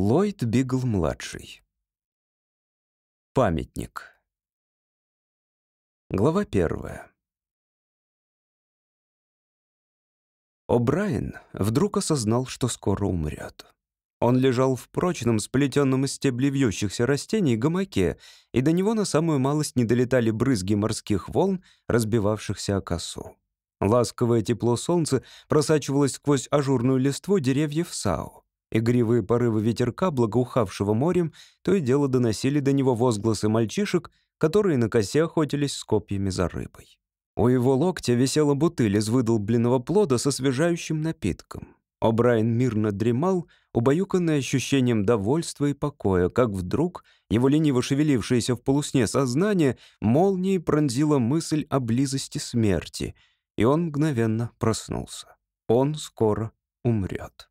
Ллойд Бигл-младший. Памятник. Глава первая. О'Брайен вдруг осознал, что скоро умрет. Он лежал в прочном, сплетенном из стеблей вьющихся растений гамаке, и до него на самую малость не долетали брызги морских волн, разбивавшихся о косу. Ласковое тепло солнца просачивалось сквозь ажурную листву деревьев сау. Игривые порывы ветерка, благоухавшего морем, то и дело доносили до него возгласы мальчишек, которые на косе охотились с копьями за рыбой. У его локтя висела бутыль из выдолбленного плода со освежающим напитком. О'Брайен мирно дремал, убаюканный ощущением довольства и покоя, как вдруг его лениво шевелившееся в полусне сознание молнией пронзила мысль о близости смерти, и он мгновенно проснулся. Он скоро умрет.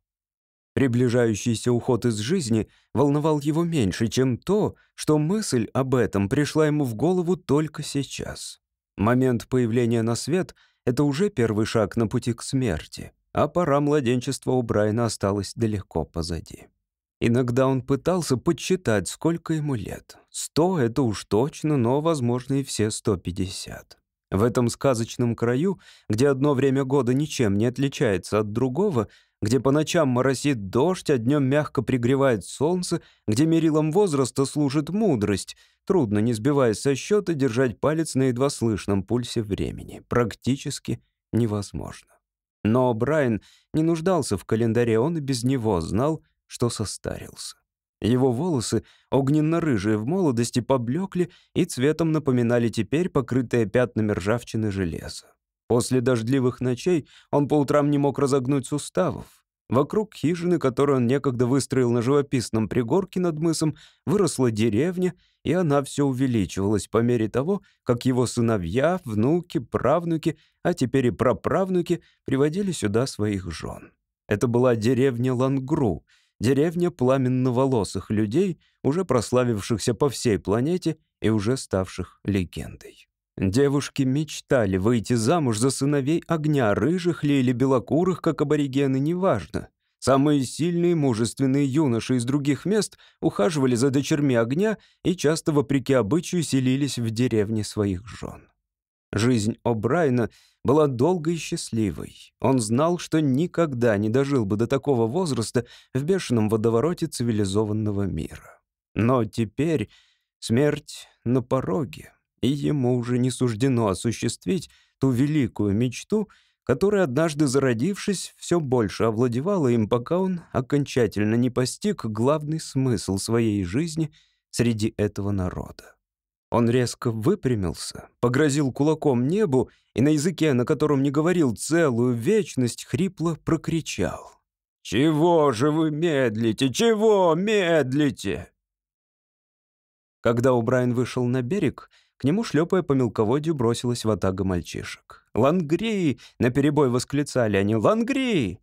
Приближающийся уход из жизни волновал его меньше, чем то, что мысль об этом пришла ему в голову только сейчас. Момент появления на свет — это уже первый шаг на пути к смерти, а пора младенчества у Брайана осталась далеко позади. Иногда он пытался подсчитать, сколько ему лет. Сто — это уж точно, но, возможно, и все сто пятьдесят. В этом сказочном краю, где одно время года ничем не отличается от другого — где по ночам моросит дождь, а днем мягко пригревает солнце, где мерилом возраста служит мудрость. Трудно, не сбиваясь со счета, держать палец на едва слышном пульсе времени. Практически невозможно. Но Брайан не нуждался в календаре, он и без него знал, что состарился. Его волосы, огненно-рыжие в молодости, поблекли и цветом напоминали теперь покрытое пятнами ржавчины железо. После дождливых ночей он по утрам не мог разогнуть суставов. Вокруг хижины, которую он некогда выстроил на живописном пригорке над мысом, выросла деревня, и она все увеличивалась по мере того, как его сыновья, внуки, правнуки, а теперь и праправнуки приводили сюда своих жен. Это была деревня Лангру, деревня пламенно-волосых людей, уже прославившихся по всей планете и уже ставших легендой. Девушки мечтали выйти замуж за сыновей огня, рыжих ли или белокурых, как аборигены, неважно. Самые сильные мужественные юноши из других мест ухаживали за дочерьми огня и часто, вопреки обычаю, селились в деревне своих жен. Жизнь О'Брайна была долгой и счастливой. Он знал, что никогда не дожил бы до такого возраста в бешеном водовороте цивилизованного мира. Но теперь смерть на пороге и ему уже не суждено осуществить ту великую мечту, которая, однажды зародившись, все больше овладевала им, пока он окончательно не постиг главный смысл своей жизни среди этого народа. Он резко выпрямился, погрозил кулаком небу и на языке, на котором не говорил целую вечность, хрипло прокричал. «Чего же вы медлите? Чего медлите?» Когда Убрайн вышел на берег, к нему, шлепая по мелководью, бросилась ватага мальчишек. «Лангри!» — наперебой восклицали они. «Лангри!»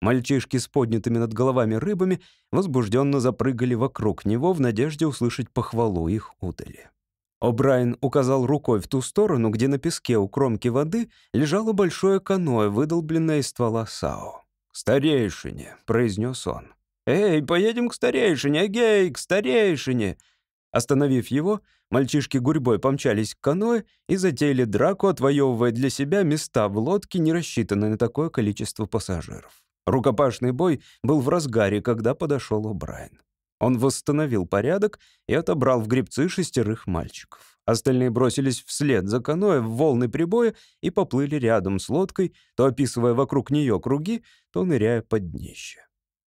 Мальчишки с поднятыми над головами рыбами возбужденно запрыгали вокруг него в надежде услышать похвалу их удали. О'Брайен указал рукой в ту сторону, где на песке у кромки воды лежало большое каноэ, выдолбленное из ствола сао. «Старейшине», — произнес он. «Эй, поедем к старейшине, эгей, к старейшине!» Остановив его, мальчишки гурьбой помчались к каноэ и затеяли драку, отвоевывая для себя места в лодке, не рассчитанной на такое количество пассажиров. Рукопашный бой был в разгаре, когда подошел О'Брайен. Он восстановил порядок и отобрал в гребцы шестерых мальчиков. Остальные бросились вслед за каноэ в волны прибоя и поплыли рядом с лодкой, то описывая вокруг нее круги, то ныряя под днище.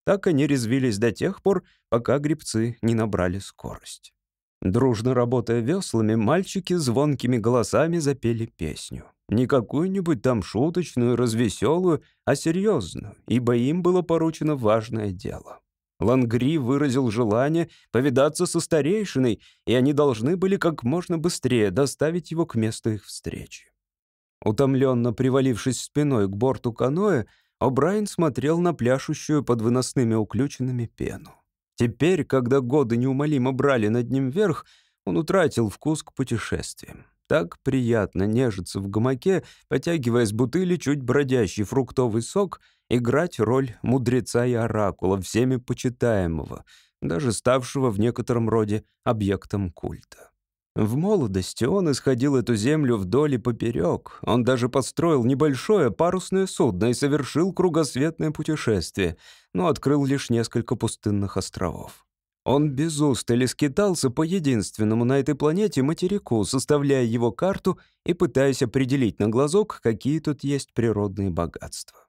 Так они резвились до тех пор, пока гребцы не набрали скорость. Дружно работая веслами, мальчики звонкими голосами запели песню. Не какую-нибудь там шуточную, развеселую, а серьезную, ибо им было поручено важное дело. Лангри выразил желание повидаться со старейшиной, и они должны были как можно быстрее доставить его к месту их встречи. Утомленно привалившись спиной к борту каноэ, О'Брайен смотрел на пляшущую под выносными уключенными пену. Теперь, когда годы неумолимо брали над ним верх, он утратил вкус к путешествиям. Так приятно нежиться в гамаке, потягивая с бутыли чуть бродящий фруктовый сок, играть роль мудреца и оракула, всеми почитаемого. даже ставшего в некотором роде объектом культа. В молодости он исходил эту землю вдоль и поперек. Он даже построил небольшое парусное судно и совершил кругосветное путешествие, но открыл лишь несколько пустынных островов. Он без устали скитался по единственному на этой планете материку, составляя его карту и пытаясь определить на глазок, какие тут есть природные богатства.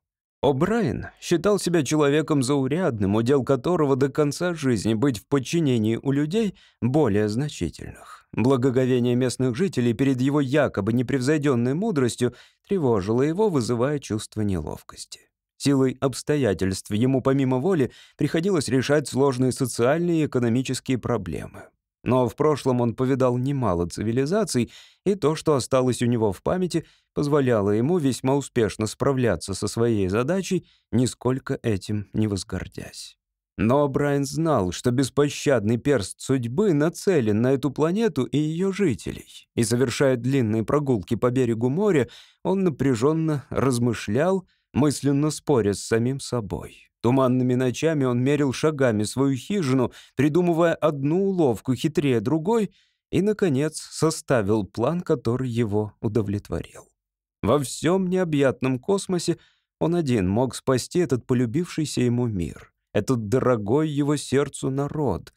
О'Брайен считал себя человеком заурядным, удел которого до конца жизни быть в подчинении у людей более значительных. Благоговение местных жителей перед его якобы непревзойденной мудростью тревожило его, вызывая чувство неловкости. Силой обстоятельств ему помимо воли приходилось решать сложные социальные и экономические проблемы. Но в прошлом он повидал немало цивилизаций, и то, что осталось у него в памяти, позволяло ему весьма успешно справляться со своей задачей, нисколько этим не возгордясь. Но Брайан знал, что беспощадный перст судьбы нацелен на эту планету и ее жителей. И, совершая длинные прогулки по берегу моря, он напряженно размышлял, мысленно споря с самим собой. Туманными ночами он мерил шагами свою хижину, придумывая одну уловку хитрее другой, и, наконец, составил план, который его удовлетворил. Во всем необъятном космосе он один мог спасти этот полюбившийся ему мир, этот дорогой его сердцу народ.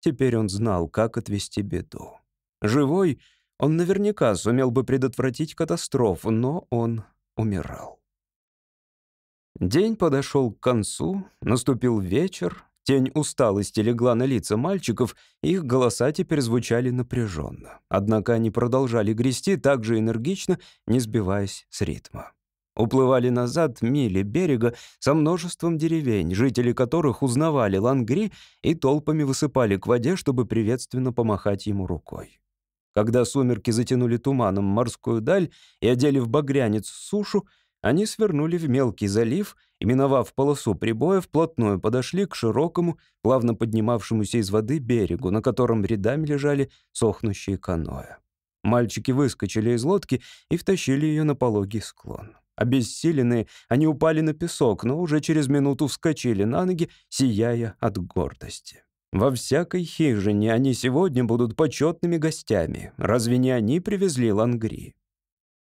Теперь он знал, как отвести беду. Живой, он наверняка сумел бы предотвратить катастрофу, но он умирал. День подошел к концу, наступил вечер, тень усталости легла на лица мальчиков, их голоса теперь звучали напряженно. Однако они продолжали грести так же энергично, не сбиваясь с ритма. Уплывали назад мили берега со множеством деревень, жители которых узнавали Лангри и толпами высыпали к воде, чтобы приветственно помахать ему рукой. Когда сумерки затянули туманом морскую даль и одели в багрянец сушу, они свернули в мелкий залив и, миновав полосу прибоя, вплотную подошли к широкому, плавно поднимавшемуся из воды берегу, на котором рядами лежали сохнущие каноэ. Мальчики выскочили из лодки и втащили ее на пологий склон. Обессиленные, они упали на песок, но уже через минуту вскочили на ноги, сияя от гордости. Во всякой хижине они сегодня будут почетными гостями. Разве не они привезли лангри?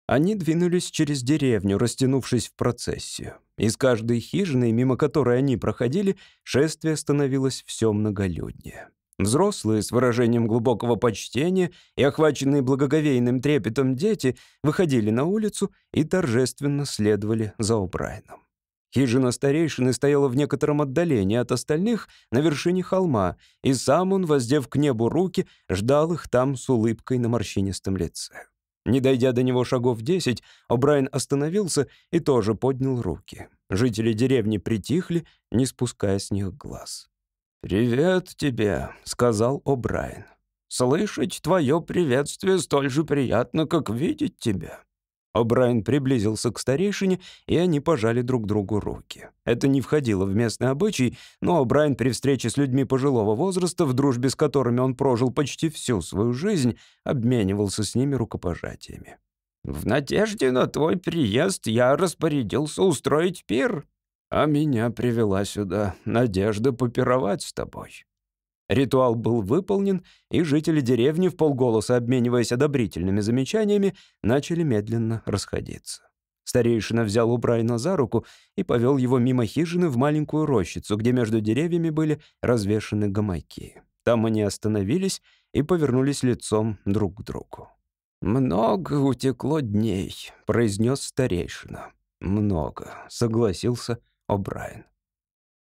Они двинулись через деревню, растянувшись в процессию. Из каждой хижины, мимо которой они проходили, шествие становилось все многолюднее. Взрослые с выражением глубокого почтения и охваченные благоговейным трепетом дети выходили на улицу и торжественно следовали за О'Брайеном. Хижина старейшины стояла в некотором отдалении от остальных на вершине холма, и сам он, воздев к небу руки, ждал их там с улыбкой на морщинистом лице. Не дойдя до него шагов десять, О'Брайен остановился и тоже поднял руки. Жители деревни притихли, не спуская с них глаз. «Привет тебе», — сказал О'Брайен. «Слышать твое приветствие столь же приятно, как видеть тебя». О'Брайен приблизился к старейшине, и они пожали друг другу руки. Это не входило в местный обычай, но О'Брайен при встрече с людьми пожилого возраста, в дружбе с которыми он прожил почти всю свою жизнь, обменивался с ними рукопожатиями. «В надежде на твой приезд я распорядился устроить пир, а меня привела сюда надежда попировать с тобой». Ритуал был выполнен, и жители деревни, в полголоса обмениваясь одобрительными замечаниями, начали медленно расходиться. Старейшина взял у Брайна за руку и повел его мимо хижины в маленькую рощицу, где между деревьями были развешаны гамаки. Там они остановились и повернулись лицом друг к другу. «Много утекло дней», — произнес старейшина. «Много», — согласился О'Брайен.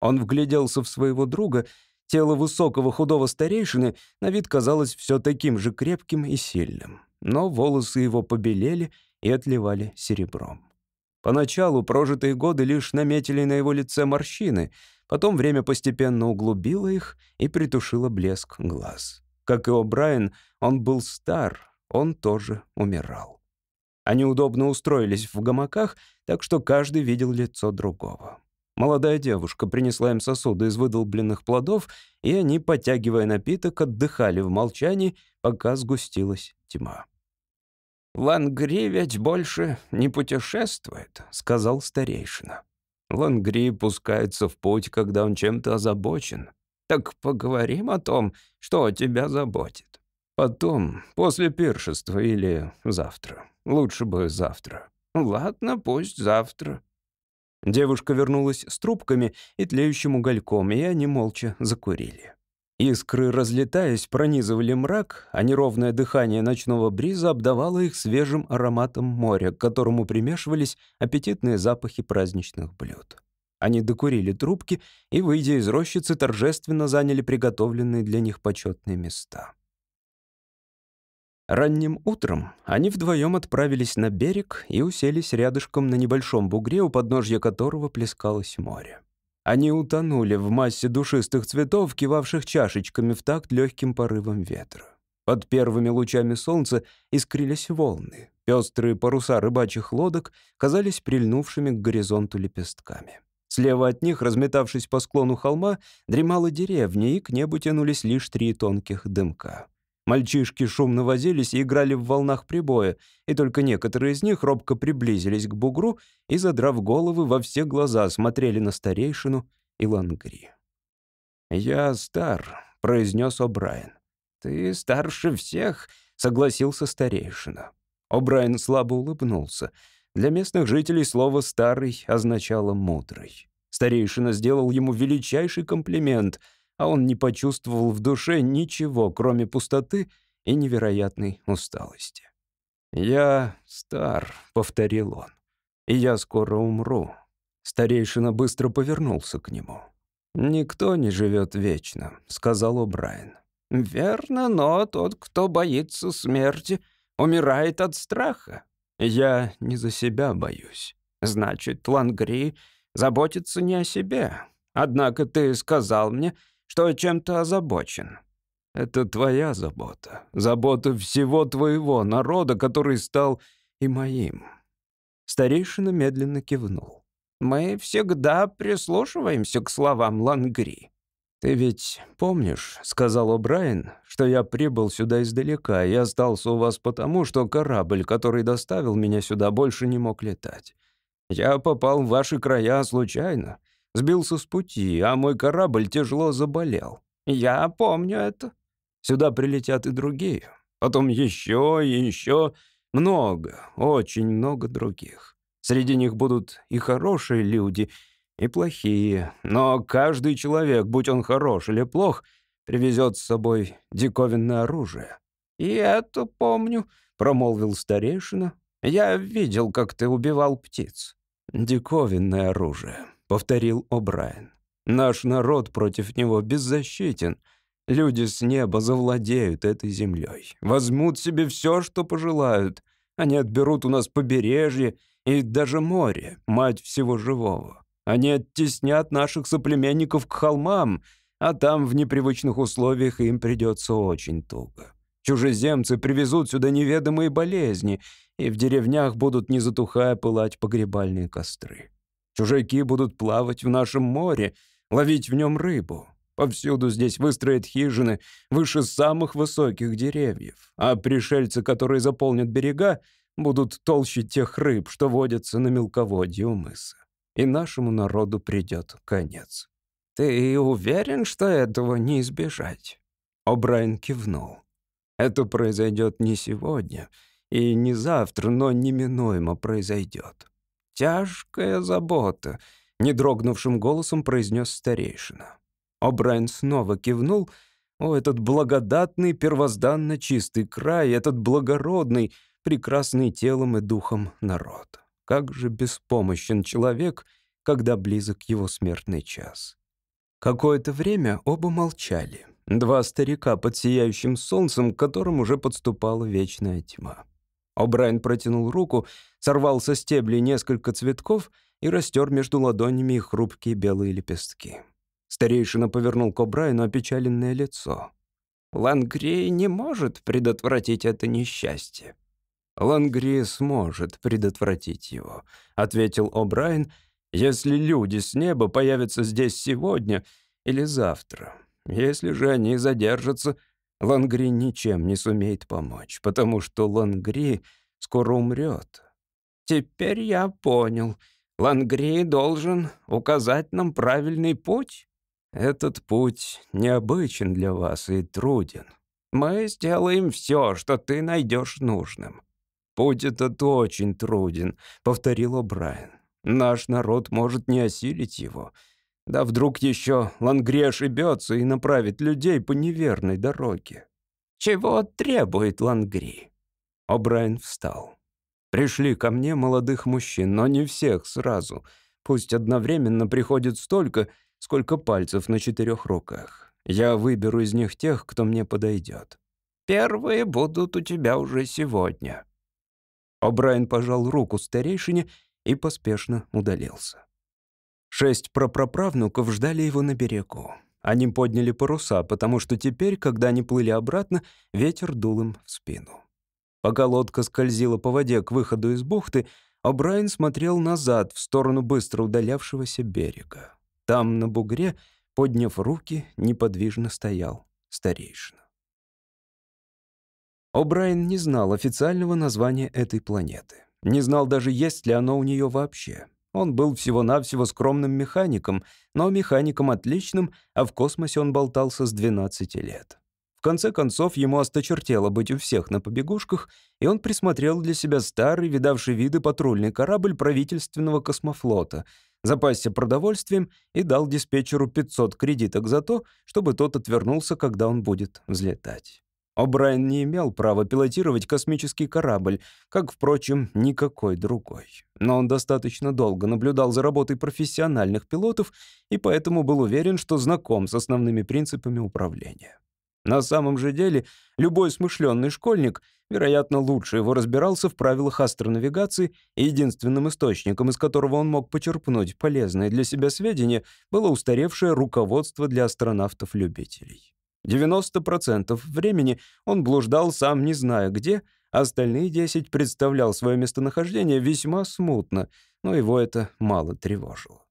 Он вгляделся в своего друга Тело высокого худого старейшины на вид казалось все таким же крепким и сильным, но волосы его побелели и отливали серебром. Поначалу прожитые годы лишь наметили на его лице морщины, потом время постепенно углубило их и притушило блеск глаз. Как и О'Брайен, он был стар, он тоже умирал. Они удобно устроились в гамаках, так что каждый видел лицо другого. Молодая девушка принесла им сосуды из выдолбленных плодов, и они, подтягивая напиток, отдыхали в молчании, пока сгустилась тьма. «Лангри ведь больше не путешествует», — сказал старейшина. «Лангри пускается в путь, когда он чем-то озабочен. Так поговорим о том, что тебя заботит. Потом, после пиршества или завтра. Лучше бы завтра. Ладно, пусть завтра. Девушка вернулась с трубками и тлеющим угольком, и они молча закурили. Искры, разлетаясь, пронизывали мрак, а неровное дыхание ночного бриза обдавало их свежим ароматом моря, к которому примешивались аппетитные запахи праздничных блюд. Они докурили трубки и, выйдя из рощицы, торжественно заняли приготовленные для них почетные места. Ранним утром они вдвоем отправились на берег и уселись рядышком на небольшом бугре, у подножья которого плескалось море. Они утонули в массе душистых цветов, кивавших чашечками в такт легким порывом ветра. Под первыми лучами солнца искрились волны. Пестрые паруса рыбачьих лодок казались прильнувшими к горизонту лепестками. Слева от них, разметавшись по склону холма, дремала деревня, и к небу тянулись лишь три тонких дымка. Мальчишки шумно возились и играли в волнах прибоя, и только некоторые из них робко приблизились к бугру и, задрав головы, во все глаза смотрели на старейшину и лангри. «Я стар», — произнес О'Брайен. «Ты старше всех», — согласился старейшина. О'Брайен слабо улыбнулся. Для местных жителей слово «старый» означало «мудрый». Старейшина сделал ему величайший комплимент — а он не почувствовал в душе ничего, кроме пустоты и невероятной усталости. «Я стар», — повторил он, — «и я скоро умру». Старейшина быстро повернулся к нему. «Никто не живет вечно», — сказал О'Брайен. «Верно, но тот, кто боится смерти, умирает от страха». «Я не за себя боюсь». «Значит, Лангри заботится не о себе. Однако ты сказал мне, что чем-то озабочен. Это твоя забота, забота всего твоего народа, который стал и моим». Старейшина медленно кивнул. «Мы всегда прислушиваемся к словам Лангри». «Ты ведь помнишь, — сказал О'Брайен, — что я прибыл сюда издалека и остался у вас потому, что корабль, который доставил меня сюда, больше не мог летать. Я попал в ваши края случайно, Сбился с пути, а мой корабль тяжело заболел. Я помню это. Сюда прилетят и другие. Потом еще и еще. Много, очень много других. Среди них будут и хорошие люди, и плохие. Но каждый человек, будь он хорош или плох, привезет с собой диковинное оружие. «И это помню», — промолвил старейшина. «Я видел, как ты убивал птиц». «Диковинное оружие», повторил О'Брайен. «Наш народ против него беззащитен. Люди с неба завладеют этой землей, возьмут себе все, что пожелают. Они отберут у нас побережье и даже море, мать всего живого. Они оттеснят наших соплеменников к холмам, а там в непривычных условиях им придется очень туго. Чужеземцы привезут сюда неведомые болезни, и в деревнях будут, не затухая, пылать погребальные костры. Чужаки будут плавать в нашем море, ловить в нем рыбу. Повсюду здесь выстроят хижины выше самых высоких деревьев, а пришельцы, которые заполнят берега, будут толще тех рыб, что водятся на мелководье у мыса. И нашему народу придет конец. «Ты уверен, что этого не избежать?» О'Брайен кивнул. «Это произойдет не сегодня и не завтра, но неминуемо произойдет тяжкая забота», — недрогнувшим голосом произнес старейшина. О'Брайен снова кивнул. «О, этот благодатный, первозданно чистый край, этот благородный, прекрасный телом и духом народ. Как же беспомощен человек, когда близок его смертный час». Какое-то время оба молчали. Два старика под сияющим солнцем, к которым уже подступала вечная тьма. О'Брайен протянул руку, сорвал со стеблей несколько цветков и растер между ладонями их хрупкие белые лепестки. Старейшина повернул к О'Брайену опечаленное лицо. «Лангри не может предотвратить это несчастье». «Лангри сможет предотвратить его», — ответил О'Брайен, «если люди с неба появятся здесь сегодня или завтра. Если же они задержатся, Лангри ничем не сумеет помочь, потому что Лангри скоро умрет. Теперь я понял. Лангри должен указать нам правильный путь. Этот путь необычен для вас и труден. Мы сделаем все, что ты найдешь нужным». «Путь этот очень труден», — повторил О'Брайен. «Наш народ может не осилить его. Да вдруг еще Лангри ошибется и направит людей по неверной дороге». «Чего требует Лангри?» О'Брайен встал. «Пришли ко мне молодых мужчин, но не всех сразу. Пусть одновременно приходит столько, сколько пальцев на четырех руках. Я выберу из них тех, кто мне подойдет. Первые будут у тебя уже сегодня». О'Брайен пожал руку старейшине и поспешно удалился. Шесть прапраправнуков ждали его на берегу. Они подняли паруса, потому что теперь, когда они плыли обратно, ветер дул им в спину. Пока лодка скользила по воде к выходу из бухты, О'Брайен смотрел назад, в сторону быстро удалявшегося берега. Там, на бугре, подняв руки, неподвижно стоял старейшина. О'Брайен не знал официального названия этой планеты. Не знал даже, есть ли оно у нее вообще. Он был всего-навсего скромным механиком, но механиком отличным, а в космосе он болтался с 12 лет. В конце концов, ему осточертело быть у всех на побегушках, и он присмотрел для себя старый, видавший виды патрульный корабль правительственного космофлота — запасся продовольствием и дал диспетчеру 500 кредиток за то, чтобы тот отвернулся, когда он будет взлетать. О'Брайен не имел права пилотировать космический корабль, как, впрочем, никакой другой. Но он достаточно долго наблюдал за работой профессиональных пилотов и поэтому был уверен, что знаком с основными принципами управления. На самом же деле, любой смышленный школьник, вероятно, лучше его разбирался в правилах астронавигации, и единственным источником, из которого он мог почерпнуть полезные для себя сведения, было устаревшее руководство для астронавтов-любителей. 90% времени он блуждал сам не зная где, а остальные 10 представлял свое местонахождение весьма смутно, но его это мало тревожило.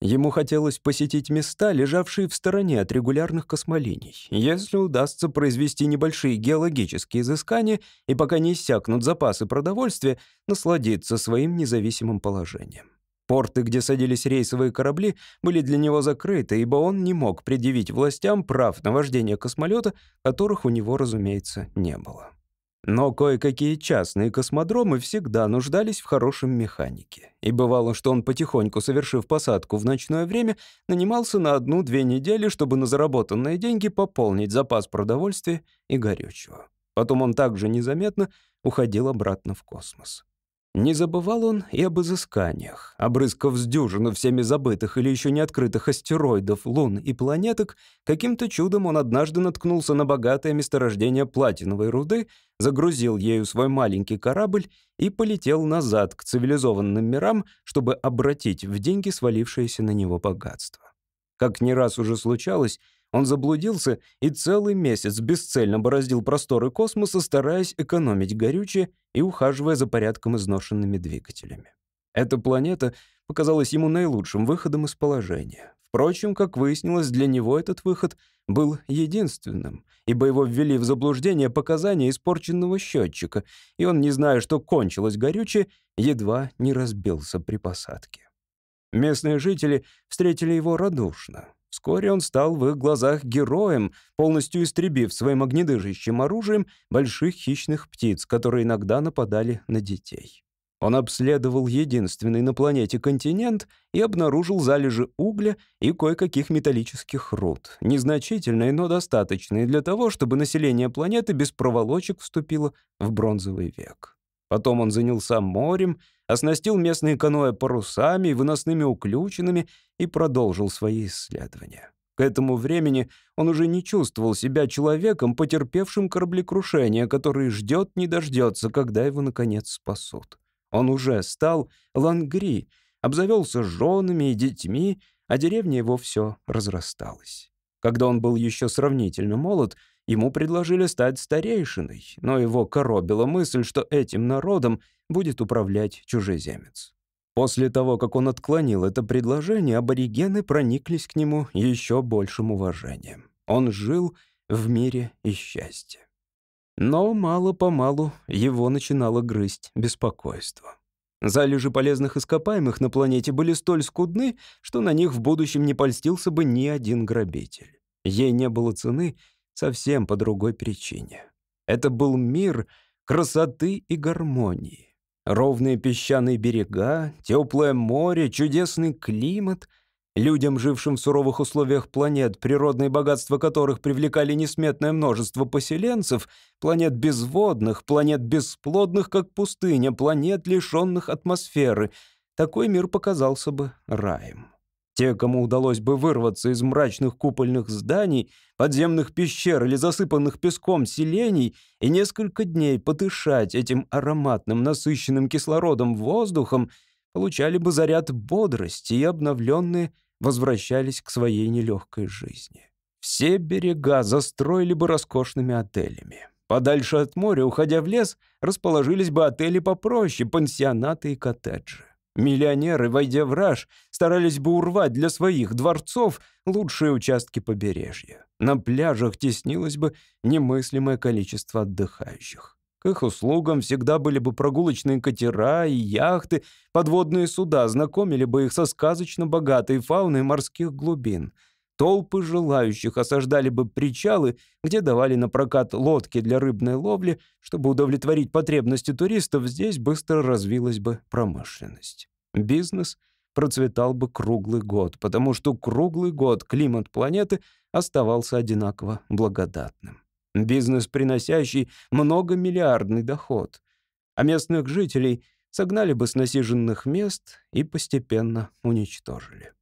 Ему хотелось посетить места, лежавшие в стороне от регулярных космолиний. Если удастся произвести небольшие геологические изыскания и пока не иссякнут запасы продовольствия, насладиться своим независимым положением. Порты, где садились рейсовые корабли, были для него закрыты, ибо он не мог предъявить властям прав на вождение космолета, которых у него, разумеется, не было. Но кое-какие частные космодромы всегда нуждались в хорошем механике. И бывало, что он, потихоньку совершив посадку в ночное время, нанимался на одну-две недели, чтобы на заработанные деньги пополнить запас продовольствия и горючего. Потом он также незаметно уходил обратно в космос. Не забывал он и об изысканиях. Обрызкав с дюжину всеми забытых или еще не открытых астероидов, лун и планеток, каким-то чудом он однажды наткнулся на богатое месторождение платиновой руды, загрузил ею свой маленький корабль и полетел назад к цивилизованным мирам, чтобы обратить в деньги свалившееся на него богатство. Как не раз уже случалось, он заблудился и целый месяц бесцельно бороздил просторы космоса, стараясь экономить горючее и ухаживая за порядком изношенными двигателями. Эта планета показалась ему наилучшим выходом из положения. Впрочем, как выяснилось, для него этот выход был единственным, ибо его ввели в заблуждение показания испорченного счетчика, и он, не зная, что кончилось горючее, едва не разбился при посадке. Местные жители встретили его радушно. Вскоре он стал в их глазах героем, полностью истребив своим огнедышащим оружием больших хищных птиц, которые иногда нападали на детей. Он обследовал единственный на планете континент и обнаружил залежи угля и кое-каких металлических руд, незначительные, но достаточные для того, чтобы население планеты без проволочек вступило в бронзовый век. Потом он занялся морем, оснастил местные каноэ парусами и выносными уключенными и продолжил свои исследования. К этому времени он уже не чувствовал себя человеком, потерпевшим кораблекрушение, который ждет, не дождется, когда его, наконец, спасут. Он уже стал лангри, обзавелся женами и детьми, а деревня его все разрасталась. Когда он был еще сравнительно молод, ему предложили стать старейшиной, но его коробила мысль, что этим народом будет управлять чужеземец. После того, как он отклонил это предложение, аборигены прониклись к нему еще большим уважением. Он жил в мире и счастье. Но мало-помалу его начинало грызть беспокойство. Залежи полезных ископаемых на планете были столь скудны, что на них в будущем не польстился бы ни один грабитель. Ей не было цены совсем по другой причине. Это был мир красоты и гармонии. Ровные песчаные берега, теплое море, чудесный климат — Людям, жившим в суровых условиях планет, природные богатства которых привлекали несметное множество поселенцев, планет безводных, планет бесплодных, как пустыня, планет, лишенных атмосферы, такой мир показался бы раем. Те, кому удалось бы вырваться из мрачных купольных зданий, подземных пещер или засыпанных песком селений и несколько дней подышать этим ароматным, насыщенным кислородом воздухом, получали бы заряд бодрости и обновленные возвращались к своей нелегкой жизни. Все берега застроили бы роскошными отелями. Подальше от моря, уходя в лес, расположились бы отели попроще, пансионаты и коттеджи. Миллионеры, войдя в раж, старались бы урвать для своих дворцов лучшие участки побережья. На пляжах теснилось бы немыслимое количество отдыхающих. К их услугам всегда были бы прогулочные катера и яхты, подводные суда знакомили бы их со сказочно богатой фауной морских глубин. Толпы желающих осаждали бы причалы, где давали на прокат лодки для рыбной ловли, чтобы удовлетворить потребности туристов, здесь быстро развилась бы промышленность. Бизнес процветал бы круглый год, потому что круглый год климат планеты оставался одинаково благодатным. Бизнес, приносящий многомиллиардный доход. А местных жителей согнали бы с насиженных мест и постепенно уничтожили.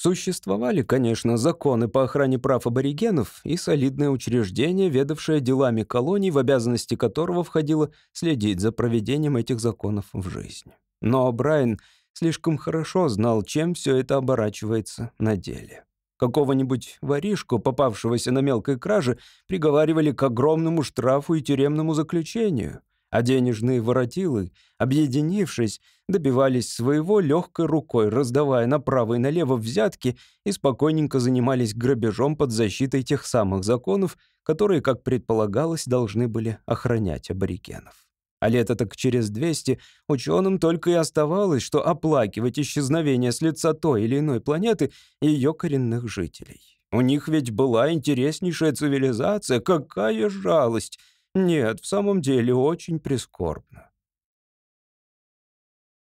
Существовали, конечно, законы по охране прав аборигенов и солидное учреждение, ведавшее делами колоний, в обязанности которого входило следить за проведением этих законов в жизнь. Но Брайан слишком хорошо знал, чем все это оборачивается на деле. Какого-нибудь воришку, попавшегося на мелкой краже, приговаривали к огромному штрафу и тюремному заключению, а денежные воротилы, объединившись, добивались своего легкой рукой, раздавая направо и налево взятки и спокойненько занимались грабежом под защитой тех самых законов, которые, как предполагалось, должны были охранять аборигенов. А лето так через 200 ученым только и оставалось, что оплакивать исчезновение с лица той или иной планеты и ее коренных жителей. У них ведь была интереснейшая цивилизация, какая жалость! Нет, в самом деле очень прискорбно.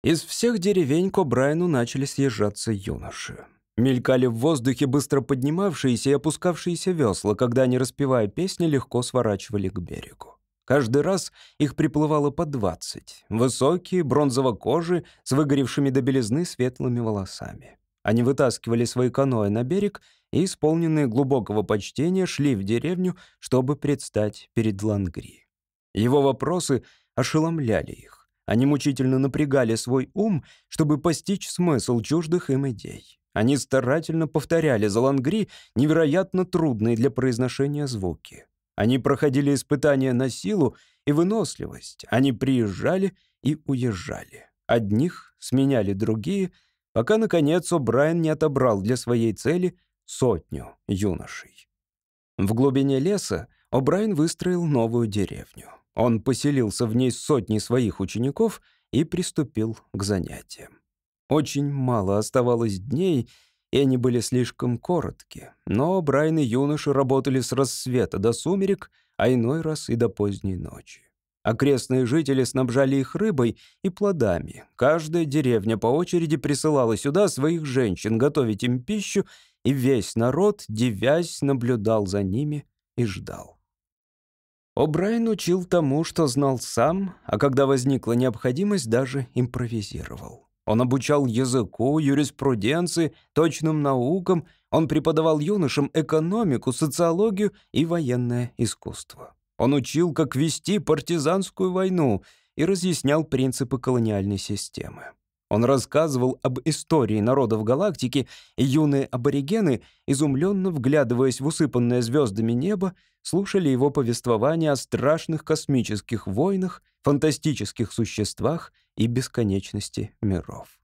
Из всех деревень к О'Брайену начали съезжаться юноши. Мелькали в воздухе быстро поднимавшиеся и опускавшиеся весла, когда они, распевая песни, легко сворачивали к берегу. Каждый раз их приплывало по двадцать. Высокие, бронзово-кожи, с выгоревшими до белизны светлыми волосами. Они вытаскивали свои каноэ на берег и, исполненные глубокого почтения, шли в деревню, чтобы предстать перед Лангри. Его вопросы ошеломляли их. Они мучительно напрягали свой ум, чтобы постичь смысл чуждых им идей. Они старательно повторяли за Лангри невероятно трудные для произношения звуки. Они проходили испытания на силу и выносливость. Они приезжали и уезжали. Одних сменяли другие, пока, наконец, О'Брайен не отобрал для своей цели сотню юношей. В глубине леса О'Брайен выстроил новую деревню. Он поселился в ней с сотней своих учеников и приступил к занятиям. Очень мало оставалось дней, и они были слишком коротки. Но Брайан и юноши работали с рассвета до сумерек, а иной раз и до поздней ночи. Окрестные жители снабжали их рыбой и плодами. Каждая деревня по очереди присылала сюда своих женщин готовить им пищу, и весь народ, девясь, наблюдал за ними и ждал. О'Брайен учил тому, что знал сам, а когда возникла необходимость, даже импровизировал. Он обучал языку, юриспруденции, точным наукам, он преподавал юношам экономику, социологию и военное искусство. Он учил, как вести партизанскую войну и разъяснял принципы колониальной системы. Он рассказывал об истории народов галактики, и юные аборигены, изумленно вглядываясь в усыпанное звездами небо, слушали его повествования о страшных космических войнах, фантастических существах и бесконечности миров.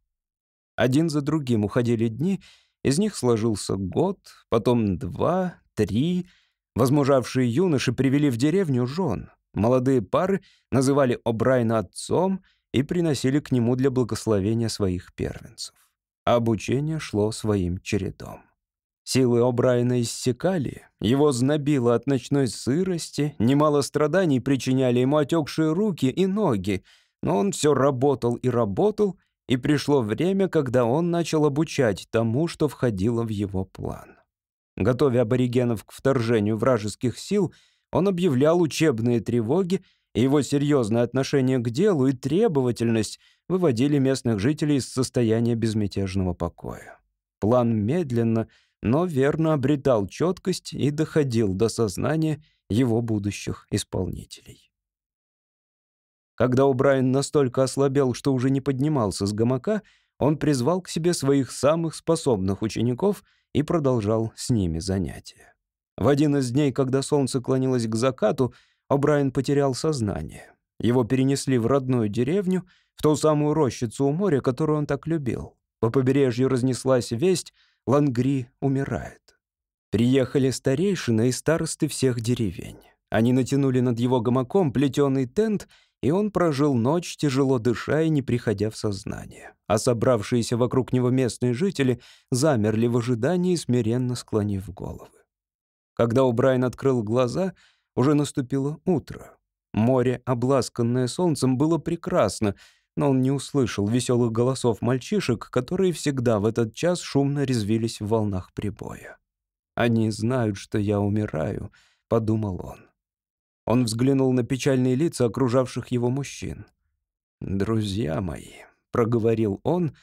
Один за другим уходили дни, из них сложился год, потом два, три. Возмужавшие юноши привели в деревню жен. Молодые пары называли О'Брайна отцом, и приносили к нему для благословения своих первенцев. Обучение шло своим чередом. Силы О'Брайена иссякали, его знобило от ночной сырости, немало страданий причиняли ему отекшие руки и ноги, но он все работал и работал, и пришло время, когда он начал обучать тому, что входило в его план. Готовя аборигенов к вторжению вражеских сил, он объявлял учебные тревоги, его серьезное отношение к делу и требовательность выводили местных жителей из состояния безмятежного покоя. План медленно, но верно обретал четкость и доходил до сознания его будущих исполнителей. Когда Убрайан настолько ослабел, что уже не поднимался с гамака, он призвал к себе своих самых способных учеников и продолжал с ними занятия. В один из дней, когда солнце клонилось к закату, О'Брайен потерял сознание. Его перенесли в родную деревню, в ту самую рощицу у моря, которую он так любил. По побережью разнеслась весть «Лангри умирает». Приехали старейшины и старосты всех деревень. Они натянули над его гамаком плетеный тент, и он прожил ночь, тяжело дыша и не приходя в сознание. А собравшиеся вокруг него местные жители замерли в ожидании, смиренно склонив головы. Когда Убрайн открыл глаза — уже наступило утро. Море, обласканное солнцем, было прекрасно, но он не услышал веселых голосов мальчишек, которые всегда в этот час шумно резвились в волнах прибоя. «Они знают, что я умираю», — подумал он. Он взглянул на печальные лица окружавших его мужчин. «Друзья мои», — проговорил он,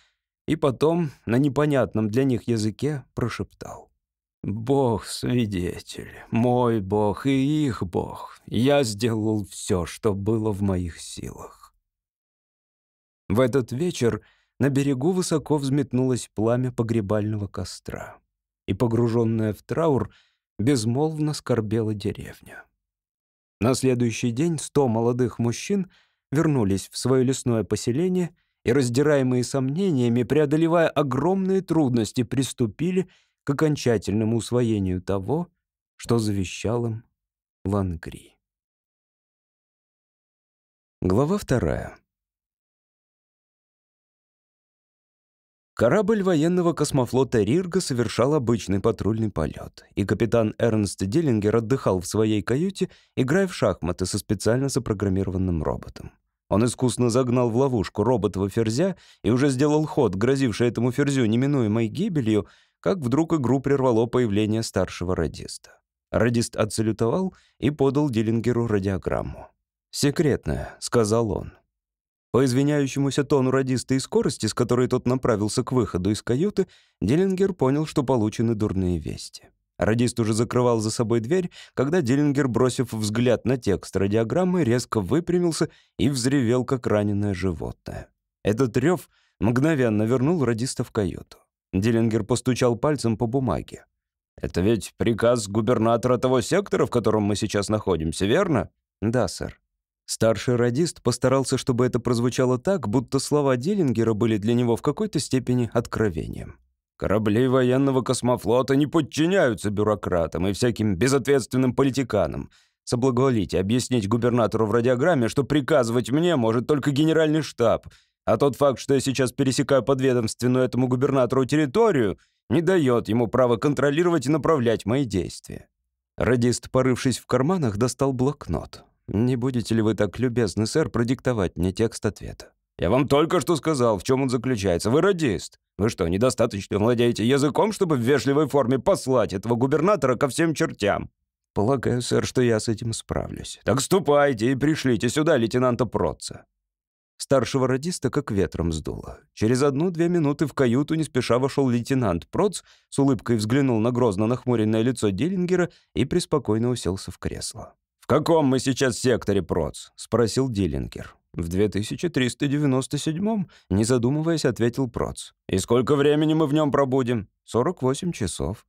и потом на непонятном для них языке прошептал. Бог свидетель, мой Бог и их Бог. Я сделал все, что было в моих силах. В этот вечер на берегу высоко взметнулось пламя погребального костра, и, погруженная в траур, безмолвно скорбела деревня. На следующий день сто молодых мужчин вернулись в свое лесное поселение и, раздираемые сомнениями, преодолевая огромные трудности, приступили окончательному усвоению того, что завещал им Лангри. Глава вторая. Корабль военного космофлота «Рирга» совершал обычный патрульный полет, и капитан Эрнст Диллингер отдыхал в своей каюте, играя в шахматы со специально запрограммированным роботом. Он искусно загнал в ловушку робота ферзя и уже сделал ход, грозивший этому ферзю неминуемой гибелью, как вдруг игру прервало появление старшего радиста. Радист отсалютовал и подал Диллингеру радиограмму. «Секретная», — сказал он. По извиняющемуся тону радиста и скорости, с которой тот направился к выходу из каюты, Диллингер понял, что получены дурные вести. Радист уже закрывал за собой дверь, когда Диллингер, бросив взгляд на текст радиограммы, резко выпрямился и взревел, как раненое животное. Этот рев мгновенно вернул радиста в каюту. Диллингер постучал пальцем по бумаге. «Это ведь приказ губернатора того сектора, в котором мы сейчас находимся, верно?» «Да, сэр». Старший радист постарался, чтобы это прозвучало так, будто слова Диллингера были для него в какой-то степени откровением. «Корабли военного космофлота не подчиняются бюрократам и всяким безответственным политиканам. Соблаговолите объяснить губернатору в радиограмме, что приказывать мне может только генеральный штаб, а тот факт, что я сейчас пересекаю подведомственную этому губернатору территорию, не дает ему права контролировать и направлять мои действия. Радист, порывшись в карманах, достал блокнот. «Не будете ли вы так любезны, сэр, продиктовать мне текст ответа?» «Я вам только что сказал, в чем он заключается. Вы радист. Вы что, недостаточно владеете языком, чтобы в вежливой форме послать этого губернатора ко всем чертям?» «Полагаю, сэр, что я с этим справлюсь». «Так ступайте и пришлите сюда лейтенанта Протца». Старшего радиста как ветром сдуло. Через одну-две минуты в каюту не спеша вошел лейтенант Проц, с улыбкой взглянул на грозно нахмуренное лицо Диллингера и преспокойно уселся в кресло. «В каком мы сейчас секторе, Проц?» — спросил Диллингер. «В 2397-м», — не задумываясь, ответил Проц. «И сколько времени мы в нем пробудем?» «48 часов».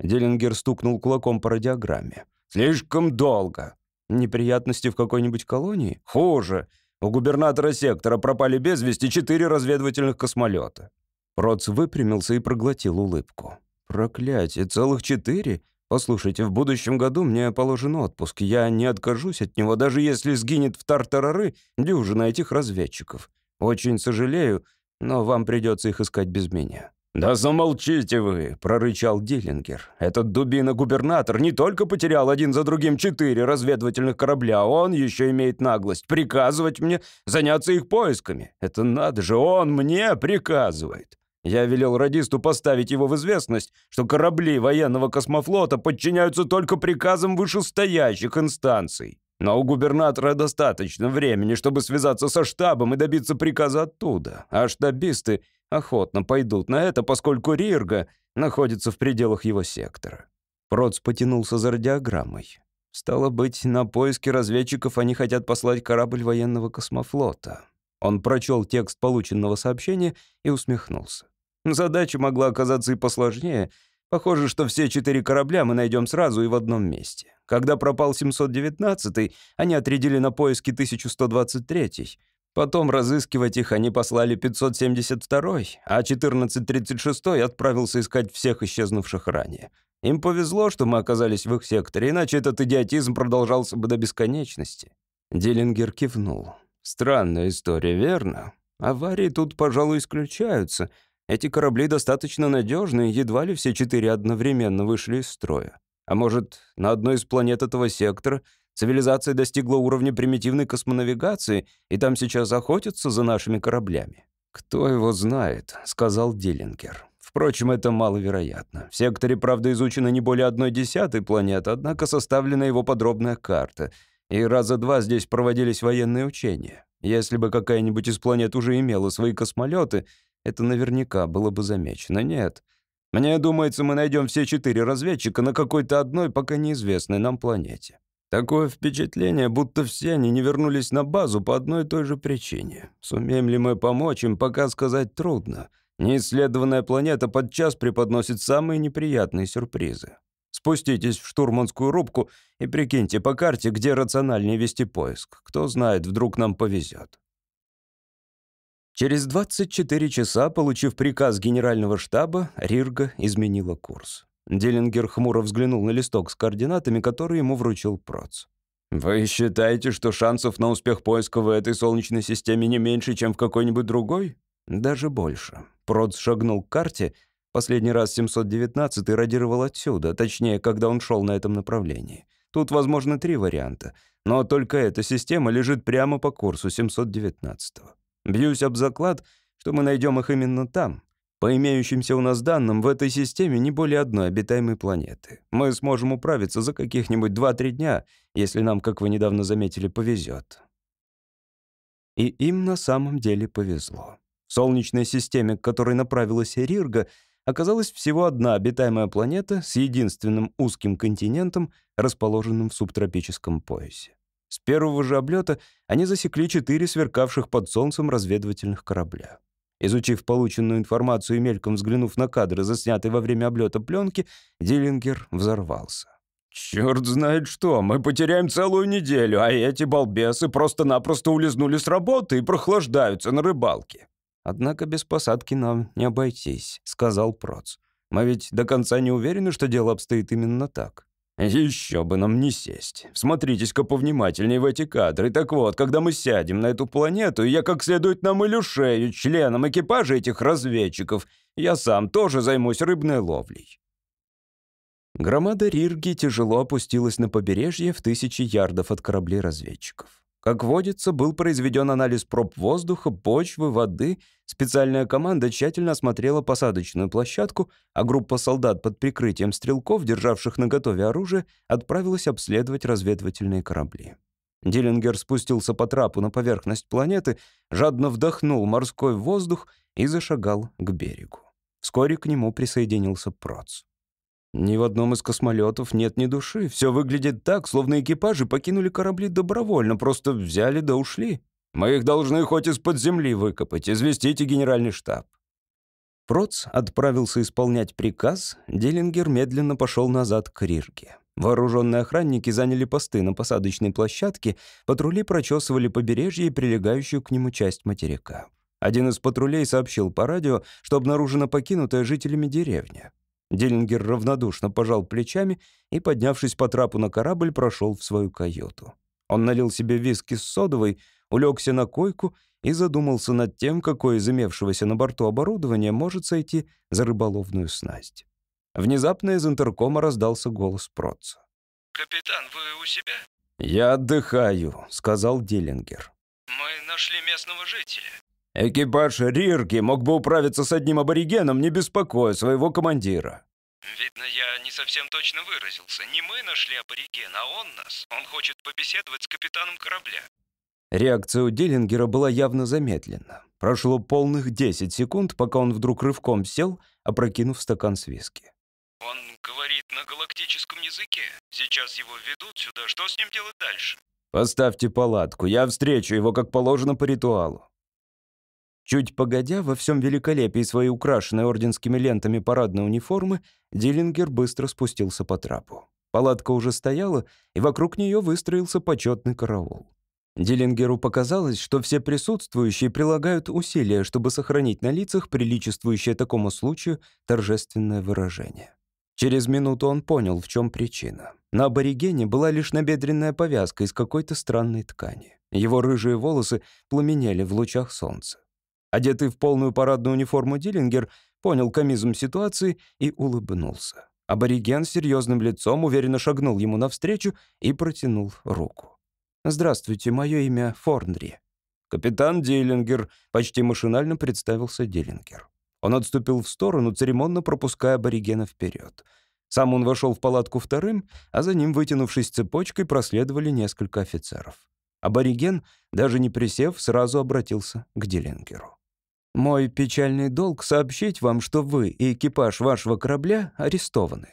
Диллингер стукнул кулаком по радиограмме. «Слишком долго». «Неприятности в какой-нибудь колонии?» «Хуже. У губернатора сектора пропали без вести четыре разведывательных космолета. Проц выпрямился и проглотил улыбку. «Проклятие, целых четыре? «Послушайте, в будущем году мне положен отпуск. Я не откажусь от него, даже если сгинет в Тартарары дюжина этих разведчиков. Очень сожалею, но вам придется их искать без меня». «Да замолчите вы!» — прорычал Диллингер. «Этот дубина-губернатор не только потерял один за другим четыре разведывательных корабля, он еще имеет наглость приказывать мне заняться их поисками. Это надо же, он мне приказывает!» Я велел радисту поставить его в известность, что корабли военного космофлота подчиняются только приказам вышестоящих инстанций. Но у губернатора достаточно времени, чтобы связаться со штабом и добиться приказа оттуда, а штабисты охотно пойдут на это, поскольку Рирга находится в пределах его сектора. Проц потянулся за радиограммой. Стало быть, на поиски разведчиков они хотят послать корабль военного космофлота. Он прочел текст полученного сообщения и усмехнулся. Задача могла оказаться и посложнее — Похоже, что все четыре корабля мы найдем сразу и в одном месте. Когда пропал 719-й, они отрядили на поиски 1123-й. Потом разыскивать их они послали 572-й, а 1436-й отправился искать всех исчезнувших ранее. Им повезло, что мы оказались в их секторе, иначе этот идиотизм продолжался бы до бесконечности. Диллингер кивнул. Странная история, верно? Аварии тут, пожалуй, исключаются — эти корабли достаточно надежны, едва ли все четыре одновременно вышли из строя. А может, на одной из планет этого сектора цивилизация достигла уровня примитивной космонавигации, и там сейчас охотятся за нашими кораблями? «Кто его знает», — сказал Диллингер. Впрочем, это маловероятно. В секторе, правда, изучено не более одной десятой планеты, однако составлена его подробная карта. И раза два здесь проводились военные учения. Если бы какая-нибудь из планет уже имела свои космолеты, это наверняка было бы замечено. Нет. Мне думается, мы найдем все четыре разведчика на какой-то одной, пока неизвестной нам планете. Такое впечатление, будто все они не вернулись на базу по одной и той же причине. Сумеем ли мы помочь им, пока сказать трудно. Неисследованная планета подчас преподносит самые неприятные сюрпризы. Спуститесь в штурманскую рубку и прикиньте по карте, где рациональнее вести поиск. Кто знает, вдруг нам повезет. Через 24 часа, получив приказ генерального штаба, Рирга изменила курс. Делингер хмуро взглянул на листок с координатами, который ему вручил Проц. «Вы считаете, что шансов на успех поиска в этой солнечной системе не меньше, чем в какой-нибудь другой?» «Даже больше». Проц шагнул к карте. Последний раз 719-й радировал отсюда, точнее, когда он шел на этом направлении. Тут, возможно, три варианта, но только эта система лежит прямо по курсу 719-го. Бьюсь об заклад, что мы найдем их именно там. По имеющимся у нас данным, в этой системе не более одной обитаемой планеты. Мы сможем управиться за каких-нибудь 2-3 дня, если нам, как вы недавно заметили, повезет. И им на самом деле повезло. В Солнечной системе, к которой направилась Рирга, оказалась всего одна обитаемая планета с единственным узким континентом, расположенным в субтропическом поясе. С первого же облета они засекли четыре сверкавших под солнцем разведывательных корабля. Изучив полученную информацию и мельком взглянув на кадры, заснятые во время облета пленки, Диллингер взорвался. «Черт знает что, мы потеряем целую неделю, а эти балбесы просто-напросто улизнули с работы и прохлаждаются на рыбалке». «Однако без посадки нам не обойтись», — сказал Проц. «Мы ведь до конца не уверены, что дело обстоит именно так». «Еще бы нам не сесть. Смотритесь-ка повнимательнее в эти кадры. Так вот, когда мы сядем на эту планету, я как следует намылю шею членам экипажа этих разведчиков. Я сам тоже займусь рыбной ловлей». Громада Рирги тяжело опустилась на побережье в тысячи ярдов от кораблей разведчиков. Как водится, был произведен анализ проб воздуха, почвы, воды. Специальная команда тщательно осмотрела посадочную площадку, а группа солдат под прикрытием стрелков, державших наготове оружие, отправилась обследовать разведывательные корабли. Диллингер спустился по трапу на поверхность планеты, жадно вдохнул морской воздух и зашагал к берегу. Вскоре к нему присоединился Проц. Ни в одном из космолетов нет ни души. Все выглядит так, словно экипажи покинули корабли добровольно, просто взяли да ушли. Мы их должны хоть из-под земли выкопать, известите генеральный штаб. Проц отправился исполнять приказ, Делингер медленно пошел назад к Рирге. Вооруженные охранники заняли посты на посадочной площадке, патрули прочесывали побережье и прилегающую к нему часть материка. Один из патрулей сообщил по радио, что обнаружена покинутая жителями деревня. Диллингер равнодушно пожал плечами и, поднявшись по трапу на корабль, прошел в свою каюту. Он налил себе виски с содовой, улегся на койку и задумался над тем, какое из имевшегося на борту оборудования может сойти за рыболовную снасть. Внезапно из интеркома раздался голос Проца. «Капитан, вы у себя?» «Я отдыхаю», — сказал Диллингер. «Мы нашли местного жителя». «Экипаж Рирки мог бы управиться с одним аборигеном, не беспокоя своего командира». «Видно, я не совсем точно выразился. Не мы нашли аборигена, а он нас. Он хочет побеседовать с капитаном корабля». Реакция у Диллингера была явно замедлена. Прошло полных 10 секунд, пока он вдруг рывком сел, опрокинув стакан с виски. «Он говорит на галактическом языке. Сейчас его ведут сюда. Что с ним делать дальше?» «Поставьте палатку. Я встречу его, как положено, по ритуалу». Чуть погодя, во всем великолепии своей украшенной орденскими лентами парадной униформы, Диллингер быстро спустился по трапу. Палатка уже стояла, и вокруг нее выстроился почетный караул. Диллингеру показалось, что все присутствующие прилагают усилия, чтобы сохранить на лицах приличествующее такому случаю торжественное выражение. Через минуту он понял, в чем причина. На аборигене была лишь набедренная повязка из какой-то странной ткани. Его рыжие волосы пламенели в лучах солнца. Одетый в полную парадную униформу Диллингер понял комизм ситуации и улыбнулся. Абориген с серьезным лицом уверенно шагнул ему навстречу и протянул руку. «Здравствуйте, мое имя Форнри». «Капитан Диллингер», — почти машинально представился Диллингер. Он отступил в сторону, церемонно пропуская аборигена вперед. Сам он вошел в палатку вторым, а за ним, вытянувшись цепочкой, проследовали несколько офицеров. Абориген, даже не присев, сразу обратился к Диллингеру. «Мой печальный долг — сообщить вам, что вы и экипаж вашего корабля арестованы».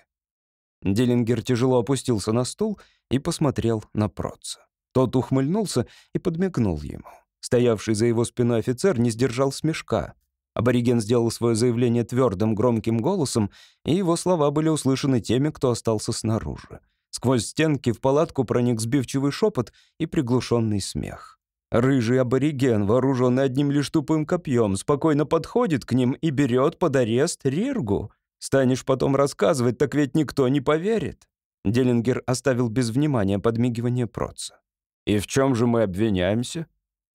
Диллингер тяжело опустился на стул и посмотрел на Проца. Тот ухмыльнулся и подмигнул ему. Стоявший за его спиной офицер не сдержал смешка. Абориген сделал свое заявление твердым, громким голосом, и его слова были услышаны теми, кто остался снаружи. Сквозь стенки в палатку проник сбивчивый шепот и приглушенный смех. Рыжий абориген, вооруженный одним лишь тупым копьем, спокойно подходит к ним и берет под арест Риргу. Станешь потом рассказывать, так ведь никто не поверит. Делингер оставил без внимания подмигивание Проца. «И в чем же мы обвиняемся?»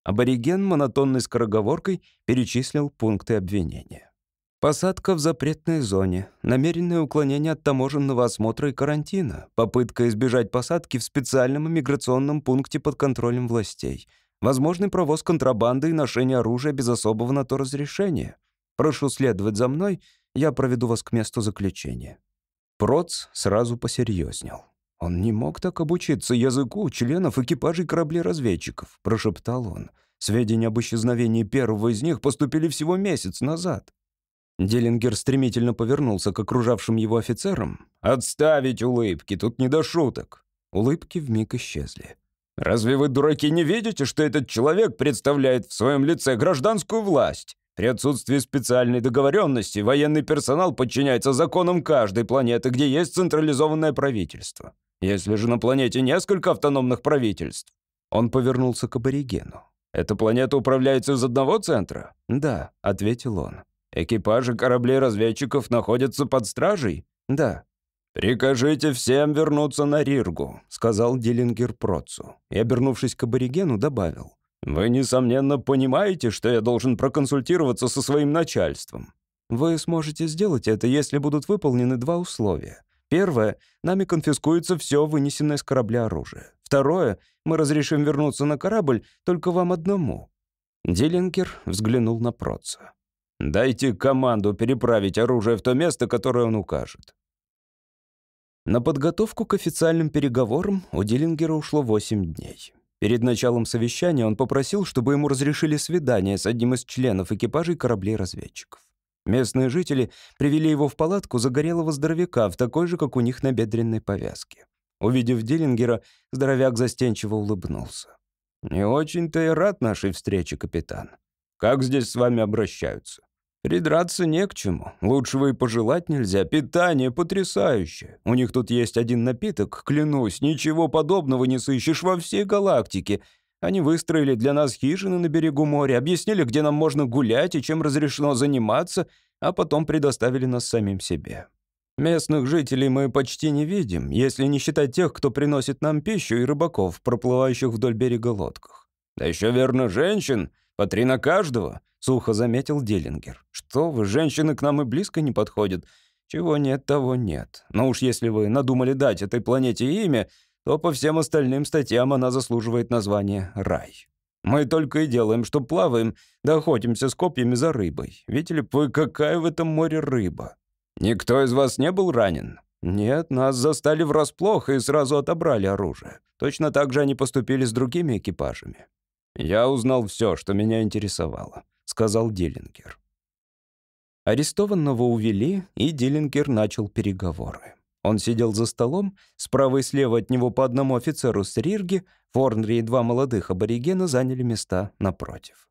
Абориген монотонной скороговоркой перечислил пункты обвинения. Посадка в запретной зоне, намеренное уклонение от таможенного осмотра и карантина, попытка избежать посадки в специальном иммиграционном пункте под контролем властей, возможный провоз контрабанды и ношение оружия без особого на то разрешения. Прошу следовать за мной, я проведу вас к месту заключения». Проц сразу посерьезнел. «Он не мог так обучиться языку членов экипажей кораблей-разведчиков», — прошептал он. «Сведения об исчезновении первого из них поступили всего месяц назад». Делингер стремительно повернулся к окружавшим его офицерам. «Отставить улыбки, тут не до шуток». Улыбки вмиг исчезли. «Разве вы, дураки, не видите, что этот человек представляет в своем лице гражданскую власть? При отсутствии специальной договоренности военный персонал подчиняется законам каждой планеты, где есть централизованное правительство. Если же на планете несколько автономных правительств...» Он повернулся к аборигену. «Эта планета управляется из одного центра?» «Да», — ответил он. «Экипажи кораблей-разведчиков находятся под стражей?» «Да». «Прикажите всем вернуться на Риргу», — сказал Диллингер Процу. И, обернувшись к аборигену, добавил. «Вы, несомненно, понимаете, что я должен проконсультироваться со своим начальством. Вы сможете сделать это, если будут выполнены два условия. Первое — нами конфискуется все вынесенное с корабля оружие. Второе — мы разрешим вернуться на корабль только вам одному». Диллингер взглянул на Проца. «Дайте команду переправить оружие в то место, которое он укажет». На подготовку к официальным переговорам у Диллингера ушло 8 дней. Перед началом совещания он попросил, чтобы ему разрешили свидание с одним из членов экипажей кораблей-разведчиков. Местные жители привели его в палатку загорелого здоровяка в такой же, как у них, набедренной повязке. Увидев Диллингера, здоровяк застенчиво улыбнулся. «Не очень-то и рад нашей встрече, капитан. Как здесь с вами обращаются? Придраться не к чему. Лучшего и пожелать нельзя. Питание потрясающее. У них тут есть один напиток, клянусь, ничего подобного не сыщешь во всей галактике. Они выстроили для нас хижины на берегу моря, объяснили, где нам можно гулять и чем разрешено заниматься, а потом предоставили нас самим себе. Местных жителей мы почти не видим, если не считать тех, кто приносит нам пищу, и рыбаков, проплывающих вдоль берега лодках. Да еще верно женщин, по три на каждого, сухо заметил Диллингер. Что вы, женщины к нам и близко не подходят. Чего нет, того нет. Но уж если вы надумали дать этой планете имя, то по всем остальным статьям она заслуживает название «Рай». Мы только и делаем, что плаваем, да охотимся с копьями за рыбой. Видите ли вы, какая в этом море рыба? Никто из вас не был ранен? Нет, нас застали врасплох и сразу отобрали оружие. Точно так же они поступили с другими экипажами. Я узнал все, что меня интересовало, сказал Диллингер. Арестованного увели, и Диллингер начал переговоры. Он сидел за столом, справа и слева от него по одному офицеру с Рирги, Форнри и два молодых аборигена заняли места напротив.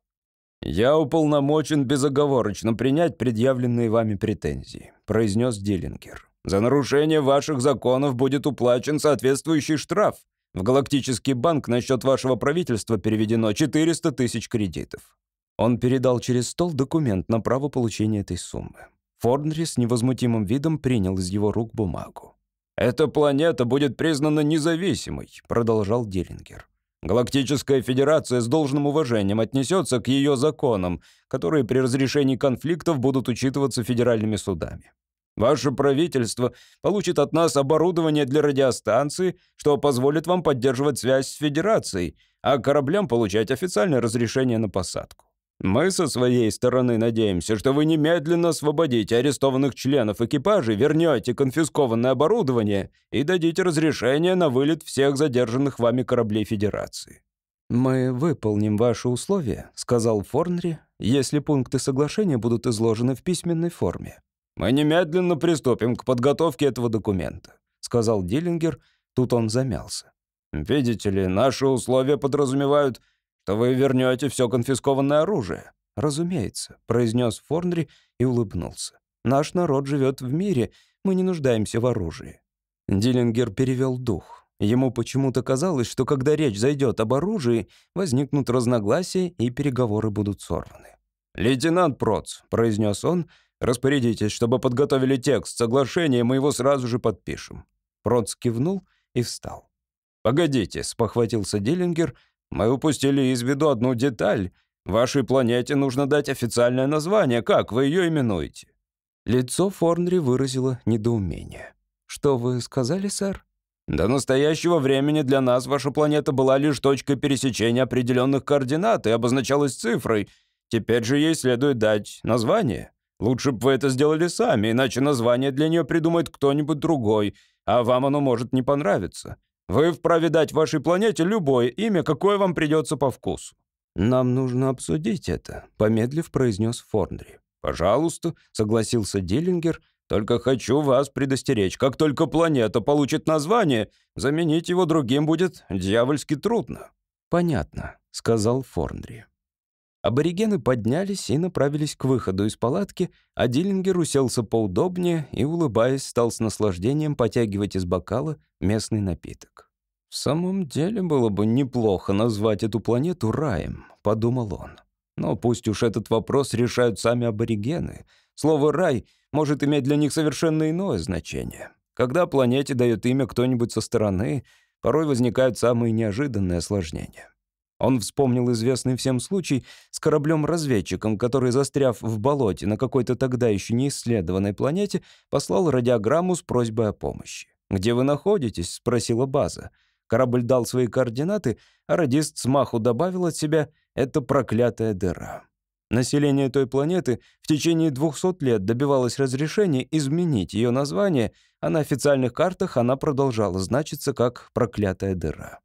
«Я уполномочен безоговорочно принять предъявленные вами претензии», — произнес Диллингер. «За нарушение ваших законов будет уплачен соответствующий штраф. В Галактический банк на счет вашего правительства переведено 400 тысяч кредитов». Он передал через стол документ на право получения этой суммы. Форнри с невозмутимым видом принял из его рук бумагу. «Эта планета будет признана независимой», — продолжал Диллингер. «Галактическая Федерация с должным уважением отнесется к ее законам, которые при разрешении конфликтов будут учитываться федеральными судами. Ваше правительство получит от нас оборудование для радиостанции, что позволит вам поддерживать связь с Федерацией, а кораблям получать официальное разрешение на посадку. Мы со своей стороны надеемся, что вы немедленно освободите арестованных членов экипажа, вернете конфискованное оборудование и дадите разрешение на вылет всех задержанных вами кораблей Федерации». «Мы выполним ваши условия», — сказал Форнри, «если пункты соглашения будут изложены в письменной форме». «Мы немедленно приступим к подготовке этого документа», — сказал Диллингер. Тут он замялся. «Видите ли, наши условия подразумевают то вы вернете все конфискованное оружие». «Разумеется», — произнес Форнри и улыбнулся. «Наш народ живет в мире, мы не нуждаемся в оружии». Диллингер перевел дух. Ему почему-то казалось, что когда речь зайдет об оружии, возникнут разногласия и переговоры будут сорваны. «Лейтенант Проц», — произнес он, — «распорядитесь, чтобы подготовили текст соглашения, мы его сразу же подпишем». Проц кивнул и встал. «Погодите», — спохватился Диллингер, мы упустили из виду одну деталь. Вашей планете нужно дать официальное название. Как вы ее именуете?» Лицо Форнри выразило недоумение. «Что вы сказали, сэр?» «До настоящего времени для нас ваша планета была лишь точкой пересечения определенных координат и обозначалась цифрой. Теперь же ей следует дать название. Лучше бы вы это сделали сами, иначе название для нее придумает кто-нибудь другой, а вам оно может не понравиться. Вы вправе дать вашей планете любое имя, какое вам придется по вкусу». «Нам нужно обсудить это», — помедлив произнес Форнри. «Пожалуйста», — согласился Диллингер, «только хочу вас предостеречь. Как только планета получит название, заменить его другим будет дьявольски трудно». «Понятно», — сказал Форнри. Аборигены поднялись и направились к выходу из палатки, а Диллингер уселся поудобнее и, улыбаясь, стал с наслаждением потягивать из бокала местный напиток. «В самом деле было бы неплохо назвать эту планету раем», — подумал он. «Но пусть уж этот вопрос решают сами аборигены. Слово «рай» может иметь для них совершенно иное значение. Когда планете дает имя кто-нибудь со стороны, порой возникают самые неожиданные осложнения. Он вспомнил известный всем случай с кораблем-разведчиком, который, застряв в болоте на какой-то тогда еще не исследованной планете, послал радиограмму с просьбой о помощи. «Где вы находитесь?» — спросила база. Корабль дал свои координаты, а радист смаху добавил от себя «это проклятая дыра». Население той планеты в течение 200 лет добивалось разрешения изменить ее название, а на официальных картах она продолжала значиться как «проклятая дыра».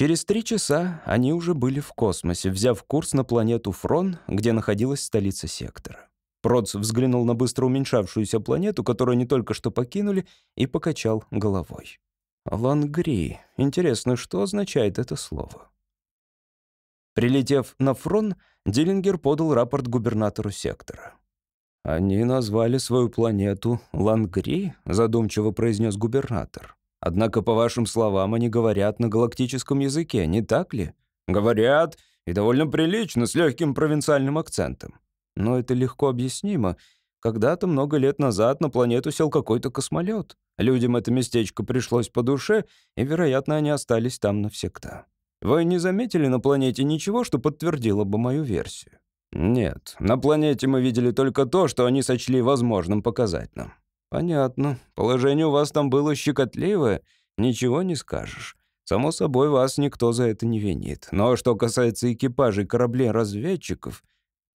Через три часа они уже были в космосе, взяв курс на планету Фрон, где находилась столица сектора. Проц взглянул на быстро уменьшавшуюся планету, которую они только что покинули, и покачал головой. «Лангри. Интересно, что означает это слово?» Прилетев на Фрон, Диллингер подал рапорт губернатору сектора. «Они назвали свою планету Лангри», — задумчиво произнес губернатор. Однако, по вашим словам, они говорят на галактическом языке, не так ли? Говорят, и довольно прилично, с легким провинциальным акцентом. Но это легко объяснимо. Когда-то много лет назад на планету сел какой-то космолет. Людям это местечко пришлось по душе, и, вероятно, они остались там навсегда. Вы не заметили на планете ничего, что подтвердило бы мою версию? Нет, на планете мы видели только то, что они сочли возможным показать нам. Понятно. Положение у вас там было щекотливое, ничего не скажешь. Само собой, вас никто за это не винит. Но что касается экипажей кораблей-разведчиков,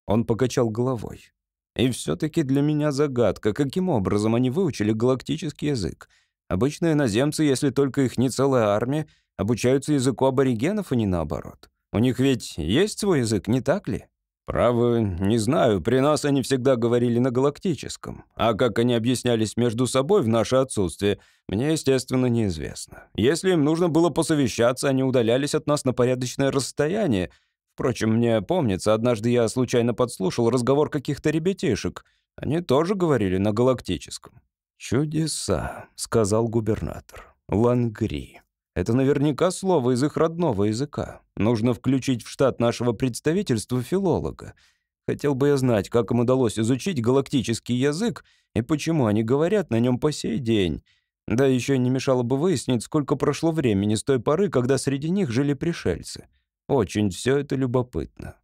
он покачал головой. И все-таки для меня загадка, каким образом они выучили галактический язык. Обычные иноземцы, если только их не целая армия, обучаются языку аборигенов, а не наоборот. У них ведь есть свой язык, не так ли? Право, не знаю, при нас они всегда говорили на галактическом. А как они объяснялись между собой в наше отсутствие, мне, естественно, неизвестно. Если им нужно было посовещаться, они удалялись от нас на порядочное расстояние. Впрочем, мне помнится, однажды я случайно подслушал разговор каких-то ребятишек. Они тоже говорили на галактическом. «Чудеса», — сказал губернатор. «Лангри». Это наверняка слово из их родного языка. Нужно включить в штат нашего представительства филолога. Хотел бы я знать, как им удалось изучить галактический язык и почему они говорят на нем по сей день. Да еще не мешало бы выяснить, сколько прошло времени с той поры, когда среди них жили пришельцы. Очень все это любопытно.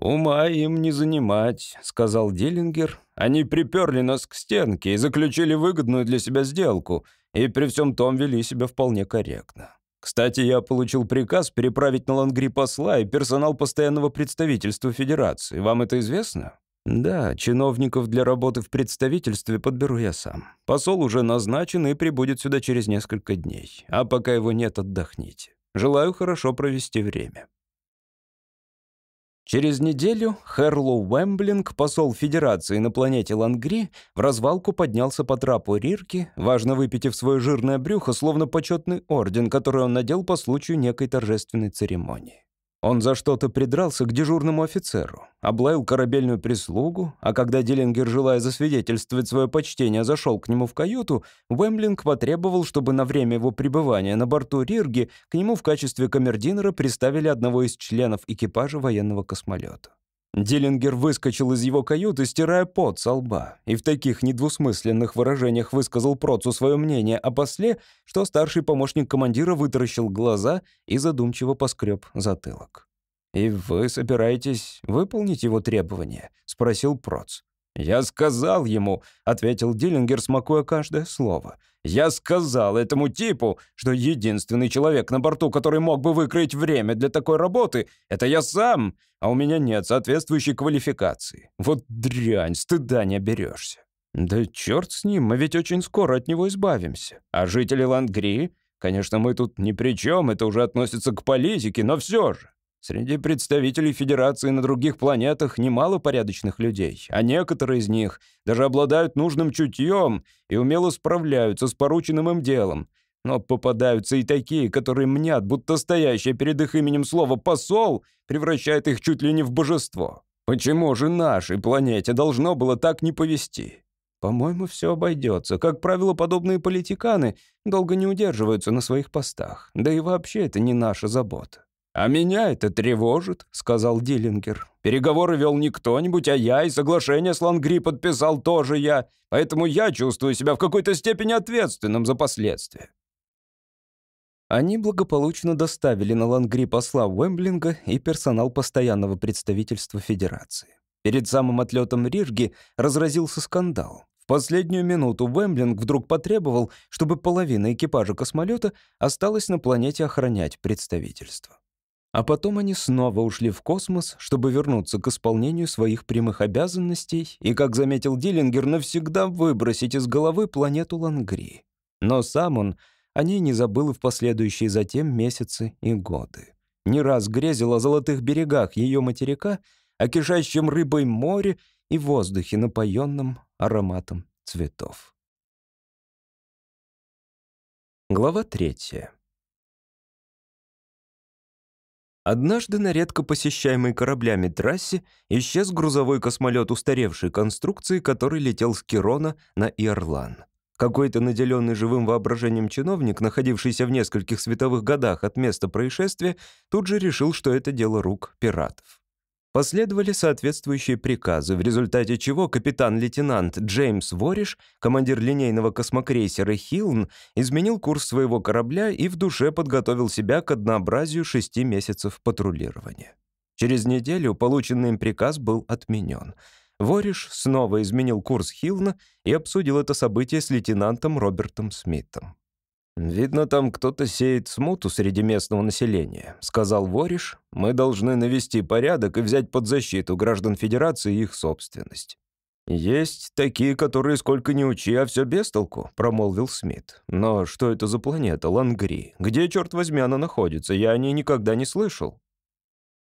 «Ума им не занимать», — сказал Диллингер. «Они приперли нас к стенке и заключили выгодную для себя сделку, и при всем том вели себя вполне корректно. Кстати, я получил приказ переправить на Лангри посла и персонал постоянного представительства Федерации. Вам это известно? Да, чиновников для работы в представительстве подберу я сам. Посол уже назначен и прибудет сюда через несколько дней. А пока его нет, отдохните. Желаю хорошо провести время. Через неделю Херлоу Уэмблинг, посол Федерации на планете Лангри, в развалку поднялся по трапу Рирки, важно выпитив свое жирное брюхо, словно почетный орден, который он надел по случаю некой торжественной церемонии. Он за что-то придрался к дежурному офицеру, облаял корабельную прислугу, а когда Диллингер, желая засвидетельствовать свое почтение, зашел к нему в каюту, Уэмблинг потребовал, чтобы на время его пребывания на борту Рирги к нему в качестве камердинера приставили одного из членов экипажа военного космолета. Диллингер выскочил из его каюты, стирая пот со лба, и в таких недвусмысленных выражениях высказал Процу свое мнение о после, что старший помощник командира вытаращил глаза и задумчиво поскреб затылок. «И вы собираетесь выполнить его требования?» — спросил Проц. «Я сказал ему», — ответил Диллингер, смакуя каждое слово. «Я сказал этому типу, что единственный человек на борту, который мог бы выкроить время для такой работы, это я сам, а у меня нет соответствующей квалификации. Вот дрянь, стыда не оберешься». «Да черт с ним, мы ведь очень скоро от него избавимся. А жители Лангри, конечно, мы тут ни при чем, это уже относится к политике, но все же. Среди представителей Федерации на других планетах немало порядочных людей, а некоторые из них даже обладают нужным чутьем и умело справляются с порученным им делом. Но попадаются и такие, которые мнят, будто стоящее перед их именем слово «посол» превращает их чуть ли не в божество. Почему же нашей планете должно было так не повести? По-моему, все обойдется. Как правило, подобные политиканы долго не удерживаются на своих постах. Да и вообще это не наша забота. «А меня это тревожит», — сказал Диллингер. «Переговоры вел не кто-нибудь, а я, и соглашение с Лангри подписал тоже я, поэтому я чувствую себя в какой-то степени ответственным за последствия». Они благополучно доставили на Лангри посла Уэмблинга и персонал постоянного представительства Федерации. Перед самым отлетом Рижги разразился скандал. В последнюю минуту Уэмблинг вдруг потребовал, чтобы половина экипажа космолета осталась на планете охранять представительство. А потом они снова ушли в космос, чтобы вернуться к исполнению своих прямых обязанностей и, как заметил Диллингер, навсегда выбросить из головы планету Лангри. Но сам он о ней не забыл и в последующие затем месяцы и годы. Не раз грезил о золотых берегах ее материка, о кишащем рыбой море и воздухе, напоенном ароматом цветов. Глава третья. Однажды на редко посещаемой кораблями трассе исчез грузовой космолет устаревшей конструкции, который летел с Кирона на Ирлан. Какой-то наделенный живым воображением чиновник, находившийся в нескольких световых годах от места происшествия, тут же решил, что это дело рук пиратов. Последовали соответствующие приказы, в результате чего капитан-лейтенант Джеймс Вориш, командир линейного космокрейсера «Хилн», изменил курс своего корабля и в душе подготовил себя к однообразию шести месяцев патрулирования. Через неделю полученный им приказ был отменен. Вориш снова изменил курс Хилна и обсудил это событие с лейтенантом Робертом Смитом. «Видно, там кто-то сеет смуту среди местного населения», — сказал Вориш. «Мы должны навести порядок и взять под защиту граждан Федерации и их собственность». «Есть такие, которые сколько ни учи, а все без толку», — промолвил Смит. «Но что это за планета, Лангри? Где, черт возьми, она находится? Я о ней никогда не слышал».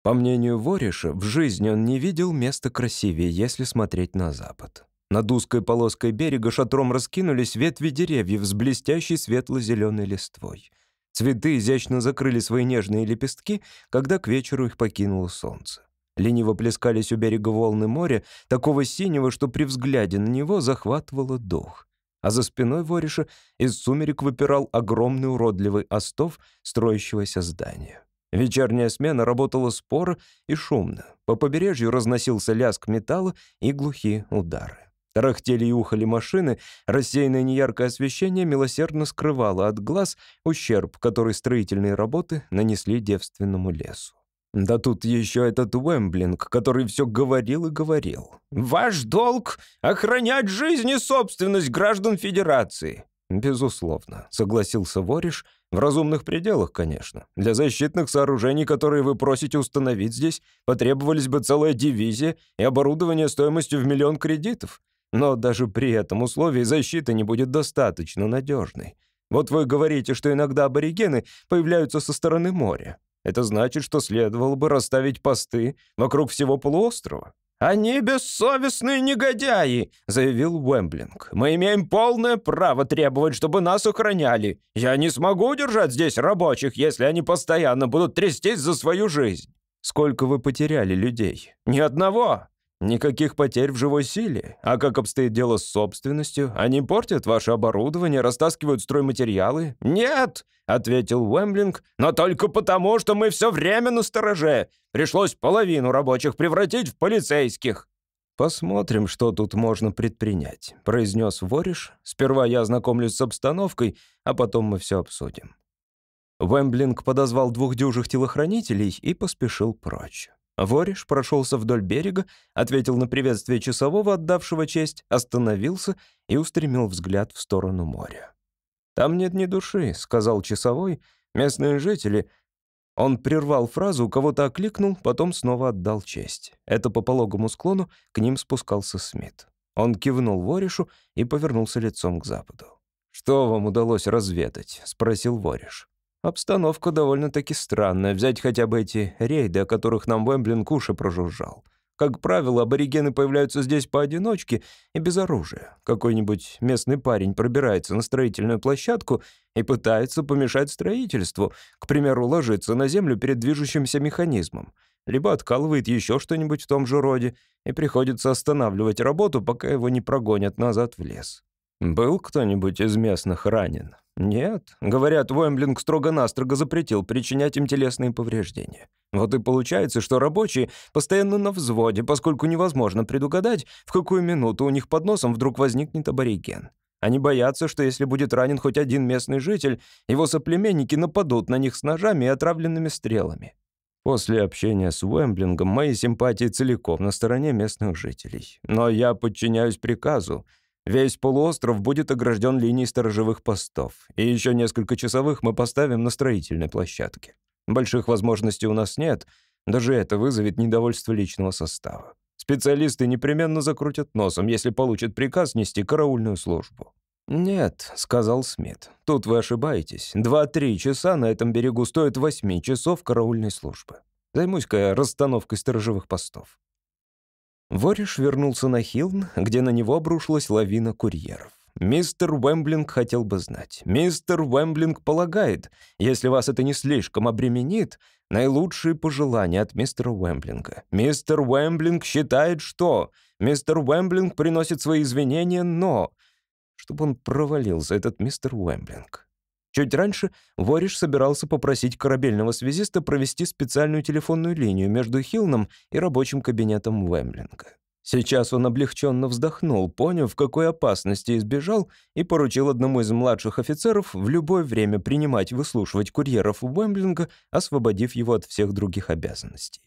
По мнению Вориша, в жизни он не видел места красивее, если смотреть на запад. Над узкой полоской берега шатром раскинулись ветви деревьев с блестящей светло-зеленой листвой. Цветы изящно закрыли свои нежные лепестки, когда к вечеру их покинуло солнце. Лениво плескались у берега волны моря, такого синего, что при взгляде на него захватывало дух. А за спиной Вориша из сумерек выпирал огромный уродливый остов строящегося здания. Вечерняя смена работала споро и шумно. По побережью разносился лязг металла и глухие удары. Тарахтели и ухали машины, рассеянное неяркое освещение милосердно скрывало от глаз ущерб, который строительные работы нанесли девственному лесу. Да тут еще этот Уэмблинг, который все говорил и говорил. «Ваш долг — охранять жизнь и собственность граждан Федерации». «Безусловно», — согласился Вориш, в разумных пределах, конечно. Для защитных сооружений, которые вы просите установить здесь, потребовались бы целая дивизия и оборудование стоимостью в миллион кредитов. Но даже при этом условии защита не будет достаточно надежной. Вот вы говорите, что иногда аборигены появляются со стороны моря. Это значит, что следовало бы расставить посты вокруг всего полуострова. «Они бессовестные негодяи», — заявил Уэмблинг. «Мы имеем полное право требовать, чтобы нас охраняли. Я не смогу удержать здесь рабочих, если они постоянно будут трястись за свою жизнь». «Сколько вы потеряли людей?» «Ни одного. Никаких потерь в живой силе. А как обстоит дело с собственностью? Они портят ваше оборудование, растаскивают стройматериалы? Нет, ответил Уэмблинг, но только потому, что мы все время на стороже. Пришлось половину рабочих превратить в полицейских. «Посмотрим, что тут можно предпринять», — произнес Вориш. «Сперва я ознакомлюсь с обстановкой, а потом мы все обсудим». Уэмблинг подозвал двух дюжих телохранителей и поспешил прочь. Вориш прошелся вдоль берега, ответил на приветствие часового, отдавшего честь, остановился и устремил взгляд в сторону моря. «Там нет ни души», — сказал часовой. «Местные жители...» Он прервал фразу, кого-то окликнул, потом снова отдал честь. Это по пологому склону к ним спускался Смит. Он кивнул Воришу и повернулся лицом к западу. «Что вам удалось разведать?» — спросил Вориш. Обстановка довольно-таки странная. Взять хотя бы эти рейды, о которых нам Вэмблин Куша прожужжал. Как правило, аборигены появляются здесь поодиночке и без оружия. Какой-нибудь местный парень пробирается на строительную площадку и пытается помешать строительству, к примеру, ложится на землю перед движущимся механизмом, либо откалывает еще что-нибудь в том же роде, и приходится останавливать работу, пока его не прогонят назад в лес. Был кто-нибудь из местных ранен? Нет. Говорят, Уэмблинг строго-настрого запретил причинять им телесные повреждения. Вот и получается, что рабочие постоянно на взводе, поскольку невозможно предугадать, в какую минуту у них под носом вдруг возникнет абориген. Они боятся, что если будет ранен хоть один местный житель, его соплеменники нападут на них с ножами и отравленными стрелами. После общения с Уэмблингом мои симпатии целиком на стороне местных жителей. Но я подчиняюсь приказу — Весь полуостров будет огражден линией сторожевых постов, и еще несколько часовых мы поставим на строительной площадке. Больших возможностей у нас нет, даже это вызовет недовольство личного состава. Специалисты непременно закрутят носом, если получат приказ нести караульную службу. «Нет», — сказал Смит, — «тут вы ошибаетесь. Два-три часа на этом берегу стоят восьми часов караульной службы. Займусь-ка я расстановкой сторожевых постов». Вориш вернулся на Хилн, где на него обрушилась лавина курьеров. Мистер Уэмблинг хотел бы знать. Мистер Уэмблинг полагает, если вас это не слишком обременит, наилучшие пожелания от мистера Уэмблинга. Мистер Уэмблинг считает, что... Мистер Уэмблинг приносит свои извинения, но... Чтобы он провалился, этот мистер Уэмблинг. Чуть раньше Вориш собирался попросить корабельного связиста провести специальную телефонную линию между Хилном и рабочим кабинетом Уэмблинга. Сейчас он облегченно вздохнул, поняв, какой опасности избежал, и поручил одному из младших офицеров в любое время принимать и выслушивать курьеров Уэмблинга, освободив его от всех других обязанностей.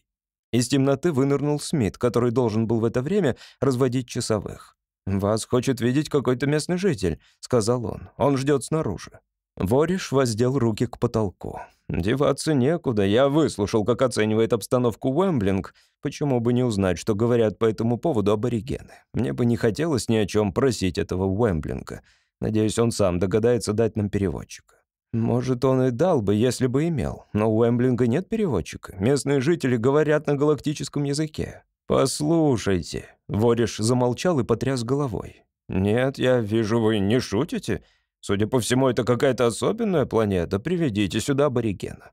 Из темноты вынырнул Смит, который должен был в это время разводить часовых. «Вас хочет видеть какой-то местный житель», — сказал он. «Он ждет снаружи». Вориш воздел руки к потолку. «Деваться некуда. Я выслушал, как оценивает обстановку Уэмблинг. Почему бы не узнать, что говорят по этому поводу аборигены? Мне бы не хотелось ни о чем просить этого Уэмблинга. Надеюсь, он сам догадается дать нам переводчика». «Может, он и дал бы, если бы имел. Но у Эмблинга нет переводчика. Местные жители говорят на галактическом языке». «Послушайте». Вориш замолчал и потряс головой. «Нет, я вижу, вы не шутите. Судя по всему, это какая-то особенная планета. Приведите сюда аборигена».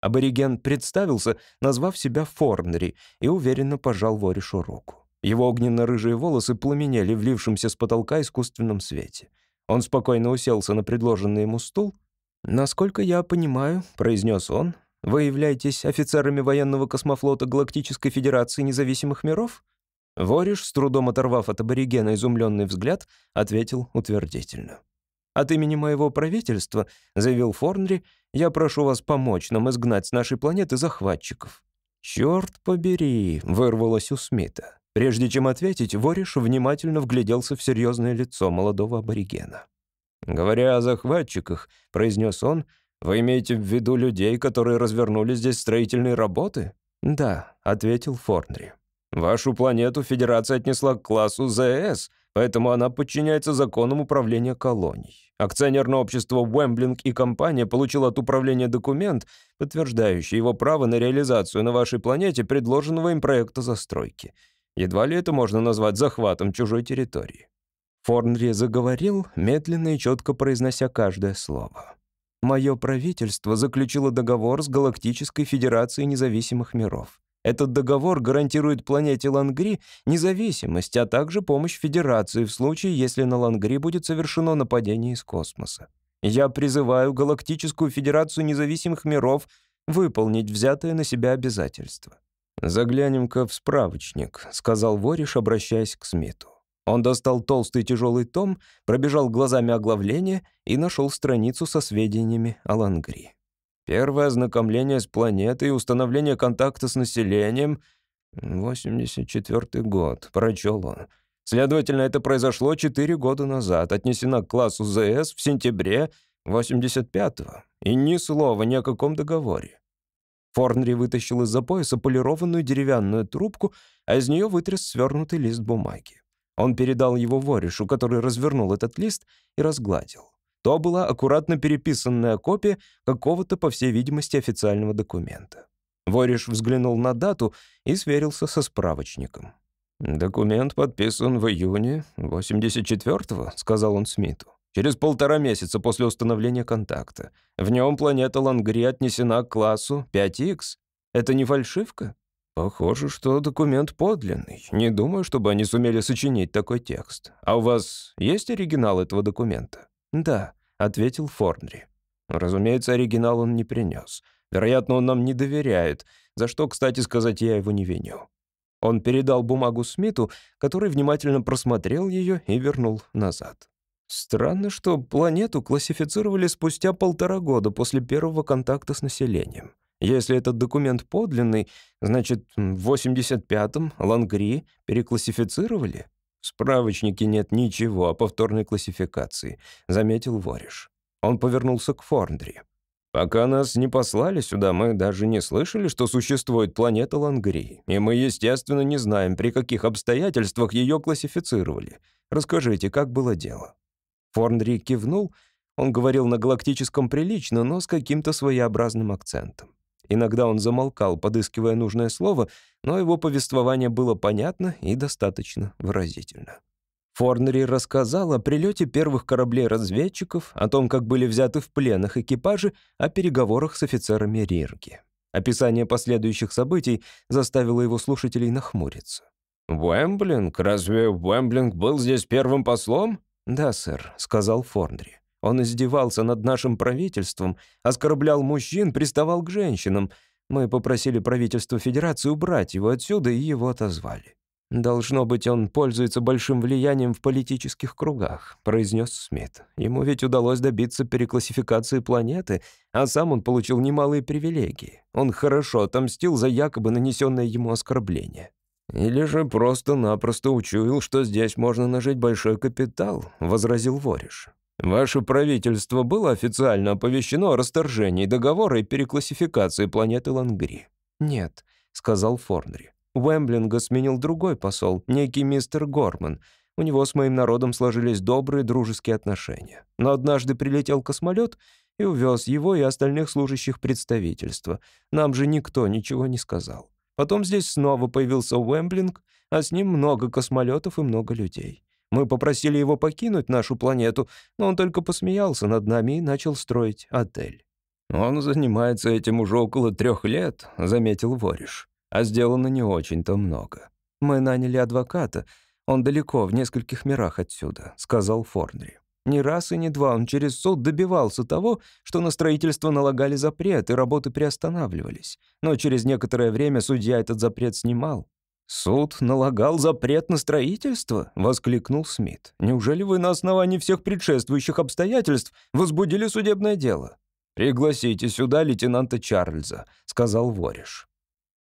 Абориген представился, назвав себя Форнери, и уверенно пожал Воришу руку. Его огненно-рыжие волосы пламенели в лившемся с потолка искусственном свете. Он спокойно уселся на предложенный ему стул. «Насколько я понимаю», — произнес он, «вы являетесь офицерами военного космофлота Галактической Федерации Независимых Миров?» Вориш, с трудом оторвав от аборигена изумленный взгляд, ответил утвердительно. «От имени моего правительства», — заявил Форнри, «я прошу вас помочь нам изгнать с нашей планеты захватчиков». «Чёрт побери», — вырвалось у Смита. Прежде чем ответить, Вориш внимательно вгляделся в серьезное лицо молодого аборигена. «Говоря о захватчиках», — произнес он, — «вы имеете в виду людей, которые развернули здесь строительные работы?» «Да», — ответил Форнри. «Вашу планету Федерация отнесла к классу ЗС, поэтому она подчиняется законам управления колоний. Акционерное общество Уэмблинг и компания получило от управления документ, подтверждающий его право на реализацию на вашей планете предложенного им проекта застройки. Едва ли это можно назвать захватом чужой территории. Форнри заговорил, медленно и четко произнося каждое слово. «Мое правительство заключило договор с Галактической Федерацией Независимых Миров. Этот договор гарантирует планете Лангри независимость, а также помощь Федерации в случае, если на Лангри будет совершено нападение из космоса. Я призываю Галактическую Федерацию Независимых Миров выполнить взятое на себя обязательство. «Заглянем-ка в справочник», — сказал Вориш, обращаясь к Смиту. Он достал толстый тяжелый том, пробежал глазами оглавление и нашел страницу со сведениями о Лангри. Первое ознакомление с планетой и установление контакта с населением. 84 год, прочел он. Следовательно, это произошло 4 года назад, отнесена к классу ЗС в сентябре 85-го. И ни слова ни о каком договоре. Форнри вытащил из-за пояса полированную деревянную трубку, а из нее вытряс свернутый лист бумаги. Он передал его Воришу, который развернул этот лист и разгладил. То была аккуратно переписанная копия какого-то, по всей видимости, официального документа. Вориш взглянул на дату и сверился со справочником. «Документ подписан в июне 84-го», — сказал он Смиту через полтора месяца после установления контакта. В нем планета Лангри отнесена к классу 5Х. Это не фальшивка? Похоже, что документ подлинный. Не думаю, чтобы они сумели сочинить такой текст. А у вас есть оригинал этого документа? Да, ответил Форнри. Разумеется, оригинал он не принес. Вероятно, он нам не доверяет, за что, кстати сказать, я его не виню. Он передал бумагу Смиту, который внимательно просмотрел ее и вернул назад. Странно, что планету классифицировали спустя полтора года после первого контакта с населением. Если этот документ подлинный, значит, в 85-м Лангри переклассифицировали? В справочнике нет ничего о повторной классификации, заметил Вориш. Он повернулся к Форндри. Пока нас не послали сюда, мы даже не слышали, что существует планета Лангри, и мы, естественно, не знаем, при каких обстоятельствах ее классифицировали. Расскажите, как было дело?» Форнри кивнул. Он говорил на галактическом прилично, но с каким-то своеобразным акцентом. Иногда он замолкал, подыскивая нужное слово, но его повествование было понятно и достаточно выразительно. Форнери рассказал о прилете первых кораблей-разведчиков, о том, как были взяты в плен их экипажи, о переговорах с офицерами Рирги. Описание последующих событий заставило его слушателей нахмуриться. «Уэмблинг? Разве Уэмблинг был здесь первым послом?» «Да, сэр», — сказал Форндри. Он издевался над нашим правительством, оскорблял мужчин, приставал к женщинам. Мы попросили правительство Федерации убрать его отсюда, и его отозвали. «Должно быть, он пользуется большим влиянием в политических кругах», — произнес Смит. «Ему ведь удалось добиться переклассификации планеты, а сам он получил немалые привилегии. Он хорошо отомстил за якобы нанесенное ему оскорбление». «Или же просто-напросто учуял, что здесь можно нажить большой капитал», — возразил Вориш. «Ваше правительство было официально оповещено о расторжении договора и переклассификации планеты Лангри?» «Нет», — сказал Форнри. Уэмблинга сменил другой посол, некий мистер Горман. У него с моим народом сложились добрые дружеские отношения. Но однажды прилетел космолет и увез его и остальных служащих представительства. Нам же никто ничего не сказал. Потом здесь снова появился Уэмблинг, а с ним много космолетов и много людей. Мы попросили его покинуть нашу планету, но он только посмеялся над нами и начал строить отель. «Он занимается этим уже около трех лет», — заметил Вориш а сделано не очень-то много. Мы наняли адвоката, он далеко, в нескольких мирах отсюда», — сказал Форнри. Ни раз и ни два он через суд добивался того, что на строительство налагали запрет, и работы приостанавливались. Но через некоторое время судья этот запрет снимал. «Суд налагал запрет на строительство?» — воскликнул Смит. «Неужели вы на основании всех предшествующих обстоятельств возбудили судебное дело?» «Пригласите сюда лейтенанта Чарльза», — сказал Вориш.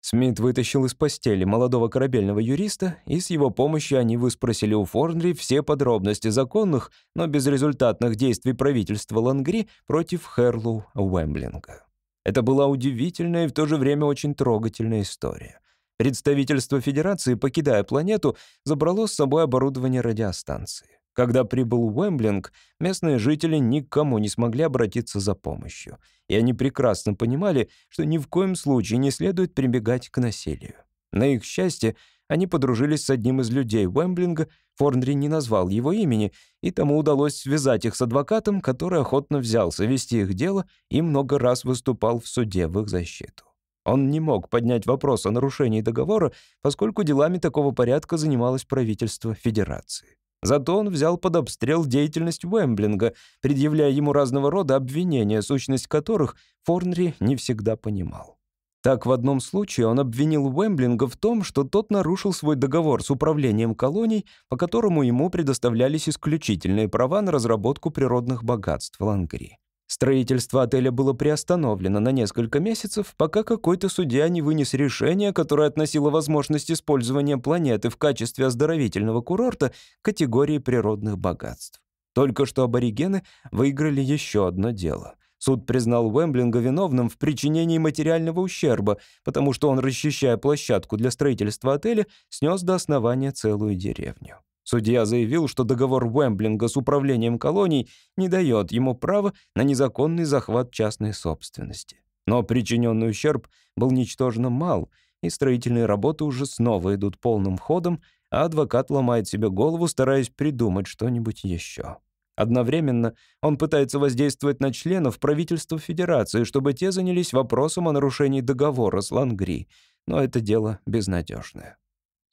Смит вытащил из постели молодого корабельного юриста, и с его помощью они выспросили у Форнри все подробности законных, но безрезультатных действий правительства Лангри против Херлу Уэмблинга. Это была удивительная и в то же время очень трогательная история. Представительство Федерации, покидая планету, забрало с собой оборудование радиостанции. Когда прибыл Уэмблинг, местные жители никому не смогли обратиться за помощью, и они прекрасно понимали, что ни в коем случае не следует прибегать к насилию. На их счастье, они подружились с одним из людей Уэмблинга, Форнри не назвал его имени, и тому удалось связать их с адвокатом, который охотно взялся вести их дело и много раз выступал в суде в их защиту. Он не мог поднять вопрос о нарушении договора, поскольку делами такого порядка занималось правительство Федерации. Зато он взял под обстрел деятельность Уэмблинга, предъявляя ему разного рода обвинения, сущность которых Форнри не всегда понимал. Так, в одном случае он обвинил Уэмблинга в том, что тот нарушил свой договор с управлением колоний, по которому ему предоставлялись исключительные права на разработку природных богатств Лангри. Строительство отеля было приостановлено на несколько месяцев, пока какой-то судья не вынес решение, которое относило возможность использования планеты в качестве оздоровительного курорта категории природных богатств. Только что аборигены выиграли еще одно дело. Суд признал Уэмблинга виновным в причинении материального ущерба, потому что он, расчищая площадку для строительства отеля, снес до основания целую деревню. Судья заявил, что договор Уэмблинга с управлением колоний не дает ему права на незаконный захват частной собственности. Но причиненный ущерб был ничтожно мал, и строительные работы уже снова идут полным ходом, а адвокат ломает себе голову, стараясь придумать что-нибудь еще. Одновременно он пытается воздействовать на членов правительства Федерации, чтобы те занялись вопросом о нарушении договора с Лангри, но это дело безнадежное.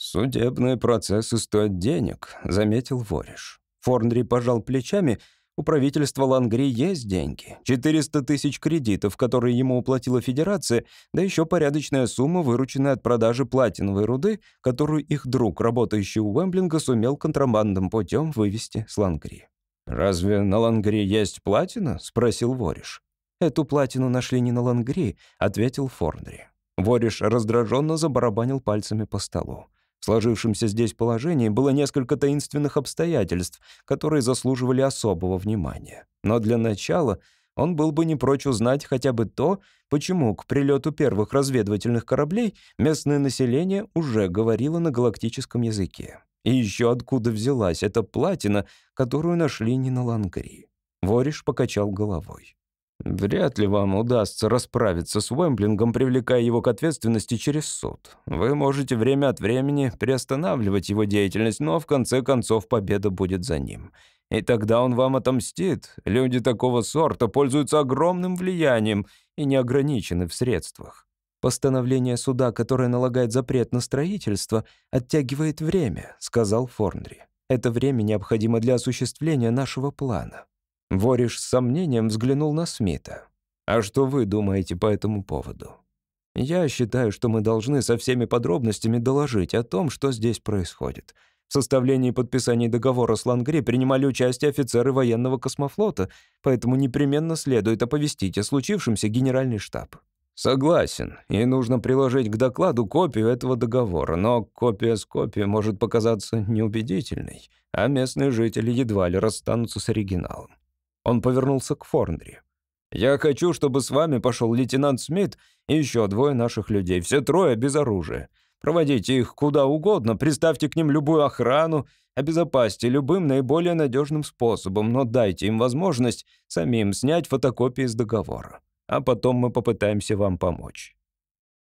«Судебные процессы стоят денег», — заметил Вориш. Форнри пожал плечами. У правительства Лангри есть деньги. 400 тысяч кредитов, которые ему уплатила Федерация, да еще порядочная сумма, вырученная от продажи платиновой руды, которую их друг, работающий у Уэмблинга, сумел контрабандным путем вывести с Лангри. «Разве на Лангри есть платина?» — спросил Вориш. «Эту платину нашли не на Лангри», — ответил Форнри. Вориш раздраженно забарабанил пальцами по столу. В сложившемся здесь положении было несколько таинственных обстоятельств, которые заслуживали особого внимания. Но для начала он был бы не прочь узнать хотя бы то, почему к прилету первых разведывательных кораблей местное население уже говорило на галактическом языке. И еще откуда взялась эта платина, которую нашли не на Лангри. Вориш покачал головой. Вряд ли вам удастся расправиться с Уэмблингом, привлекая его к ответственности через суд. Вы можете время от времени приостанавливать его деятельность, но в конце концов победа будет за ним. И тогда он вам отомстит. Люди такого сорта пользуются огромным влиянием и не ограничены в средствах. «Постановление суда, которое налагает запрет на строительство, оттягивает время», — сказал Форнри. «Это время необходимо для осуществления нашего плана». Вориш с сомнением взглянул на Смита. «А что вы думаете по этому поводу?» «Я считаю, что мы должны со всеми подробностями доложить о том, что здесь происходит. В составлении и подписании договора с Лангри принимали участие офицеры военного космофлота, поэтому непременно следует оповестить о случившемся генеральный штаб. Согласен, и нужно приложить к докладу копию этого договора, но копия с копией может показаться неубедительной, а местные жители едва ли расстанутся с оригиналом. Он повернулся к Форнри. «Я хочу, чтобы с вами пошел лейтенант Смит и еще двое наших людей, все трое без оружия. Проводите их куда угодно, приставьте к ним любую охрану, обезопасьте любым наиболее надежным способом, но дайте им возможность самим снять фотокопии с договора. А потом мы попытаемся вам помочь».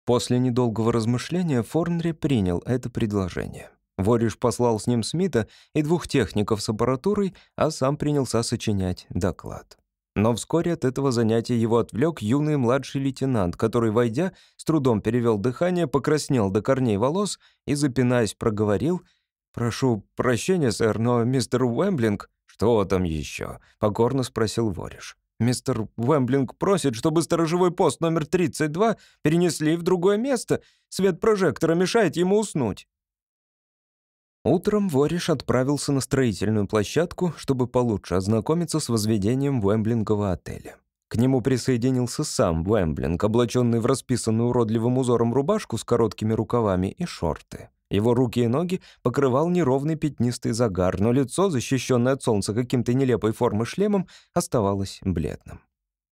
После недолгого размышления Форнри принял это предложение. Вориш послал с ним Смита и двух техников с аппаратурой, а сам принялся сочинять доклад. Но вскоре от этого занятия его отвлек юный младший лейтенант, который, войдя, с трудом перевел дыхание, покраснел до корней волос и, запинаясь, проговорил «Прошу прощения, сэр, но мистер Уэмблинг...» «Что там еще?» — покорно спросил Вориш. «Мистер Уэмблинг просит, чтобы сторожевой пост номер 32 перенесли в другое место. Свет прожектора мешает ему уснуть». Утром Вориш отправился на строительную площадку, чтобы получше ознакомиться с возведением Уэмблингового отеля. К нему присоединился сам Уэмблинг, облаченный в расписанную уродливым узором рубашку с короткими рукавами и шорты. Его руки и ноги покрывал неровный пятнистый загар, но лицо, защищенное от солнца каким-то нелепой формы шлемом, оставалось бледным.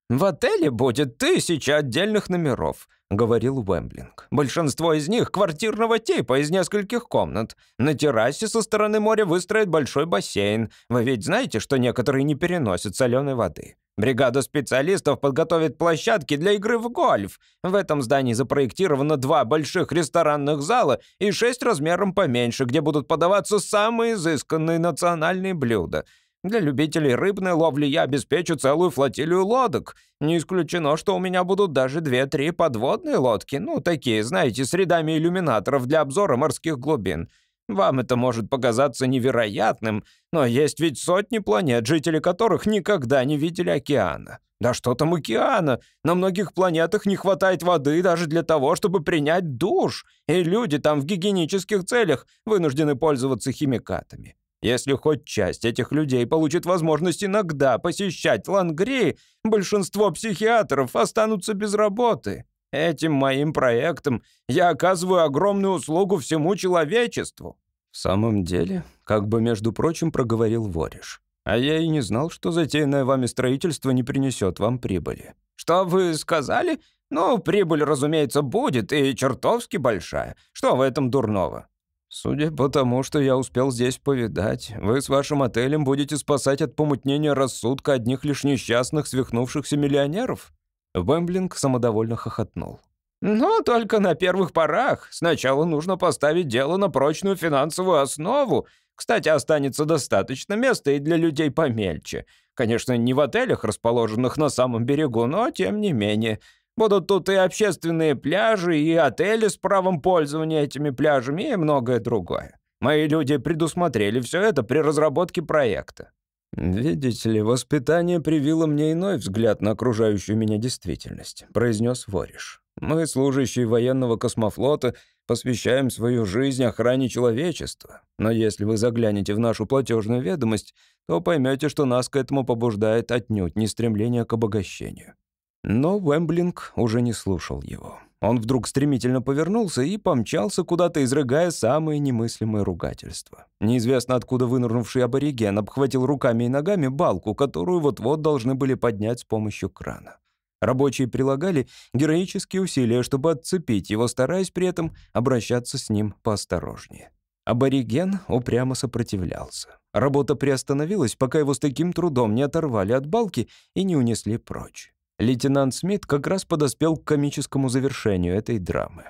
«В отеле будет тысяча отдельных номеров», — говорил Уэмблинг. «Большинство из них квартирного типа, из нескольких комнат. На террасе со стороны моря выстроят большой бассейн. Вы ведь знаете, что некоторые не переносят соленой воды. Бригада специалистов подготовит площадки для игры в гольф. В этом здании запроектировано два больших ресторанных зала и шесть размером поменьше, где будут подаваться самые изысканные национальные блюда». Для любителей рыбной ловли я обеспечу целую флотилию лодок. Не исключено, что у меня будут даже две-три подводные лодки, ну, такие, знаете, с рядами иллюминаторов для обзора морских глубин. Вам это может показаться невероятным, но есть ведь сотни планет, жители которых никогда не видели океана. Да что там океана? На многих планетах не хватает воды даже для того, чтобы принять душ, и люди там в гигиенических целях вынуждены пользоваться химикатами. Если хоть часть этих людей получит возможность иногда посещать Лангри, большинство психиатров останутся без работы. Этим моим проектом я оказываю огромную услугу всему человечеству». «В самом деле», — как бы, между прочим, проговорил Вориш. «А я и не знал, что затеянное вами строительство не принесет вам прибыли». «Что вы сказали? Ну, прибыль, разумеется, будет, и чертовски большая. Что в этом дурного?» Судя по тому, что я успел здесь повидать, вы с вашим отелем будете спасать от помутнения рассудка одних лишь несчастных свихнувшихся миллионеров?» Бэмблинг самодовольно хохотнул. «Но только на первых порах. Сначала нужно поставить дело на прочную финансовую основу. Кстати, останется достаточно места и для людей помельче. Конечно, не в отелях, расположенных на самом берегу, но тем не менее. Будут тут и общественные пляжи, и отели с правом пользования этими пляжами, и многое другое. Мои люди предусмотрели все это при разработке проекта. «Видите ли, воспитание привило мне иной взгляд на окружающую меня действительность», — произнес Вориш. «Мы, служащие военного космофлота, посвящаем свою жизнь охране человечества. Но если вы заглянете в нашу платежную ведомость, то поймете, что нас к этому побуждает отнюдь не стремление к обогащению. Но Уэмблинг уже не слушал его. Он вдруг стремительно повернулся и помчался куда-то, изрыгая самые немыслимые ругательства. Неизвестно откуда вынырнувший абориген обхватил руками и ногами балку, которую вот-вот должны были поднять с помощью крана. Рабочие прилагали героические усилия, чтобы отцепить его, стараясь при этом обращаться с ним поосторожнее. Абориген упрямо сопротивлялся. Работа приостановилась, пока его с таким трудом не оторвали от балки и не унесли прочь. Лейтенант Смит как раз подоспел к комическому завершению этой драмы.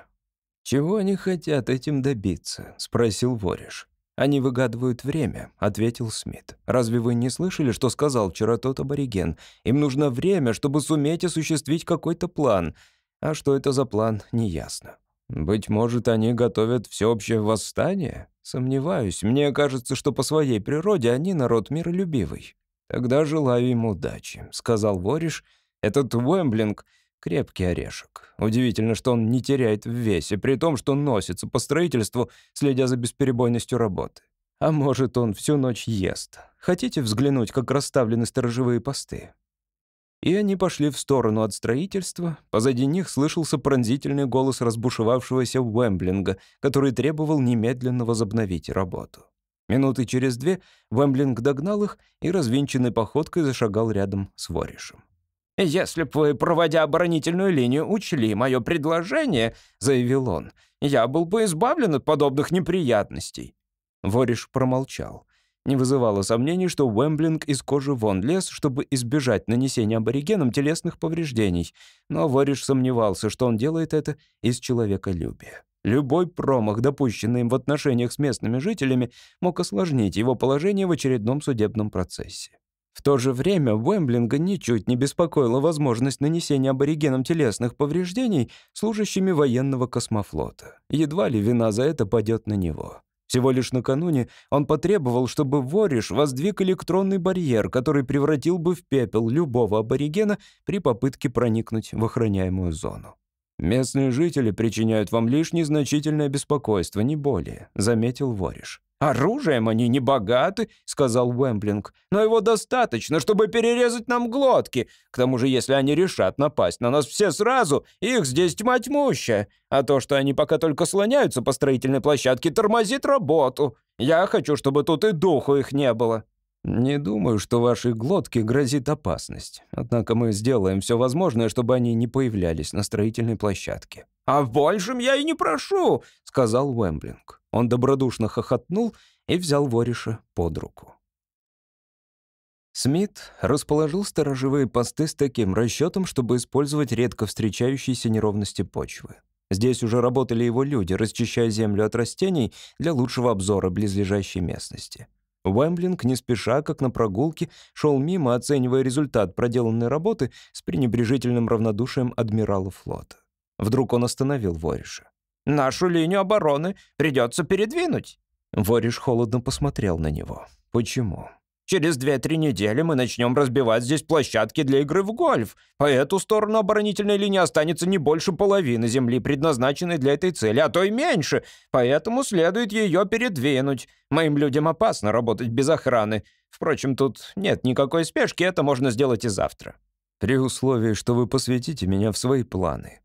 «Чего они хотят этим добиться?» — спросил Вориш. «Они выгадывают время», — ответил Смит. «Разве вы не слышали, что сказал вчера тот абориген? Им нужно время, чтобы суметь осуществить какой-то план. А что это за план, неясно. Быть может, они готовят всеобщее восстание? Сомневаюсь. Мне кажется, что по своей природе они народ миролюбивый». «Тогда желаю им удачи», — сказал Вориш. «Этот Уэмблинг — крепкий орешек. Удивительно, что он не теряет в весе, при том, что носится по строительству, следя за бесперебойностью работы. А может, он всю ночь ест. Хотите взглянуть, как расставлены сторожевые посты?» И они пошли в сторону от строительства. Позади них слышался пронзительный голос разбушевавшегося Уэмблинга, который требовал немедленно возобновить работу. Минуты через две Вэмблинг догнал их и развинченной походкой зашагал рядом с Воришем. «Если б вы, проводя оборонительную линию, учли мое предложение», — заявил он, — «я был бы избавлен от подобных неприятностей». Вориш промолчал. Не вызывало сомнений, что Уэмблинг из кожи вон лез, чтобы избежать нанесения аборигенам телесных повреждений, но Вориш сомневался, что он делает это из человеколюбия. Любой промах, допущенный им в отношениях с местными жителями, мог осложнить его положение в очередном судебном процессе. В то же время Уэмблинга ничуть не беспокоила возможность нанесения аборигенам телесных повреждений служащими военного космофлота. Едва ли вина за это падет на него. Всего лишь накануне он потребовал, чтобы Вориш воздвиг электронный барьер, который превратил бы в пепел любого аборигена при попытке проникнуть в охраняемую зону. «Местные жители причиняют вам лишь незначительное беспокойство, не более», — заметил Вориш. «Оружием они не богаты», — сказал Уэмблинг, «но его достаточно, чтобы перерезать нам глотки. К тому же, если они решат напасть на нас все сразу, их здесь тьма тьмущая. А то, что они пока только слоняются по строительной площадке, тормозит работу. Я хочу, чтобы тут и духу их не было». «Не думаю, что вашей глотке грозит опасность. Однако мы сделаем все возможное, чтобы они не появлялись на строительной площадке». «А в большем я и не прошу», — сказал Уэмблинг. Он добродушно хохотнул и взял Вориша под руку. Смит расположил сторожевые посты с таким расчетом, чтобы использовать редко встречающиеся неровности почвы. Здесь уже работали его люди, расчищая землю от растений для лучшего обзора близлежащей местности. Уэмблинг не спеша, как на прогулке, шел мимо, оценивая результат проделанной работы с пренебрежительным равнодушием адмирала флота. Вдруг он остановил Вориша. «Нашу линию обороны придется передвинуть». Вориш холодно посмотрел на него. «Почему?» Через две-три недели мы начнем разбивать здесь площадки для игры в гольф. По эту сторону оборонительной линии останется не больше половины земли, предназначенной для этой цели, а то и меньше. Поэтому следует ее передвинуть. Моим людям опасно работать без охраны. Впрочем, тут нет никакой спешки, это можно сделать и завтра. При условии, что вы посвятите меня в свои планы.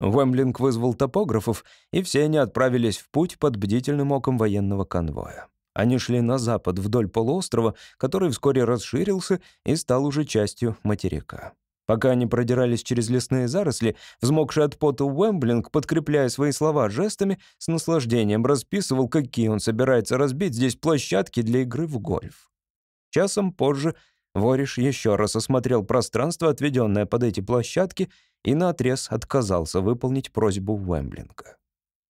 Уэмблинг вызвал топографов, и все они отправились в путь под бдительным оком военного конвоя. Они шли на запад вдоль полуострова, который вскоре расширился и стал уже частью материка. Пока они продирались через лесные заросли, взмокший от пота Уэмблинг, подкрепляя свои слова жестами, с наслаждением расписывал, какие он собирается разбить здесь площадки для игры в гольф. Часом позже Вориш еще раз осмотрел пространство, отведенное под эти площадки, и наотрез отказался выполнить просьбу Уэмблинга.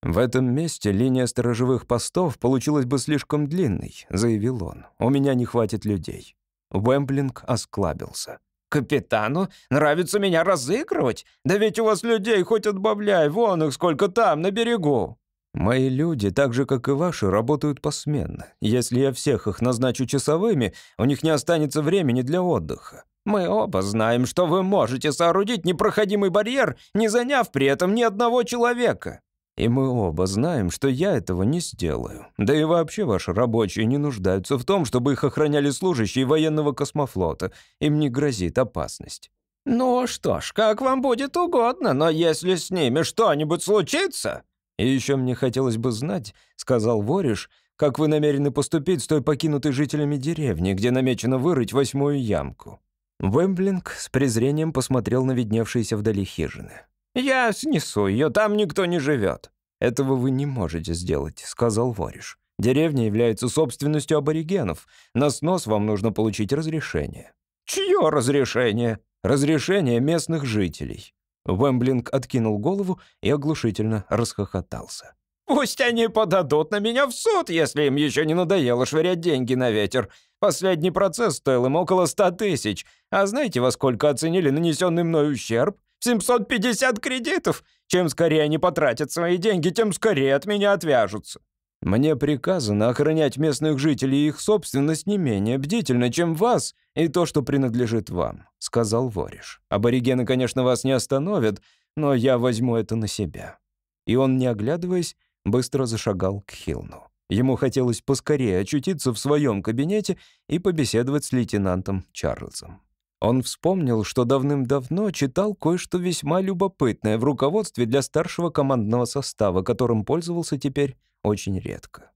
«В этом месте линия сторожевых постов получилась бы слишком длинной», — заявил он. «У меня не хватит людей». Уэмблинг осклабился. «Капитану нравится меня разыгрывать? Да ведь у вас людей хоть отбавляй, вон их сколько там, на берегу!» «Мои люди, так же, как и ваши, работают посменно. Если я всех их назначу часовыми, у них не останется времени для отдыха». «Мы оба знаем, что вы можете соорудить непроходимый барьер, не заняв при этом ни одного человека». И мы оба знаем, что я этого не сделаю. Да и вообще ваши рабочие не нуждаются в том, чтобы их охраняли служащие военного космофлота. Им не грозит опасность. «Ну что ж, как вам будет угодно, но если с ними что-нибудь случится...» «И еще мне хотелось бы знать», — сказал Вориш, «как вы намерены поступить с той покинутой жителями деревни, где намечено вырыть восьмую ямку». Вэмблинг с презрением посмотрел на видневшиеся вдали хижины. «Я снесу ее, там никто не живет». «Этого вы не можете сделать», — сказал Вориш. «Деревня является собственностью аборигенов. На снос вам нужно получить разрешение». «Чье разрешение?» «Разрешение местных жителей». Вэмблинг откинул голову и оглушительно расхохотался. «Пусть они подадут на меня в суд, если им еще не надоело швырять деньги на ветер. Последний процесс стоил им около ста тысяч. А знаете, во сколько оценили нанесенный мной ущерб? 750 кредитов. Чем скорее они потратят свои деньги, тем скорее от меня отвяжутся». «Мне приказано охранять местных жителей и их собственность не менее бдительно, чем вас и то, что принадлежит вам», — сказал Вориш. «Аборигены, конечно, вас не остановят, но я возьму это на себя». И он, не оглядываясь, быстро зашагал к Хилну. Ему хотелось поскорее очутиться в своем кабинете и побеседовать с лейтенантом Чарльзом. Он вспомнил, что давным-давно читал кое-что весьма любопытное в руководстве для старшего командного состава, которым пользовался теперь очень редко.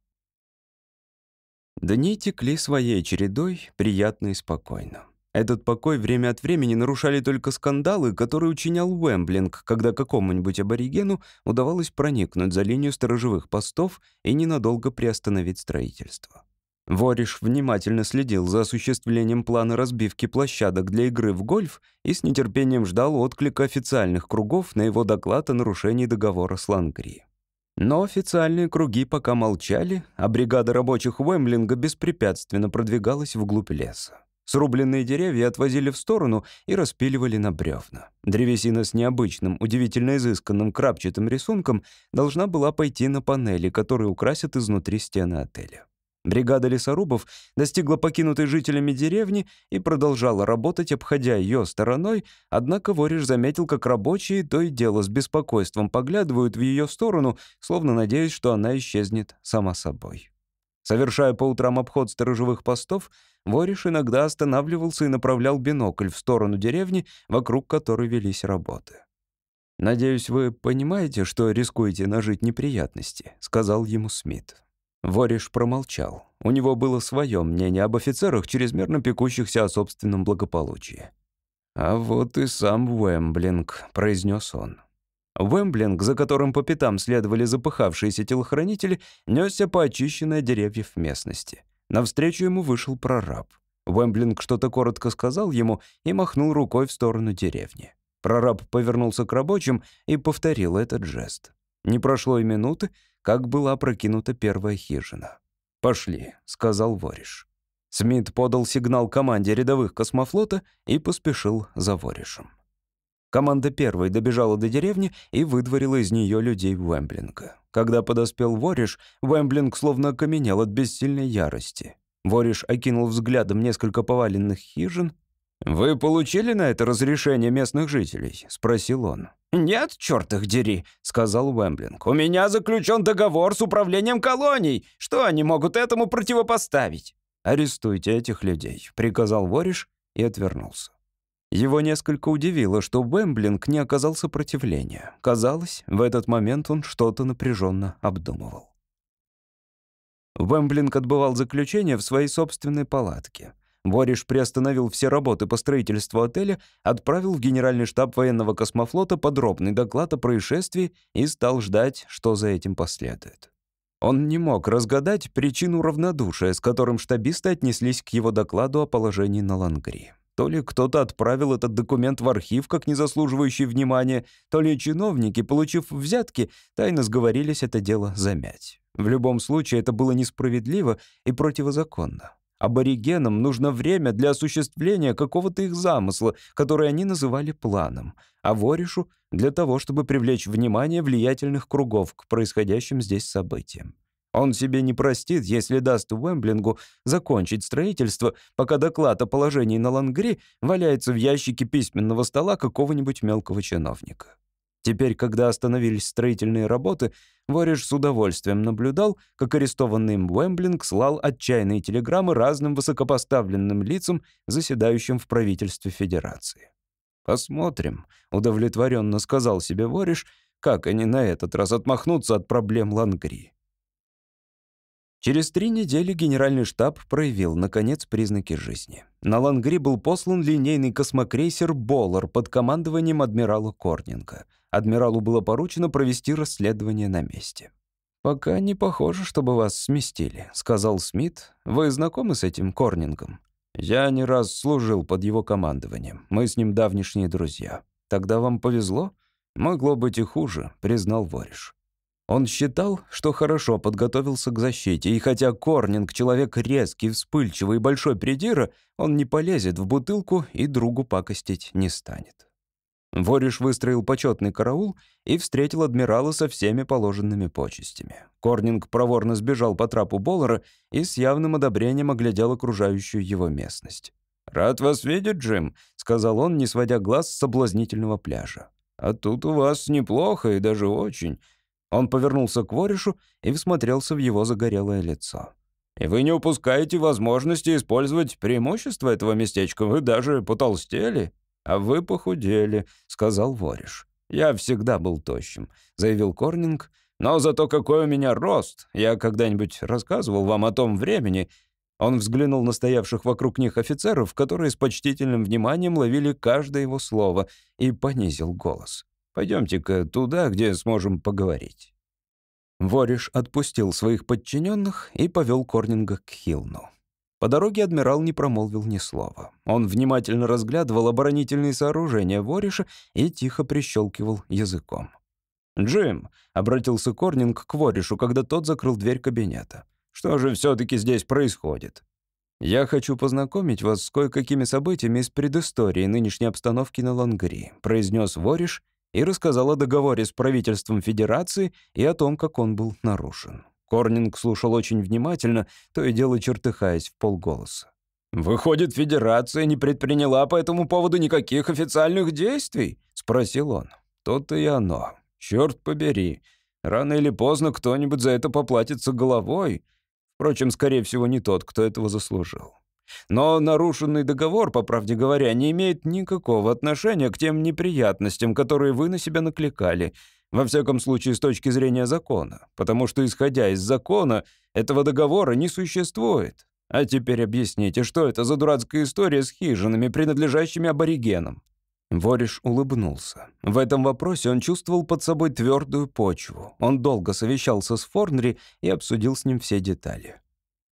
Дни текли своей чередой, приятно и спокойно. Этот покой время от времени нарушали только скандалы, которые учинял Уэмблинг, когда какому-нибудь аборигену удавалось проникнуть за линию сторожевых постов и ненадолго приостановить строительство. Вориш внимательно следил за осуществлением плана разбивки площадок для игры в гольф и с нетерпением ждал отклика официальных кругов на его доклад о нарушении договора с Лангри. Но официальные круги пока молчали, а бригада рабочих Уэмблинга беспрепятственно продвигалась вглубь леса. Срубленные деревья отвозили в сторону и распиливали на бревна. Древесина с необычным, удивительно изысканным крапчатым рисунком должна была пойти на панели, которые украсят изнутри стены отеля. Бригада лесорубов достигла покинутой жителями деревни и продолжала работать, обходя ее стороной, однако Вориш заметил, как рабочие то и дело с беспокойством поглядывают в ее сторону, словно надеясь, что она исчезнет сама собой. Совершая по утрам обход сторожевых постов, Вориш иногда останавливался и направлял бинокль в сторону деревни, вокруг которой велись работы. «Надеюсь, вы понимаете, что рискуете нажить неприятности», — сказал ему Смит. Вориш промолчал. У него было свое мнение об офицерах, чрезмерно пекущихся о собственном благополучии. «А вот и сам Уэмблинг», — произнес он. Уэмблинг, за которым по пятам следовали запыхавшиеся телохранители, несся по очищенной деревьев местности. Навстречу ему вышел прораб. Уэмблинг что-то коротко сказал ему и махнул рукой в сторону деревни. Прораб повернулся к рабочим и повторил этот жест. Не прошло и минуты, как была прокинута первая хижина. «Пошли», — сказал Вориш. Смит подал сигнал команде рядовых космофлота и поспешил за Воришем. Команда первой добежала до деревни и выдворила из нее людей Уэмблинга. Когда подоспел Вориш, Уэмблинг словно окаменел от бессильной ярости. Вориш окинул взглядом несколько поваленных хижин. «Вы получили на это разрешение местных жителей?» — спросил он. «Нет, черт их дери», — сказал Уэмблинг. «У меня заключен договор с управлением колоний. Что они могут этому противопоставить?» «Арестуйте этих людей», — приказал Вориш и отвернулся. Его несколько удивило, что Бэмблинг не оказал сопротивления. Казалось, в этот момент он что-то напряженно обдумывал. Бэмблинг отбывал заключение в своей собственной палатке. Бориш приостановил все работы по строительству отеля, отправил в генеральный штаб военного космофлота подробный доклад о происшествии и стал ждать, что за этим последует. Он не мог разгадать причину равнодушия, с которым штабисты отнеслись к его докладу о положении на Лангри. То ли кто-то отправил этот документ в архив как незаслуживающий внимания, то ли чиновники, получив взятки, тайно сговорились это дело замять. В любом случае, это было несправедливо и противозаконно. Аборигенам нужно время для осуществления какого-то их замысла, который они называли планом, а Воришу — для того, чтобы привлечь внимание влиятельных кругов к происходящим здесь событиям. Он себе не простит, если даст Уэмблингу закончить строительство, пока доклад о положении на Лангри валяется в ящике письменного стола какого-нибудь мелкого чиновника. Теперь, когда остановились строительные работы, Вориш с удовольствием наблюдал, как арестованный им Уэмблинг слал отчаянные телеграммы разным высокопоставленным лицам, заседающим в правительстве Федерации. «Посмотрим», — удовлетворенно сказал себе Вориш, как они на этот раз отмахнутся от проблем Лангри. Через три недели генеральный штаб проявил, наконец, признаки жизни. На Лангри был послан линейный космокрейсер «Боллар» под командованием адмирала Корнинга. Адмиралу было поручено провести расследование на месте. «Пока не похоже, чтобы вас сместили», — сказал Смит. «Вы знакомы с этим Корнингом?» «Я не раз служил под его командованием. Мы с ним давнишние друзья. Тогда вам повезло?» «Могло быть и хуже», — признал Вориш. Он считал, что хорошо подготовился к защите, и хотя Корнинг — человек резкий, вспыльчивый и большой придира, он не полезет в бутылку и другу пакостить не станет. Вориш выстроил почетный караул и встретил адмирала со всеми положенными почестями. Корнинг проворно сбежал по трапу Боллера и с явным одобрением оглядел окружающую его местность. «Рад вас видеть, Джим», — сказал он, не сводя глаз с соблазнительного пляжа. «А тут у вас неплохо и даже очень». Он повернулся к Воришу и всмотрелся в его загорелое лицо. «И вы не упускаете возможности использовать преимущества этого местечка. Вы даже потолстели». «А вы похудели», — сказал Вориш. «Я всегда был тощим», — заявил Корнинг. «Но зато какой у меня рост! Я когда-нибудь рассказывал вам о том времени...» Он взглянул на стоявших вокруг них офицеров, которые с почтительным вниманием ловили каждое его слово, и понизил голос. «Пойдемте-ка туда, где сможем поговорить». Вориш отпустил своих подчиненных и повел Корнинга к Хилну. По дороге адмирал не промолвил ни слова. Он внимательно разглядывал оборонительные сооружения Вориша и тихо прищелкивал языком. «Джим», — обратился Корнинг к Воришу, когда тот закрыл дверь кабинета. «Что же все-таки здесь происходит?» «Я хочу познакомить вас с кое-какими событиями из предыстории нынешней обстановки на Лангри», — произнес Вориш и рассказал о договоре с правительством Федерации и о том, как он был нарушен. Корнинг слушал очень внимательно, то и дело чертыхаясь в полголоса. «Выходит, Федерация не предприняла по этому поводу никаких официальных действий?» — спросил он. «То-то и оно. Черт побери. Рано или поздно кто-нибудь за это поплатится головой. Впрочем, скорее всего, не тот, кто этого заслужил. Но нарушенный договор, по правде говоря, не имеет никакого отношения к тем неприятностям, которые вы на себя накликали. Во всяком случае, с точки зрения закона. Потому что, исходя из закона, этого договора не существует. А теперь объясните, что это за дурацкая история с хижинами, принадлежащими аборигенам?» Вориш улыбнулся. В этом вопросе он чувствовал под собой твердую почву. Он долго совещался с Форнри и обсудил с ним все детали.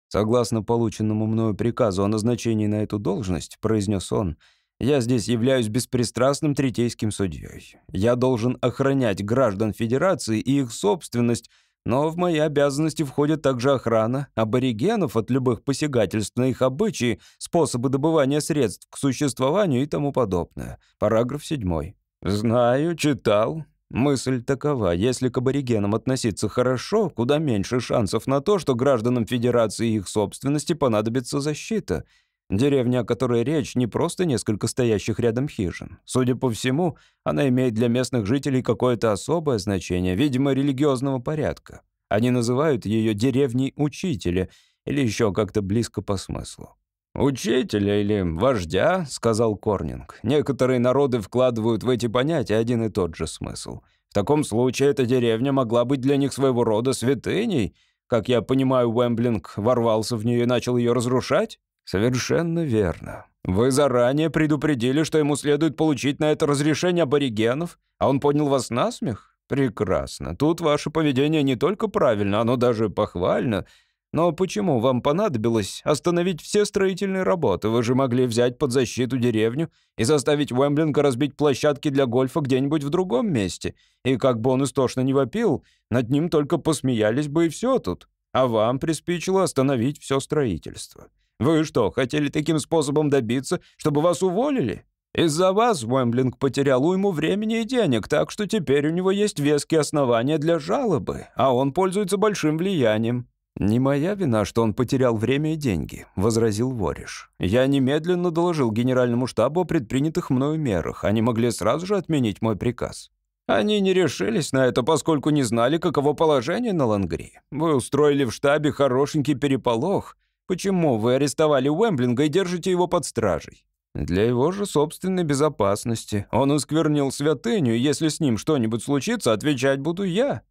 «Согласно полученному мною приказу о назначении на эту должность», — произнес он, — я здесь являюсь беспристрастным третейским судьей. Я должен охранять граждан Федерации и их собственность, но в мои обязанности входит также охрана аборигенов от любых посягательств на их обычаи, способы добывания средств к существованию и тому подобное. Параграф 7. Знаю, читал. Мысль такова, если к аборигенам относиться хорошо, куда меньше шансов на то, что гражданам Федерации и их собственности понадобится защита — Деревня, о которой речь, не просто несколько стоящих рядом хижин. Судя по всему, она имеет для местных жителей какое-то особое значение, видимо, религиозного порядка. Они называют ее деревней учителя или еще как-то близко по смыслу. «Учителя или вождя», — сказал Корнинг. «Некоторые народы вкладывают в эти понятия один и тот же смысл. В таком случае эта деревня могла быть для них своего рода святыней. Как я понимаю, Уэмблинг ворвался в нее и начал ее разрушать?» «Совершенно верно. Вы заранее предупредили, что ему следует получить на это разрешение аборигенов, а он поднял вас на смех? Прекрасно. Тут ваше поведение не только правильно, оно даже похвально. Но почему вам понадобилось остановить все строительные работы? Вы же могли взять под защиту деревню и заставить Уэмблинга разбить площадки для гольфа где-нибудь в другом месте. И как бы он истошно не вопил, над ним только посмеялись бы и все тут. А вам приспичило остановить все строительство. Вы что, хотели таким способом добиться, чтобы вас уволили? Из-за вас Уэмблинг потерял уйму времени и денег, так что теперь у него есть веские основания для жалобы, а он пользуется большим влиянием». «Не моя вина, что он потерял время и деньги», — возразил Вориш. «Я немедленно доложил генеральному штабу о предпринятых мною мерах. Они могли сразу же отменить мой приказ». Они не решились на это, поскольку не знали, каково положение на Лангри. Вы устроили в штабе хорошенький переполох. Почему вы арестовали Уэмблинга и держите его под стражей? Для его же собственной безопасности. Он осквернил святыню, и если с ним что-нибудь случится, отвечать буду я.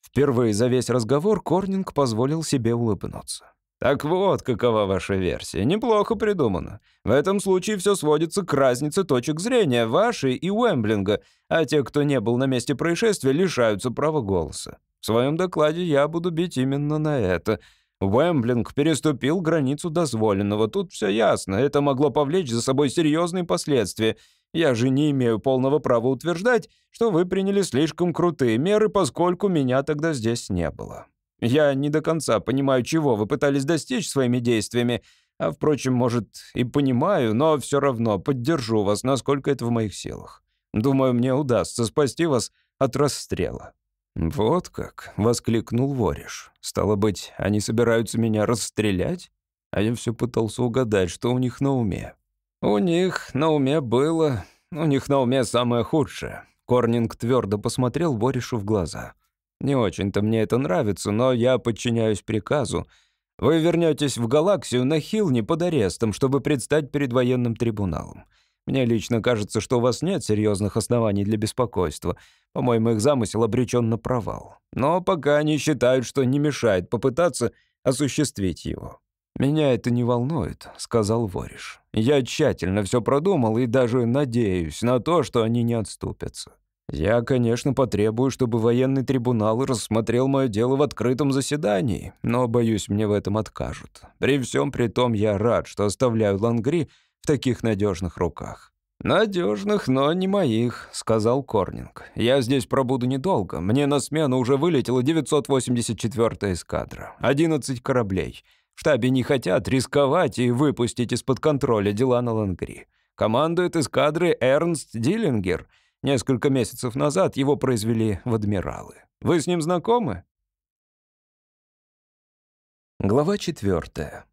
Впервые за весь разговор Корнинг позволил себе улыбнуться. Так вот, какова ваша версия. Неплохо придумано. В этом случае все сводится к разнице точек зрения вашей и Уэмблинга, а те, кто не был на месте происшествия, лишаются права голоса. В своем докладе я буду бить именно на это — Уэмблинг переступил границу дозволенного. Тут все ясно. Это могло повлечь за собой серьезные последствия. Я же не имею полного права утверждать, что вы приняли слишком крутые меры, поскольку меня тогда здесь не было. Я не до конца понимаю, чего вы пытались достичь своими действиями, а, впрочем, может, и понимаю, но все равно поддержу вас, насколько это в моих силах. Думаю, мне удастся спасти вас от расстрела». «Вот как!» — воскликнул Вориш. «Стало быть, они собираются меня расстрелять?» А я все пытался угадать, что у них на уме. «У них на уме было... У них на уме самое худшее». Корнинг твердо посмотрел Воришу в глаза. «Не очень-то мне это нравится, но я подчиняюсь приказу. Вы вернетесь в галаксию на Хилне под арестом, чтобы предстать перед военным трибуналом. Мне лично кажется, что у вас нет серьезных оснований для беспокойства. По-моему, их замысел обречен на провал. Но пока они считают, что не мешает попытаться осуществить его. «Меня это не волнует», — сказал Вориш. «Я тщательно все продумал и даже надеюсь на то, что они не отступятся. Я, конечно, потребую, чтобы военный трибунал рассмотрел мое дело в открытом заседании, но, боюсь, мне в этом откажут. При всем при том я рад, что оставляю Лангри в таких надежных руках». «Надежных, но не моих», — сказал Корнинг. «Я здесь пробуду недолго. Мне на смену уже вылетела 984-я эскадра. 11 кораблей. В штабе не хотят рисковать и выпустить из-под контроля дела на Лангри. Командует эскадрой Эрнст Диллингер. Несколько месяцев назад его произвели в адмиралы. Вы с ним знакомы?» Глава четвертая.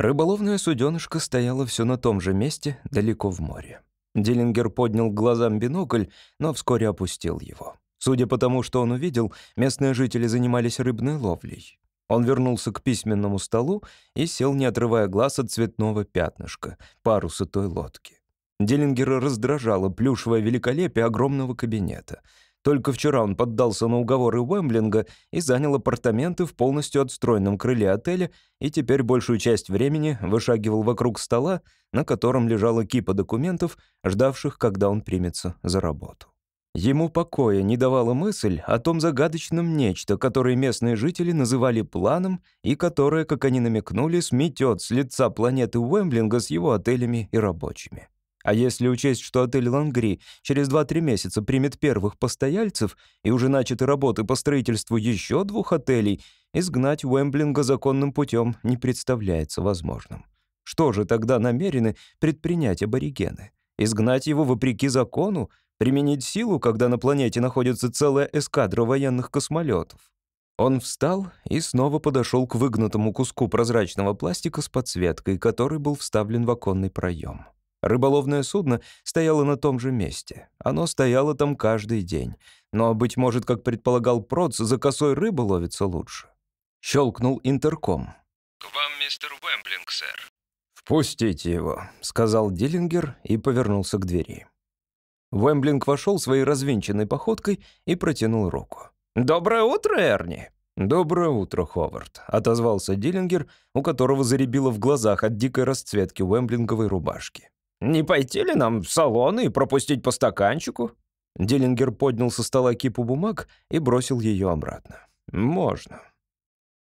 Рыболовное суденышко стояло все на том же месте, далеко в море. Диллингер поднял глазам бинокль, но вскоре опустил его. Судя по тому, что он увидел, местные жители занимались рыбной ловлей. Он вернулся к письменному столу и сел, не отрывая глаз от цветного пятнышка, паруса той лодки. Диллингера раздражало плюшевое великолепие огромного кабинета — только вчера он поддался на уговоры Уэмблинга и занял апартаменты в полностью отстроенном крыле отеля и теперь большую часть времени вышагивал вокруг стола, на котором лежала кипа документов, ждавших, когда он примется за работу. Ему покоя не давала мысль о том загадочном нечто, которое местные жители называли планом и которое, как они намекнули, сметет с лица планеты Уэмблинга с его отелями и рабочими. А если учесть, что отель «Лангри» через 2-3 месяца примет первых постояльцев и уже начаты работы по строительству еще двух отелей, изгнать Уэмблинга законным путем не представляется возможным. Что же тогда намерены предпринять аборигены? Изгнать его вопреки закону? Применить силу, когда на планете находится целая эскадра военных космолетов? Он встал и снова подошел к выгнутому куску прозрачного пластика с подсветкой, который был вставлен в оконный проем. Рыболовное судно стояло на том же месте. Оно стояло там каждый день. Но, быть может, как предполагал Проц, за косой рыбы ловится лучше. Щелкнул интерком. «К вам мистер Уэмблинг, сэр». «Впустите его», — сказал Диллингер и повернулся к двери. Уэмблинг вошел своей развинченной походкой и протянул руку. «Доброе утро, Эрни!» «Доброе утро, Ховард», — отозвался Диллингер, у которого заребило в глазах от дикой расцветки уэмблинговой рубашки. Не пойти ли нам в салон и пропустить по стаканчику?» Диллингер поднял со стола кипу бумаг и бросил ее обратно. «Можно».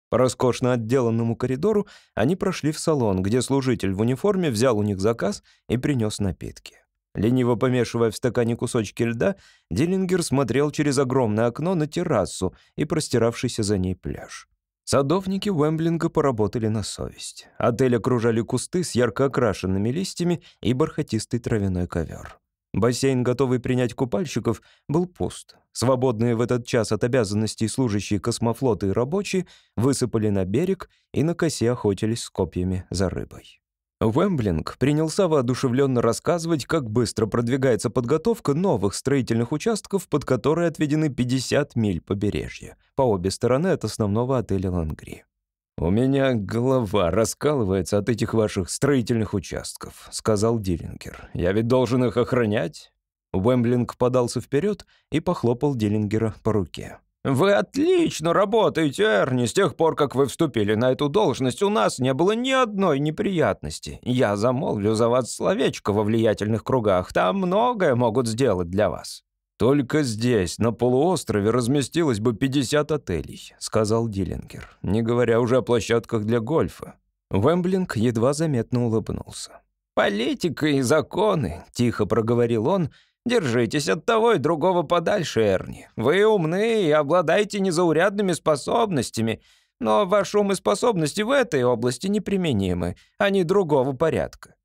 По роскошно отделанному коридору они прошли в салон, где служитель в униформе взял у них заказ и принес напитки. Лениво помешивая в стакане кусочки льда, Диллингер смотрел через огромное окно на террасу и простиравшийся за ней пляж. Садовники Уэмблинга поработали на совесть. Отель окружали кусты с ярко окрашенными листьями и бархатистый травяной ковер. Бассейн, готовый принять купальщиков, был пуст. Свободные в этот час от обязанностей служащие космофлота и рабочие высыпали на берег и на косе охотились с копьями за рыбой. Уэмблинг принялся воодушевленно рассказывать, как быстро продвигается подготовка новых строительных участков, под которые отведены 50 миль побережья, по обе стороны от основного отеля «Лангри». «У меня голова раскалывается от этих ваших строительных участков», — сказал Диллингер. «Я ведь должен их охранять». Уэмблинг подался вперед и похлопал Диллингера по руке. «Вы отлично работаете, Эрни. С тех пор, как вы вступили на эту должность, у нас не было ни одной неприятности. Я замолвлю за вас словечко во влиятельных кругах. Там многое могут сделать для вас». «Только здесь, на полуострове, разместилось бы 50 отелей», — сказал Диллингер, не говоря уже о площадках для гольфа. Вэмблинг едва заметно улыбнулся. «Политика и законы», — тихо проговорил он, — Держитесь от того и другого подальше, Эрни. Вы умны и обладаете незаурядными способностями, но ваши ум и способности в этой области неприменимы, они другого порядка.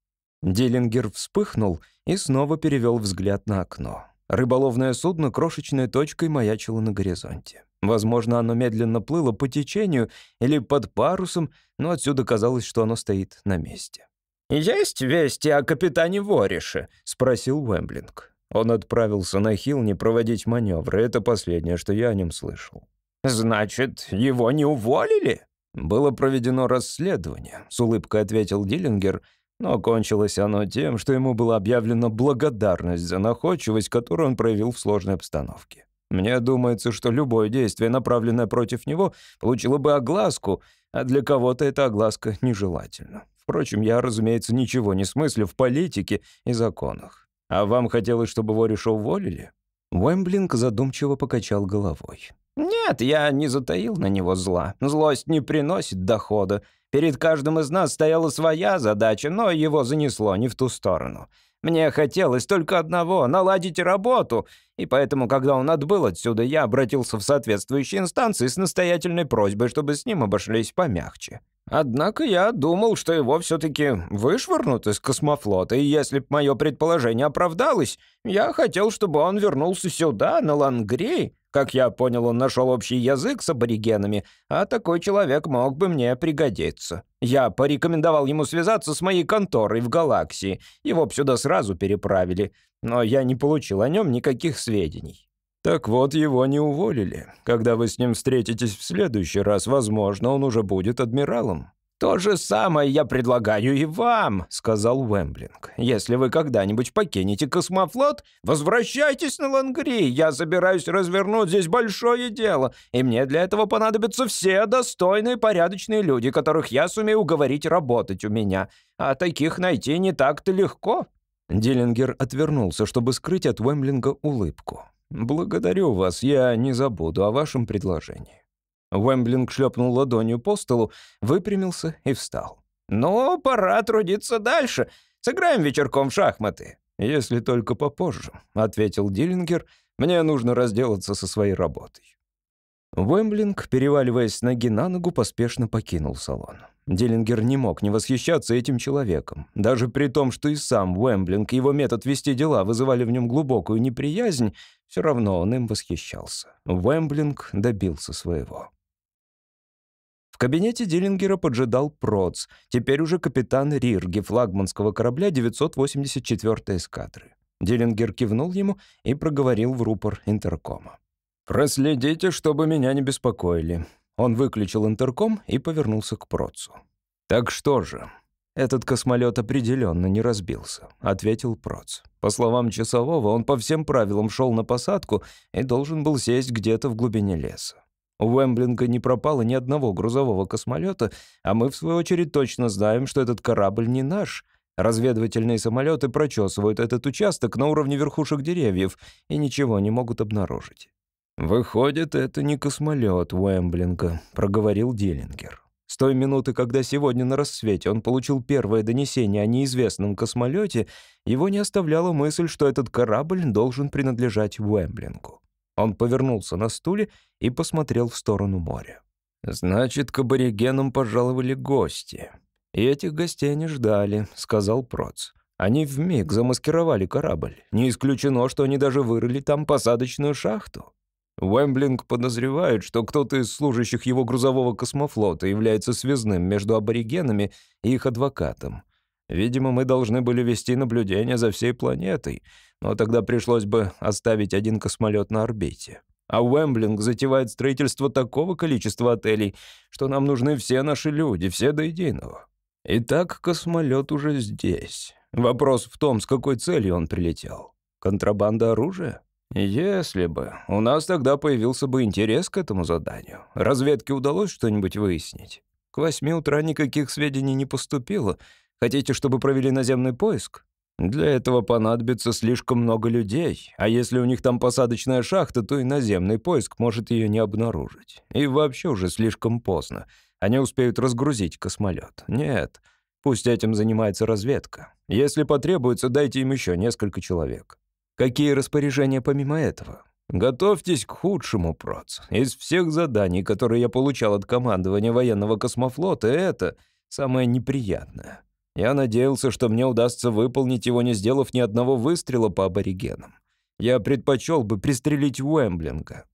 Диллингер вспыхнул и снова перевел взгляд на окно. Рыболовное судно крошечной точкой маячило на горизонте. Возможно, оно медленно плыло по течению или под парусом, но отсюда казалось, что оно стоит на месте. «Есть вести о капитане Ворише?» — спросил Уэмблинг. Он отправился на Хилни проводить маневры. Это последнее, что я о нем слышал. «Значит, его не уволили?» «Было проведено расследование», — с улыбкой ответил Диллингер, но кончилось оно тем, что ему была объявлена благодарность за находчивость, которую он проявил в сложной обстановке. Мне думается, что любое действие, направленное против него, получило бы огласку, а для кого-то эта огласка нежелательна. Впрочем, я, разумеется, ничего не смыслю в политике и законах. А вам хотелось, чтобы Вориша уволили?» Уэмблинг задумчиво покачал головой. «Нет, я не затаил на него зла. Злость не приносит дохода. Перед каждым из нас стояла своя задача, но его занесло не в ту сторону. Мне хотелось только одного — наладить работу, и поэтому, когда он отбыл отсюда, я обратился в соответствующие инстанции с настоятельной просьбой, чтобы с ним обошлись помягче. Однако я думал, что его все-таки вышвырнут из космофлота, и если б мое предположение оправдалось, я хотел, чтобы он вернулся сюда, на Лангрей. Как я понял, он нашел общий язык с аборигенами, а такой человек мог бы мне пригодиться. Я порекомендовал ему связаться с моей конторой в Галаксии, его б сюда сразу переправили, но я не получил о нем никаких сведений. Так вот, его не уволили. Когда вы с ним встретитесь в следующий раз, возможно, он уже будет адмиралом. «То же самое я предлагаю и вам», — сказал Уэмблинг. «Если вы когда-нибудь покинете космофлот, возвращайтесь на Лангри. Я собираюсь развернуть здесь большое дело, и мне для этого понадобятся все достойные, порядочные люди, которых я сумею уговорить работать у меня. А таких найти не так-то легко». Диллингер отвернулся, чтобы скрыть от Уэмблинга улыбку. «Благодарю вас, я не забуду о вашем предложении». Уэмблинг шлепнул ладонью по столу, выпрямился и встал. «Ну, пора трудиться дальше. Сыграем вечерком в шахматы». «Если только попозже», — ответил Диллингер. «Мне нужно разделаться со своей работой». Уэмблинг, переваливаясь с ноги на ногу, поспешно покинул салон. Диллингер не мог не восхищаться этим человеком. Даже при том, что и сам Уэмблинг и его метод вести дела вызывали в нем глубокую неприязнь, все равно он им восхищался. Уэмблинг добился своего. В кабинете Диллингера поджидал Проц, теперь уже капитан Рирги флагманского корабля 984-й эскадры. Диллингер кивнул ему и проговорил в рупор интеркома. «Проследите, чтобы меня не беспокоили. Он выключил интерком и повернулся к Процу. «Так что же?» «Этот космолет определенно не разбился», — ответил Проц. По словам часового, он по всем правилам шел на посадку и должен был сесть где-то в глубине леса. У Уэмблинга не пропало ни одного грузового космолета, а мы, в свою очередь, точно знаем, что этот корабль не наш. Разведывательные самолеты прочесывают этот участок на уровне верхушек деревьев и ничего не могут обнаружить. «Выходит, это не космолет Уэмблинга», — проговорил Диллингер. С той минуты, когда сегодня на рассвете он получил первое донесение о неизвестном космолете, его не оставляла мысль, что этот корабль должен принадлежать Уэмблингу. Он повернулся на стуле и посмотрел в сторону моря. «Значит, к аборигенам пожаловали гости. И этих гостей не ждали», — сказал Проц. «Они вмиг замаскировали корабль. Не исключено, что они даже вырыли там посадочную шахту». Уэмблинг подозревает, что кто-то из служащих его грузового космофлота является связным между аборигенами и их адвокатом. Видимо, мы должны были вести наблюдение за всей планетой, но тогда пришлось бы оставить один космолет на орбите. А Уэмблинг затевает строительство такого количества отелей, что нам нужны все наши люди, все до единого. Итак, космолет уже здесь. Вопрос в том, с какой целью он прилетел. Контрабанда оружия? Если бы. У нас тогда появился бы интерес к этому заданию. Разведке удалось что-нибудь выяснить? К восьми утра никаких сведений не поступило. Хотите, чтобы провели наземный поиск? Для этого понадобится слишком много людей, а если у них там посадочная шахта, то и наземный поиск может ее не обнаружить. И вообще уже слишком поздно. Они успеют разгрузить космолет. Нет, пусть этим занимается разведка. Если потребуется, дайте им еще несколько человек. Какие распоряжения помимо этого? Готовьтесь к худшему, Проц. Из всех заданий, которые я получал от командования военного космофлота, это самое неприятное. Я надеялся, что мне удастся выполнить его, не сделав ни одного выстрела по аборигенам. Я предпочел бы пристрелить Уэмблинга».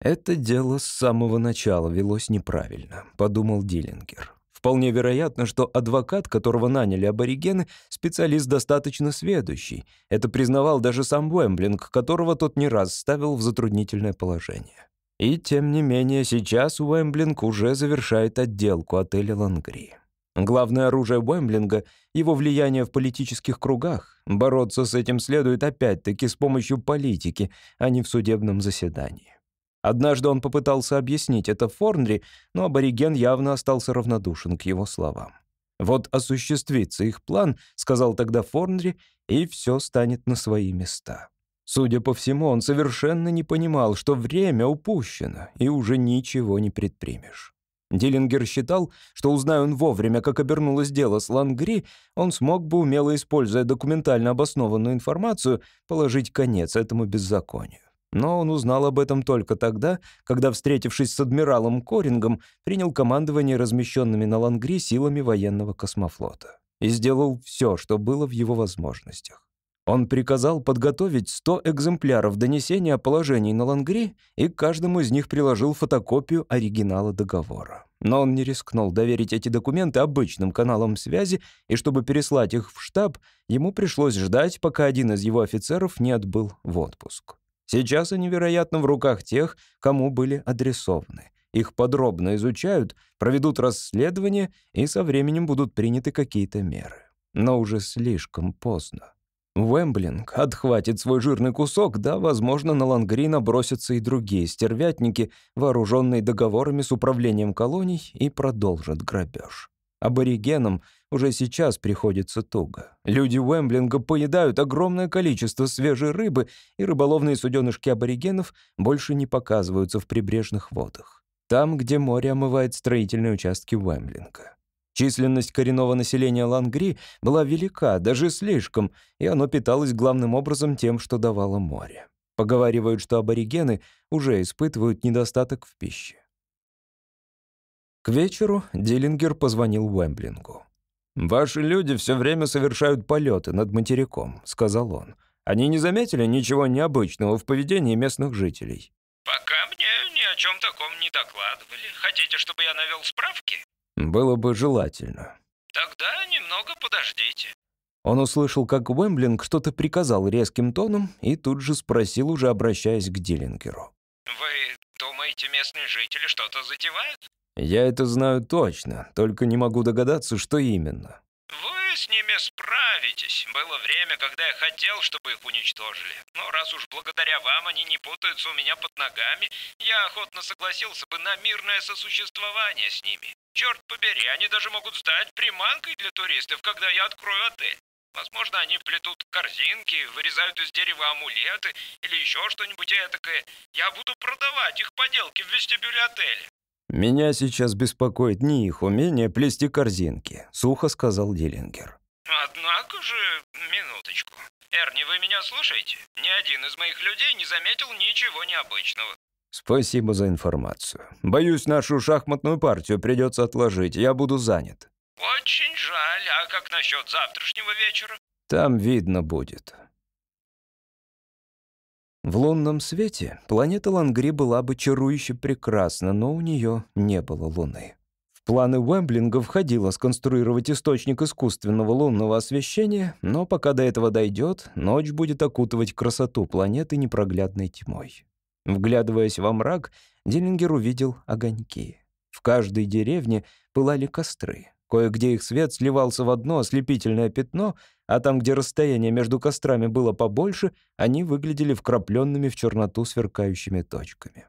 «Это дело с самого начала велось неправильно», — подумал Диллингер. Вполне вероятно, что адвокат, которого наняли аборигены, специалист достаточно сведущий. Это признавал даже сам Уэмблинг, которого тот не раз ставил в затруднительное положение. И тем не менее, сейчас Уэмблинг уже завершает отделку отеля «Лангри». Главное оружие Уэмблинга — его влияние в политических кругах. Бороться с этим следует опять-таки с помощью политики, а не в судебном заседании. Однажды он попытался объяснить это Форнри, но абориген явно остался равнодушен к его словам. «Вот осуществится их план», — сказал тогда Форнри, «и все станет на свои места». Судя по всему, он совершенно не понимал, что время упущено, и уже ничего не предпримешь. Диллингер считал, что узная он вовремя, как обернулось дело с Лангри, он смог бы, умело используя документально обоснованную информацию, положить конец этому беззаконию. Но он узнал об этом только тогда, когда, встретившись с адмиралом Корингом, принял командование размещенными на Лангри силами военного космофлота и сделал все, что было в его возможностях. Он приказал подготовить 100 экземпляров донесения о положении на Лангри и каждому из них приложил фотокопию оригинала договора. Но он не рискнул доверить эти документы обычным каналам связи, и чтобы переслать их в штаб, ему пришлось ждать, пока один из его офицеров не отбыл в отпуск. Сейчас они, вероятно, в руках тех, кому были адресованы. Их подробно изучают, проведут расследование и со временем будут приняты какие-то меры. Но уже слишком поздно. Уэмблинг отхватит свой жирный кусок, да, возможно, на Лангрина бросятся и другие стервятники, вооруженные договорами с управлением колоний, и продолжат грабеж. Аборигенам уже сейчас приходится туго. Люди Уэмблинга поедают огромное количество свежей рыбы, и рыболовные суденышки аборигенов больше не показываются в прибрежных водах. Там, где море омывает строительные участки Уэмблинга. Численность коренного населения Лангри была велика, даже слишком, и оно питалось главным образом тем, что давало море. Поговаривают, что аборигены уже испытывают недостаток в пище. К вечеру Диллингер позвонил Уэмблингу. «Ваши люди все время совершают полеты над материком», — сказал он. «Они не заметили ничего необычного в поведении местных жителей?» «Пока мне ни о чем таком не докладывали. Хотите, чтобы я навел справки?» Было бы желательно. Тогда немного подождите. Он услышал, как Уэмблинг что-то приказал резким тоном и тут же спросил, уже обращаясь к Диллингеру. Вы думаете, местные жители что-то затевают? Я это знаю точно, только не могу догадаться, что именно. Вы с ними справитесь. Было время, когда я хотел, чтобы их уничтожили. Но раз уж благодаря вам они не путаются у меня под ногами, я охотно согласился бы на мирное сосуществование с ними. Черт побери, они даже могут стать приманкой для туристов, когда я открою отель. Возможно, они плетут корзинки, вырезают из дерева амулеты или еще что-нибудь этакое. Я буду продавать их поделки в вестибюле отеля. «Меня сейчас беспокоит не их умение плести корзинки», — сухо сказал Диллингер. Однако же, минуточку. Эрни, вы меня слушаете? Ни один из моих людей не заметил ничего необычного. Спасибо за информацию. Боюсь, нашу шахматную партию придется отложить. Я буду занят. Очень жаль. А как насчет завтрашнего вечера? Там видно будет. В лунном свете планета Лангри была бы чарующе прекрасна, но у нее не было луны. В планы Уэмблинга входило сконструировать источник искусственного лунного освещения, но пока до этого дойдет, ночь будет окутывать красоту планеты непроглядной тьмой. Вглядываясь во мрак, Диллингер увидел огоньки. В каждой деревне пылали костры. Кое-где их свет сливался в одно ослепительное пятно, а там, где расстояние между кострами было побольше, они выглядели вкрапленными в черноту сверкающими точками.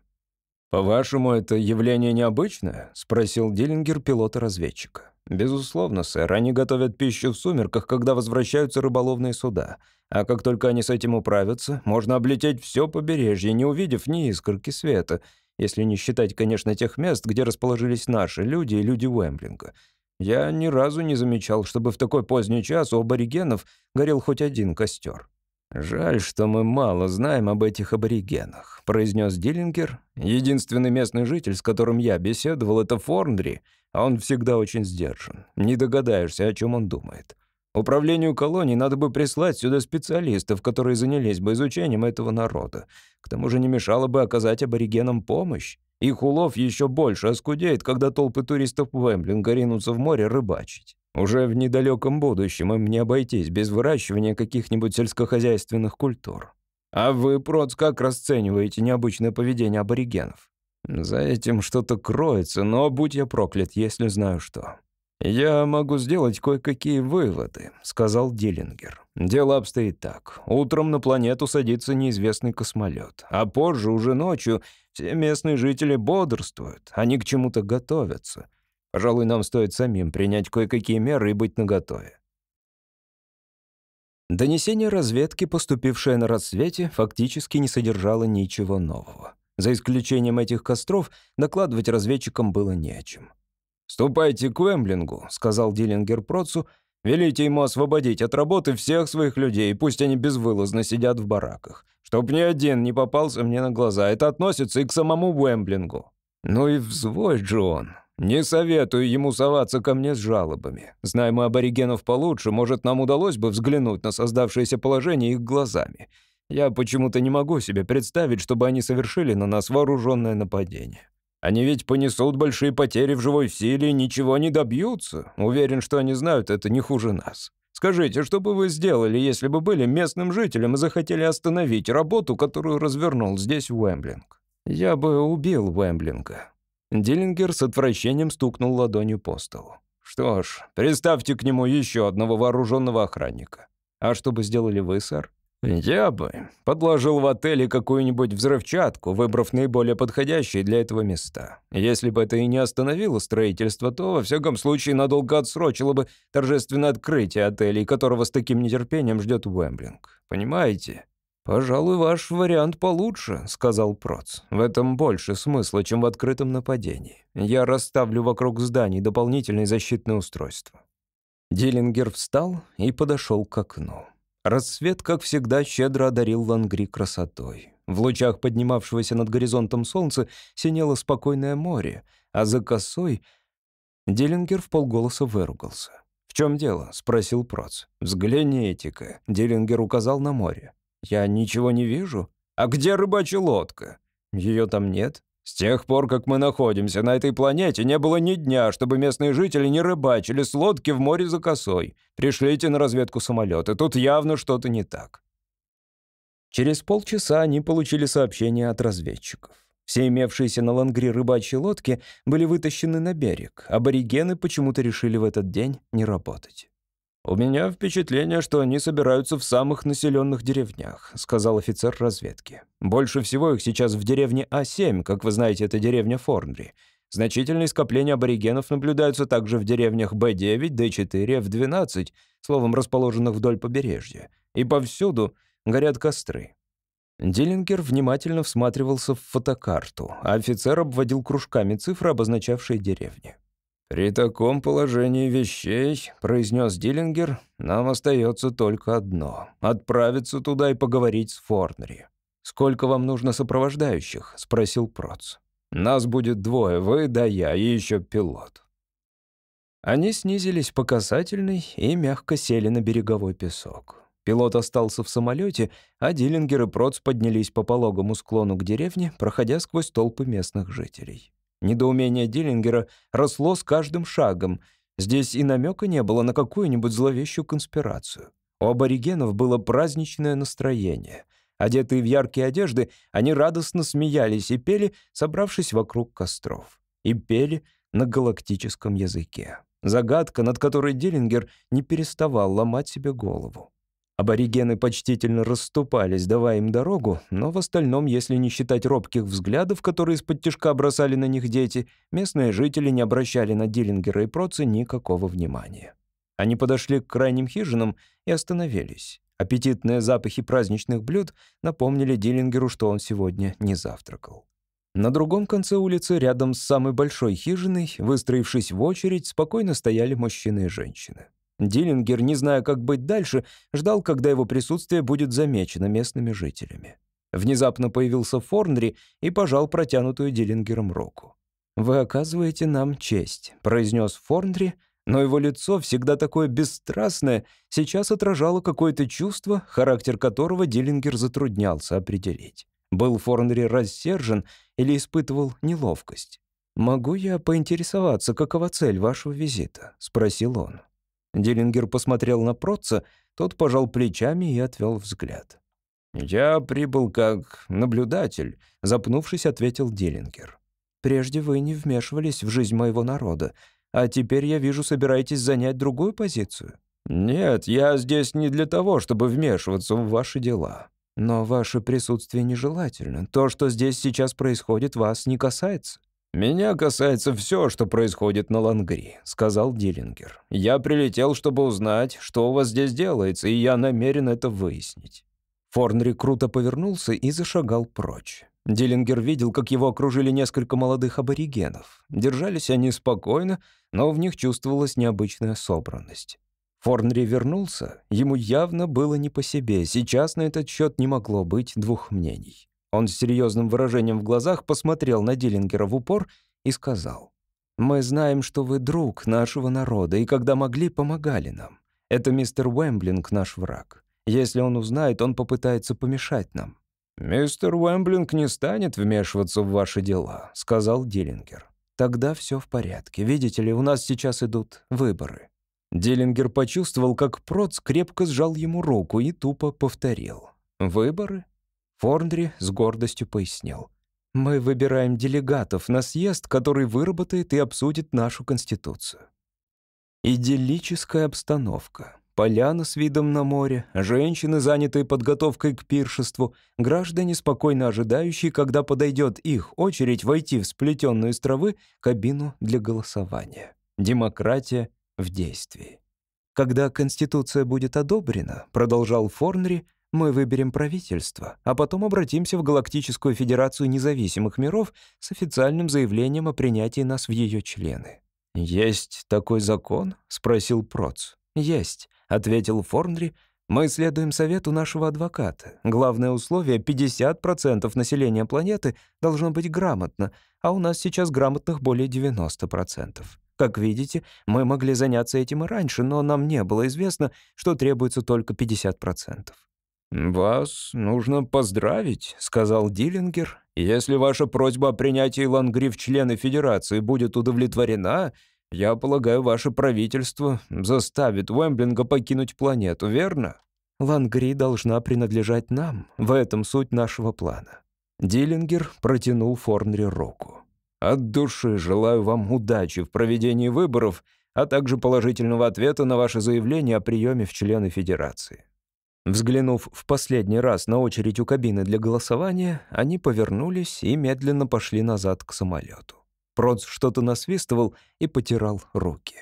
«По-вашему, это явление необычное?» — спросил Диллингер пилота-разведчика. «Безусловно, сэр. Они готовят пищу в сумерках, когда возвращаются рыболовные суда. А как только они с этим управятся, можно облететь все побережье, не увидев ни искорки света, если не считать, конечно, тех мест, где расположились наши люди и люди Уэмблинга. Я ни разу не замечал, чтобы в такой поздний час у аборигенов горел хоть один костер. «Жаль, что мы мало знаем об этих аборигенах», — произнес Диллингер. «Единственный местный житель, с которым я беседовал, это Форндри, а он всегда очень сдержан. Не догадаешься, о чем он думает. Управлению колоний надо бы прислать сюда специалистов, которые занялись бы изучением этого народа. К тому же не мешало бы оказать аборигенам помощь. Их улов еще больше оскудеет, когда толпы туристов Вемблинга ринутся в море рыбачить. Уже в недалеком будущем им не обойтись без выращивания каких-нибудь сельскохозяйственных культур. А вы, Проц, как расцениваете необычное поведение аборигенов? За этим что-то кроется, но будь я проклят, если знаю что. «Я могу сделать кое-какие выводы», — сказал Диллингер. «Дело обстоит так. Утром на планету садится неизвестный космолет, а позже, уже ночью, все местные жители бодрствуют, они к чему-то готовятся. Пожалуй, нам стоит самим принять кое-какие меры и быть наготове. Донесение разведки, поступившее на рассвете, фактически не содержало ничего нового. За исключением этих костров, докладывать разведчикам было не о чем. «Ступайте к Уэмблингу», — сказал Диллингер Процу, «велите ему освободить от работы всех своих людей, пусть они безвылазно сидят в бараках. Чтоб ни один не попался мне на глаза, это относится и к самому Уэмблингу». «Ну и взвой же он. Не советую ему соваться ко мне с жалобами. Знаем мы аборигенов получше, может, нам удалось бы взглянуть на создавшееся положение их глазами. Я почему-то не могу себе представить, чтобы они совершили на нас вооруженное нападение. Они ведь понесут большие потери в живой силе и ничего не добьются. Уверен, что они знают это не хуже нас. Скажите, что бы вы сделали, если бы были местным жителем и захотели остановить работу, которую развернул здесь Уэмблинг? Я бы убил Уэмблинга. Диллингер с отвращением стукнул ладонью по столу. «Что ж, представьте к нему еще одного вооруженного охранника. А что бы сделали вы, сэр?» «Я бы подложил в отеле какую-нибудь взрывчатку, выбрав наиболее подходящие для этого места. Если бы это и не остановило строительство, то, во всяком случае, надолго отсрочило бы торжественное открытие отелей, которого с таким нетерпением ждет Уэмблинг. Понимаете?» «Пожалуй, ваш вариант получше», — сказал Проц. «В этом больше смысла, чем в открытом нападении. Я расставлю вокруг зданий дополнительные защитные устройства». Диллингер встал и подошел к окну. Рассвет, как всегда, щедро одарил Лангри красотой. В лучах поднимавшегося над горизонтом солнца синело спокойное море, а за косой... Диллингер в полголоса выругался. «В чем дело?» — спросил Проц. «Взгляните-ка», — Диллингер указал на море. «Я ничего не вижу. А где рыбачья лодка? Ее там нет. С тех пор, как мы находимся на этой планете, не было ни дня, чтобы местные жители не рыбачили с лодки в море за косой. Пришлите на разведку самолеты. Тут явно что-то не так». Через полчаса они получили сообщение от разведчиков. Все имевшиеся на Лангри рыбачьи лодки были вытащены на берег. Аборигены почему-то решили в этот день не работать. «У меня впечатление, что они собираются в самых населенных деревнях», — сказал офицер разведки. «Больше всего их сейчас в деревне А7, как вы знаете, это деревня Форнри. Значительные скопления аборигенов наблюдаются также в деревнях Б9, Д4, Ф12, словом, расположенных вдоль побережья. И повсюду горят костры». Диллингер внимательно всматривался в фотокарту, а офицер обводил кружками цифры, обозначавшие деревни. «При таком положении вещей, — произнес Диллингер, — нам остается только одно — отправиться туда и поговорить с Форнери. «Сколько вам нужно сопровождающих?» — спросил Проц. «Нас будет двое, вы да я, и еще пилот». Они снизились по касательной и мягко сели на береговой песок. Пилот остался в самолете, а Диллингер и Проц поднялись по пологому склону к деревне, проходя сквозь толпы местных жителей. Недоумение Диллингера росло с каждым шагом. Здесь и намека не было на какую-нибудь зловещую конспирацию. У аборигенов было праздничное настроение. Одетые в яркие одежды, они радостно смеялись и пели, собравшись вокруг костров. И пели на галактическом языке. Загадка, над которой Диллингер не переставал ломать себе голову. Аборигены почтительно расступались, давая им дорогу, но в остальном, если не считать робких взглядов, которые из-под тяжка бросали на них дети, местные жители не обращали на Диллингера и Проца никакого внимания. Они подошли к крайним хижинам и остановились. Аппетитные запахи праздничных блюд напомнили Диллингеру, что он сегодня не завтракал. На другом конце улицы, рядом с самой большой хижиной, выстроившись в очередь, спокойно стояли мужчины и женщины. Диллингер, не зная, как быть дальше, ждал, когда его присутствие будет замечено местными жителями. Внезапно появился Форнри и пожал протянутую Диллингером руку. «Вы оказываете нам честь», — произнес Форнри, но его лицо, всегда такое бесстрастное, сейчас отражало какое-то чувство, характер которого Диллингер затруднялся определить. Был Форнри рассержен или испытывал неловкость? «Могу я поинтересоваться, какова цель вашего визита?» — спросил он. Диллингер посмотрел на Протца, тот пожал плечами и отвел взгляд. «Я прибыл как наблюдатель», — запнувшись, ответил Диллингер. «Прежде вы не вмешивались в жизнь моего народа, а теперь, я вижу, собираетесь занять другую позицию». «Нет, я здесь не для того, чтобы вмешиваться в ваши дела». «Но ваше присутствие нежелательно. То, что здесь сейчас происходит, вас не касается». «Меня касается все, что происходит на Лангри», — сказал Диллингер. «Я прилетел, чтобы узнать, что у вас здесь делается, и я намерен это выяснить». Форнри круто повернулся и зашагал прочь. Диллингер видел, как его окружили несколько молодых аборигенов. Держались они спокойно, но в них чувствовалась необычная собранность. Форнри вернулся, ему явно было не по себе, сейчас на этот счет не могло быть двух мнений. Он с серьезным выражением в глазах посмотрел на Диллингера в упор и сказал, «Мы знаем, что вы друг нашего народа, и когда могли, помогали нам. Это мистер Уэмблинг, наш враг. Если он узнает, он попытается помешать нам. «Мистер Уэмблинг не станет вмешиваться в ваши дела», — сказал Диллингер. «Тогда все в порядке. Видите ли, у нас сейчас идут выборы». Диллингер почувствовал, как Проц крепко сжал ему руку и тупо повторил. «Выборы?» Форндри с гордостью пояснил. «Мы выбираем делегатов на съезд, который выработает и обсудит нашу Конституцию». Идиллическая обстановка. Поляна с видом на море, женщины, занятые подготовкой к пиршеству, граждане, спокойно ожидающие, когда подойдет их очередь войти в сплетенную из травы кабину для голосования. Демократия в действии. Когда Конституция будет одобрена, продолжал Форнри, мы выберем правительство, а потом обратимся в Галактическую Федерацию независимых миров с официальным заявлением о принятии нас в ее члены. «Есть такой закон?» — спросил Проц. «Есть. — ответил Форнри. «Мы следуем совету нашего адвоката. Главное условие — 50% населения планеты должно быть грамотно, а у нас сейчас грамотных более 90%. Как видите, мы могли заняться этим и раньше, но нам не было известно, что требуется только 50%. «Вас нужно поздравить», — сказал Диллингер. «Если ваша просьба о принятии Лангри в члены Федерации будет удовлетворена, я полагаю, ваше правительство заставит Уэмблинга покинуть планету, верно? Лангри должна принадлежать нам. В этом суть нашего плана. Диллингер протянул Форнри руку. От души желаю вам удачи в проведении выборов, а также положительного ответа на ваше заявление о приеме в члены Федерации. Взглянув в последний раз на очередь у кабины для голосования, они повернулись и медленно пошли назад к самолету. Проц что-то насвистывал и потирал руки.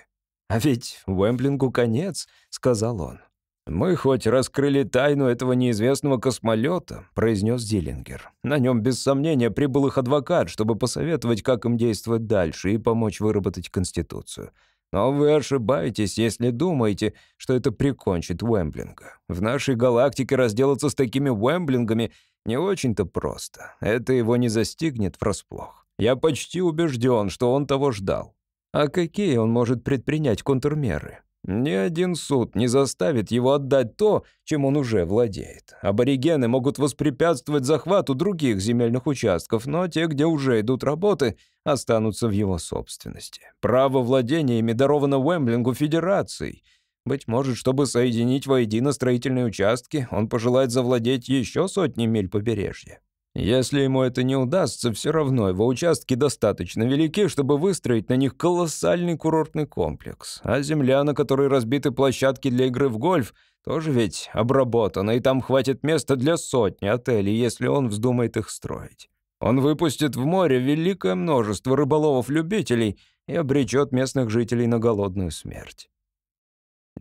«А ведь Уэмблингу конец», — сказал он. «Мы хоть раскрыли тайну этого неизвестного космолета», — произнес Диллингер. «На нем, без сомнения, прибыл их адвокат, чтобы посоветовать, как им действовать дальше и помочь выработать Конституцию. Но вы ошибаетесь, если думаете, что это прикончит Уэмблинга. В нашей галактике разделаться с такими Уэмблингами не очень-то просто. Это его не застигнет врасплох. Я почти убежден, что он того ждал. А какие он может предпринять контрмеры? Ни один суд не заставит его отдать то, чем он уже владеет. Аборигены могут воспрепятствовать захвату других земельных участков, но те, где уже идут работы, останутся в его собственности. Право владения ими даровано Уэмблингу Федерацией. Быть может, чтобы соединить воедино строительные участки, он пожелает завладеть еще сотни миль побережья. Если ему это не удастся, все равно его участки достаточно велики, чтобы выстроить на них колоссальный курортный комплекс. А земля, на которой разбиты площадки для игры в гольф, тоже ведь обработана, и там хватит места для сотни отелей, если он вздумает их строить. Он выпустит в море великое множество рыболовов-любителей и обречет местных жителей на голодную смерть.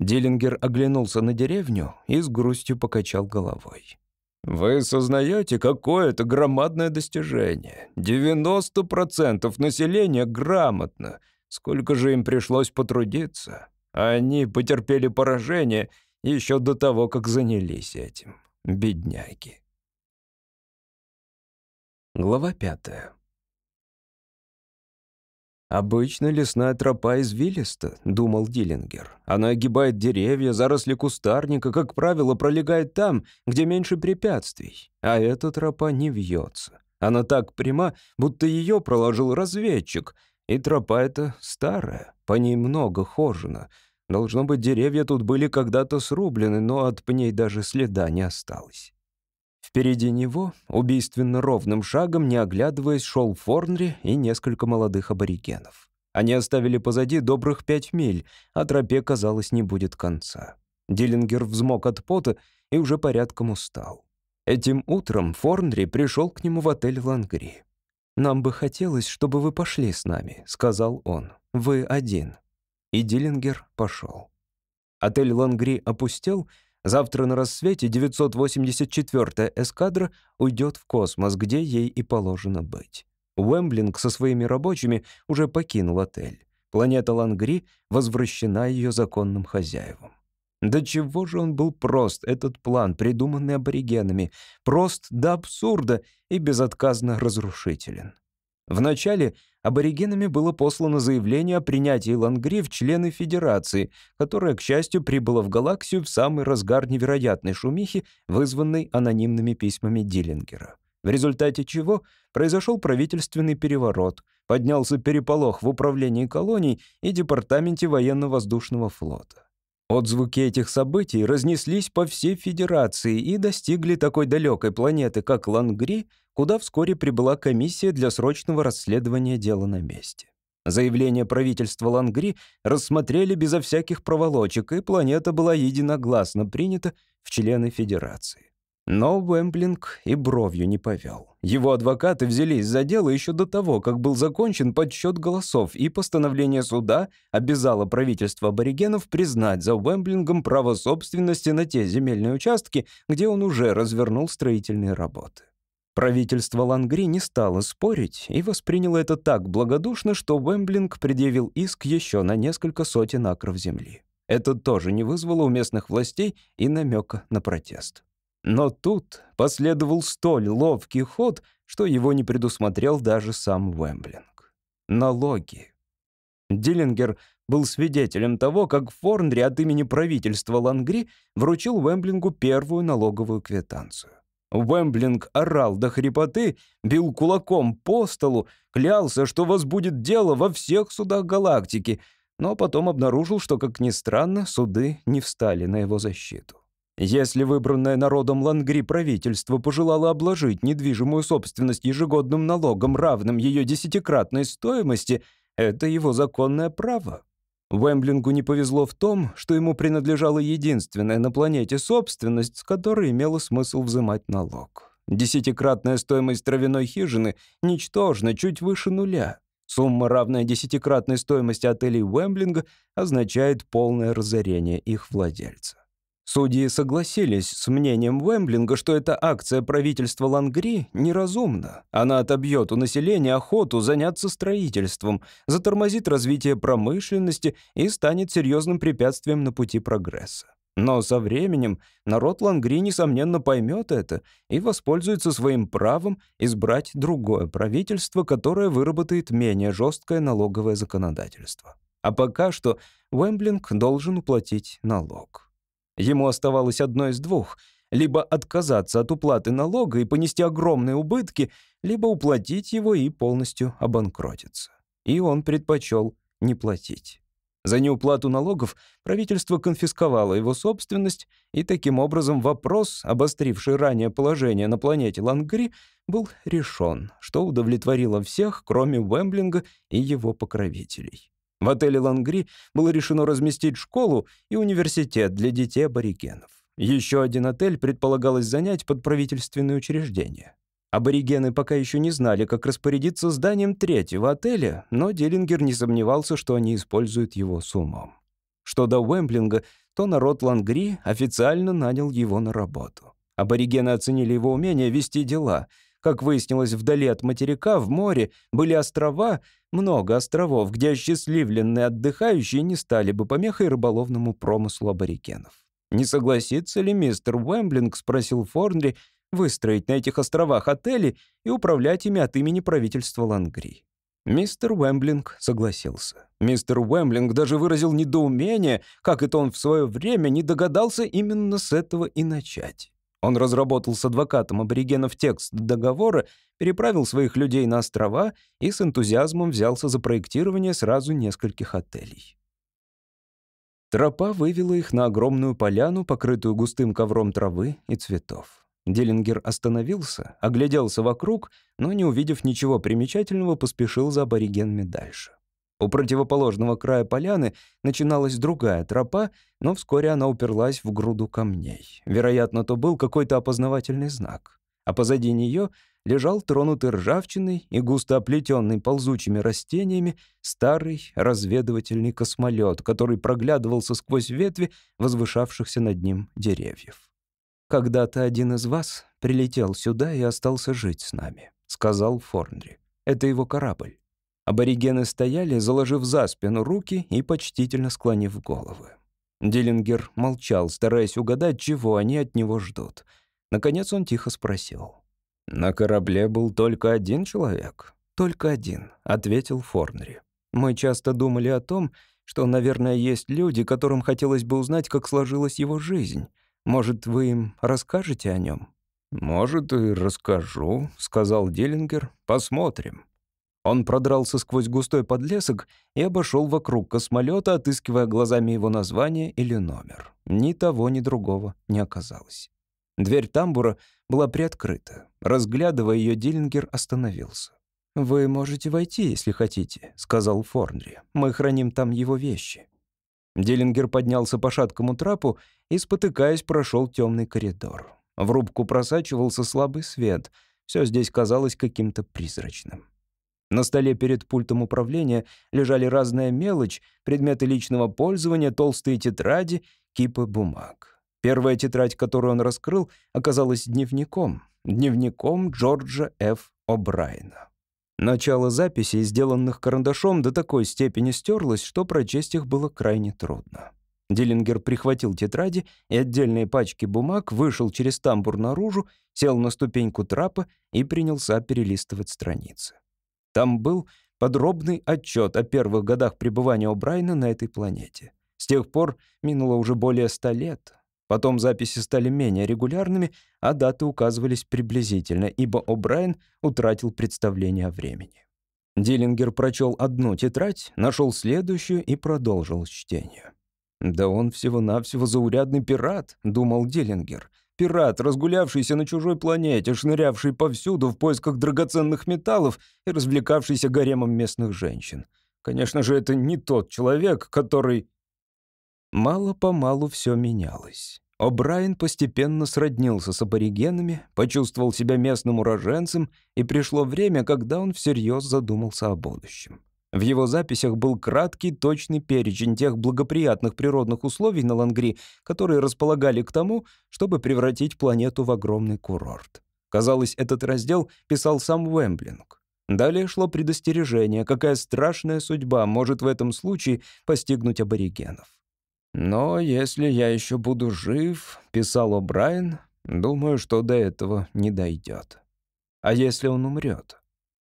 Диллингер оглянулся на деревню и с грустью покачал головой. Вы сознаете, какое это громадное достижение? 90% населения грамотно. Сколько же им пришлось потрудиться? Они потерпели поражение еще до того, как занялись этим. Бедняги. Глава пятая. «Обычно лесная тропа извилиста», — думал Диллингер. «Она огибает деревья, заросли кустарника, как правило, пролегает там, где меньше препятствий. А эта тропа не вьется. Она так пряма, будто ее проложил разведчик. И тропа эта старая, по ней много хожено. Должно быть, деревья тут были когда-то срублены, но от пней даже следа не осталось». Впереди него, убийственно ровным шагом, не оглядываясь, шел Форнри и несколько молодых аборигенов. Они оставили позади добрых пять миль, а тропе, казалось, не будет конца. Диллингер взмок от пота и уже порядком устал. Этим утром Форнри пришел к нему в отель «Лангри». «Нам бы хотелось, чтобы вы пошли с нами», — сказал он. «Вы один». И Диллингер пошел. Отель «Лангри» опустел — Завтра на рассвете 984-я эскадра уйдет в космос, где ей и положено быть. Уэмблинг со своими рабочими уже покинул отель. Планета Лангри возвращена ее законным хозяевам. До чего же он был прост, этот план, придуманный аборигенами, прост до абсурда и безотказно разрушителен. Вначале аборигенами было послано заявление о принятии Лангри в члены Федерации, которая, к счастью, прибыла в галаксию в самый разгар невероятной шумихи, вызванной анонимными письмами Диллингера. В результате чего произошел правительственный переворот, поднялся переполох в управлении колоний и департаменте военно-воздушного флота. Отзвуки этих событий разнеслись по всей Федерации и достигли такой далекой планеты, как Лангри, куда вскоре прибыла комиссия для срочного расследования дела на месте. Заявление правительства Лангри рассмотрели безо всяких проволочек, и планета была единогласно принята в члены Федерации. Но Уэмблинг и бровью не повел. Его адвокаты взялись за дело еще до того, как был закончен подсчет голосов, и постановление суда обязало правительство аборигенов признать за Уэмблингом право собственности на те земельные участки, где он уже развернул строительные работы. Правительство Лангри не стало спорить и восприняло это так благодушно, что Уэмблинг предъявил иск еще на несколько сотен акров земли. Это тоже не вызвало у местных властей и намека на протест. Но тут последовал столь ловкий ход, что его не предусмотрел даже сам Вемблинг. Налоги. Диллингер был свидетелем того, как Форнри от имени правительства Лангри вручил Вемблингу первую налоговую квитанцию. Вемблинг орал до хрипоты, бил кулаком по столу, клялся, что возбудит дело во всех судах галактики, но потом обнаружил, что, как ни странно, суды не встали на его защиту. Если выбранное народом Лангри правительство пожелало обложить недвижимую собственность ежегодным налогом, равным ее десятикратной стоимости, это его законное право. Вемблингу не повезло в том, что ему принадлежала единственная на планете собственность, с которой имело смысл взимать налог. Десятикратная стоимость травяной хижины ничтожна, чуть выше нуля. Сумма, равная десятикратной стоимости отелей Уэмблинга, означает полное разорение их владельца. Судьи согласились с мнением Вемблинга, что эта акция правительства Лангри неразумна. Она отобьет у населения охоту заняться строительством, затормозит развитие промышленности и станет серьезным препятствием на пути прогресса. Но со временем народ Лангри, несомненно, поймет это и воспользуется своим правом избрать другое правительство, которое выработает менее жесткое налоговое законодательство. А пока что Вемблинг должен уплатить налог. Ему оставалось одно из двух — либо отказаться от уплаты налога и понести огромные убытки, либо уплатить его и полностью обанкротиться. И он предпочел не платить. За неуплату налогов правительство конфисковало его собственность, и таким образом вопрос, обостривший ранее положение на планете Лангри, был решен, что удовлетворило всех, кроме Уэмблинга и его покровителей. В отеле «Лангри» было решено разместить школу и университет для детей аборигенов. Еще один отель предполагалось занять под правительственные учреждения. Аборигены пока еще не знали, как распорядиться зданием третьего отеля, но Диллингер не сомневался, что они используют его с умом. Что до Уэмблинга, то народ Лангри официально нанял его на работу. Аборигены оценили его умение вести дела — как выяснилось, вдали от материка, в море, были острова, много островов, где осчастливленные отдыхающие не стали бы помехой рыболовному промыслу аборигенов. «Не согласится ли мистер Уэмблинг, — спросил Форнри, — выстроить на этих островах отели и управлять ими от имени правительства Лангри?» Мистер Уэмблинг согласился. Мистер Уэмблинг даже выразил недоумение, как это он в свое время не догадался именно с этого и начать. Он разработал с адвокатом аборигенов текст договора, переправил своих людей на острова и с энтузиазмом взялся за проектирование сразу нескольких отелей. Тропа вывела их на огромную поляну, покрытую густым ковром травы и цветов. Диллингер остановился, огляделся вокруг, но, не увидев ничего примечательного, поспешил за аборигенами дальше. У противоположного края поляны начиналась другая тропа, но вскоре она уперлась в груду камней. Вероятно, то был какой-то опознавательный знак. А позади нее лежал тронутый ржавчиной и густо оплетенный ползучими растениями старый разведывательный космолет, который проглядывался сквозь ветви возвышавшихся над ним деревьев. «Когда-то один из вас прилетел сюда и остался жить с нами», — сказал Форнри. «Это его корабль». Аборигены стояли, заложив за спину руки и почтительно склонив головы. Диллингер молчал, стараясь угадать, чего они от него ждут. Наконец он тихо спросил. «На корабле был только один человек?» «Только один», — ответил Форнри. «Мы часто думали о том, что, наверное, есть люди, которым хотелось бы узнать, как сложилась его жизнь. Может, вы им расскажете о нем? «Может, и расскажу», — сказал Диллингер. «Посмотрим». Он продрался сквозь густой подлесок и обошел вокруг космолета, отыскивая глазами его название или номер. Ни того, ни другого не оказалось. Дверь тамбура была приоткрыта. Разглядывая ее, Диллингер остановился. «Вы можете войти, если хотите», — сказал Форнри. «Мы храним там его вещи». Диллингер поднялся по шаткому трапу и, спотыкаясь, прошел темный коридор. В рубку просачивался слабый свет. Все здесь казалось каким-то призрачным. На столе перед пультом управления лежали разная мелочь, предметы личного пользования, толстые тетради, кипы бумаг. Первая тетрадь, которую он раскрыл, оказалась дневником. Дневником Джорджа Ф. О'Брайена. Начало записей, сделанных карандашом, до такой степени стерлось, что прочесть их было крайне трудно. Диллингер прихватил тетради и отдельные пачки бумаг, вышел через тамбур наружу, сел на ступеньку трапа и принялся перелистывать страницы. Там был подробный отчет о первых годах пребывания О'Брайна на этой планете. С тех пор минуло уже более ста лет. Потом записи стали менее регулярными, а даты указывались приблизительно, ибо О'Брайен утратил представление о времени. Диллингер прочел одну тетрадь, нашел следующую и продолжил чтение. «Да он всего-навсего заурядный пират», — думал Диллингер. «Пират, разгулявшийся на чужой планете, шнырявший повсюду в поисках драгоценных металлов и развлекавшийся гаремом местных женщин. Конечно же, это не тот человек, который...» Мало-помалу все менялось. О'Брайен постепенно сроднился с аборигенами, почувствовал себя местным уроженцем, и пришло время, когда он всерьез задумался о будущем. В его записях был краткий, точный перечень тех благоприятных природных условий на Лангри, которые располагали к тому, чтобы превратить планету в огромный курорт. Казалось, этот раздел писал сам Уэмблинг. Далее шло предостережение, какая страшная судьба может в этом случае постигнуть аборигенов. «Но если я еще буду жив», — писал О'Брайен, — «думаю, что до этого не дойдет. А если он умрет?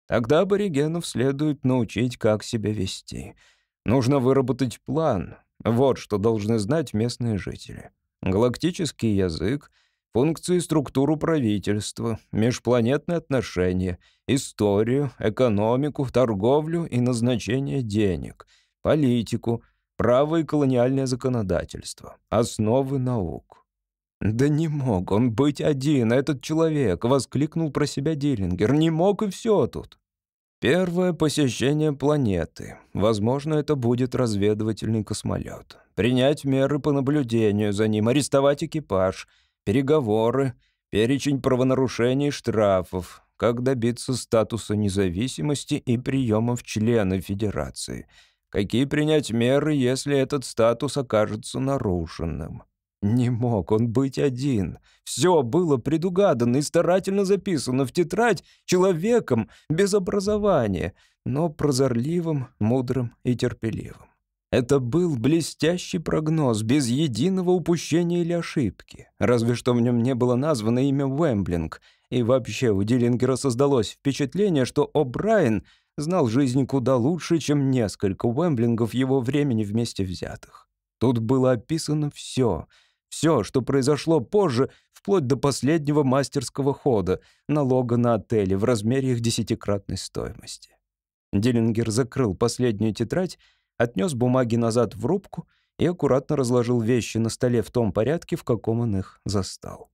Тогда аборигенов следует научить, как себя вести. Нужно выработать план. Вот что должны знать местные жители. Галактический язык, функции и структуру правительства, межпланетные отношения, историю, экономику, торговлю и назначение денег, политику — право и колониальное законодательство, основы наук. «Да не мог он быть один, этот человек!» — воскликнул про себя Диллингер. «Не мог и все тут!» Первое посещение планеты. Возможно, это будет разведывательный космолет. Принять меры по наблюдению за ним, арестовать экипаж, переговоры, перечень правонарушений штрафов, как добиться статуса независимости и приемов члена Федерации — Какие принять меры, если этот статус окажется нарушенным? Не мог он быть один. Все было предугадано и старательно записано в тетрадь человеком без образования, но прозорливым, мудрым и терпеливым. Это был блестящий прогноз, без единого упущения или ошибки. Разве что в нем не было названо имя Уэмблинг. И вообще у Диллингера создалось впечатление, что О'Брайен знал жизнь куда лучше, чем несколько Уэмблингов его времени вместе взятых. Тут было описано все — все, что произошло позже, вплоть до последнего мастерского хода, налога на отели в размере их десятикратной стоимости. Диллингер закрыл последнюю тетрадь, отнес бумаги назад в рубку и аккуратно разложил вещи на столе в том порядке, в каком он их застал.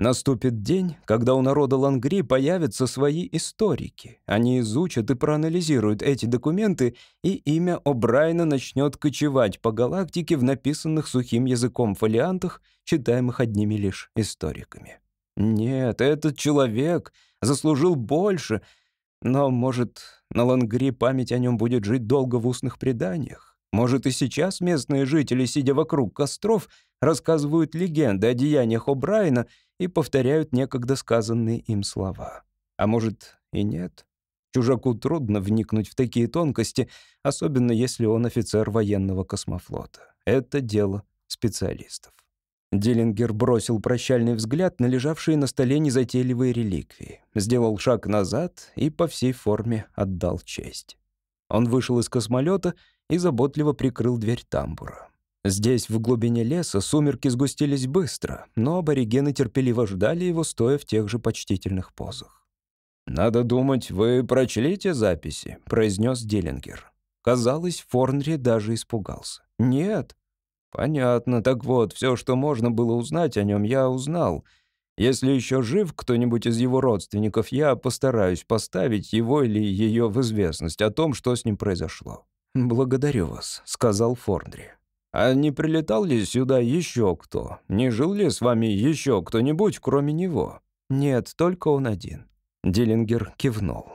Наступит день, когда у народа Лангри появятся свои историки. Они изучат и проанализируют эти документы, и имя О'Брайена начнет кочевать по галактике в написанных сухим языком фолиантах, читаемых одними лишь историками. Нет, этот человек заслужил больше, но, может, на Лангри память о нем будет жить долго в устных преданиях. Может, и сейчас местные жители, сидя вокруг костров, рассказывают легенды о деяниях О'Брайена и повторяют некогда сказанные им слова. А может, и нет? Чужаку трудно вникнуть в такие тонкости, особенно если он офицер военного космофлота. Это дело специалистов. Диллингер бросил прощальный взгляд на лежавшие на столе незатейливые реликвии, сделал шаг назад и по всей форме отдал честь. Он вышел из космолета и заботливо прикрыл дверь тамбура. Здесь, в глубине леса, сумерки сгустились быстро, но аборигены терпеливо ждали его, стоя в тех же почтительных позах. «Надо думать, вы прочли те записи», — произнес Диллингер. Казалось, Форнри даже испугался. «Нет». «Понятно. Так вот, все, что можно было узнать о нем, я узнал. Если еще жив кто-нибудь из его родственников, я постараюсь поставить его или ее в известность о том, что с ним произошло». «Благодарю вас», — сказал Форнри. А не прилетал ли сюда еще кто? Не жил ли с вами еще кто-нибудь, кроме него? Нет, только он один. Диллингер кивнул.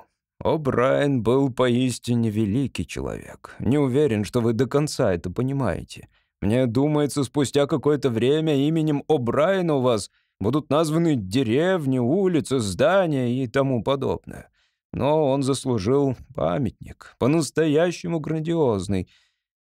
О, Брайан был поистине великий человек. Не уверен, что вы до конца это понимаете. Мне думается, спустя какое-то время именем О'Брайена у вас будут названы деревни, улицы, здания и тому подобное. Но он заслужил памятник, по-настоящему грандиозный —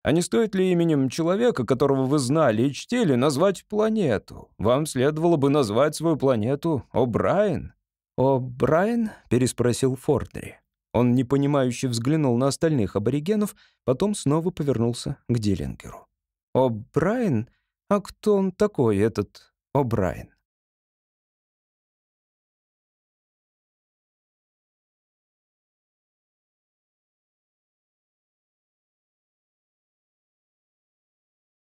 а не стоит ли именем человека, которого вы знали и чтили, назвать планету? Вам следовало бы назвать свою планету О'Брайен». «О'Брайен?» — переспросил Фортнери. Он непонимающе взглянул на остальных аборигенов, потом снова повернулся к Диллингеру. «О'Брайен? А кто он такой, этот О'Брайен?»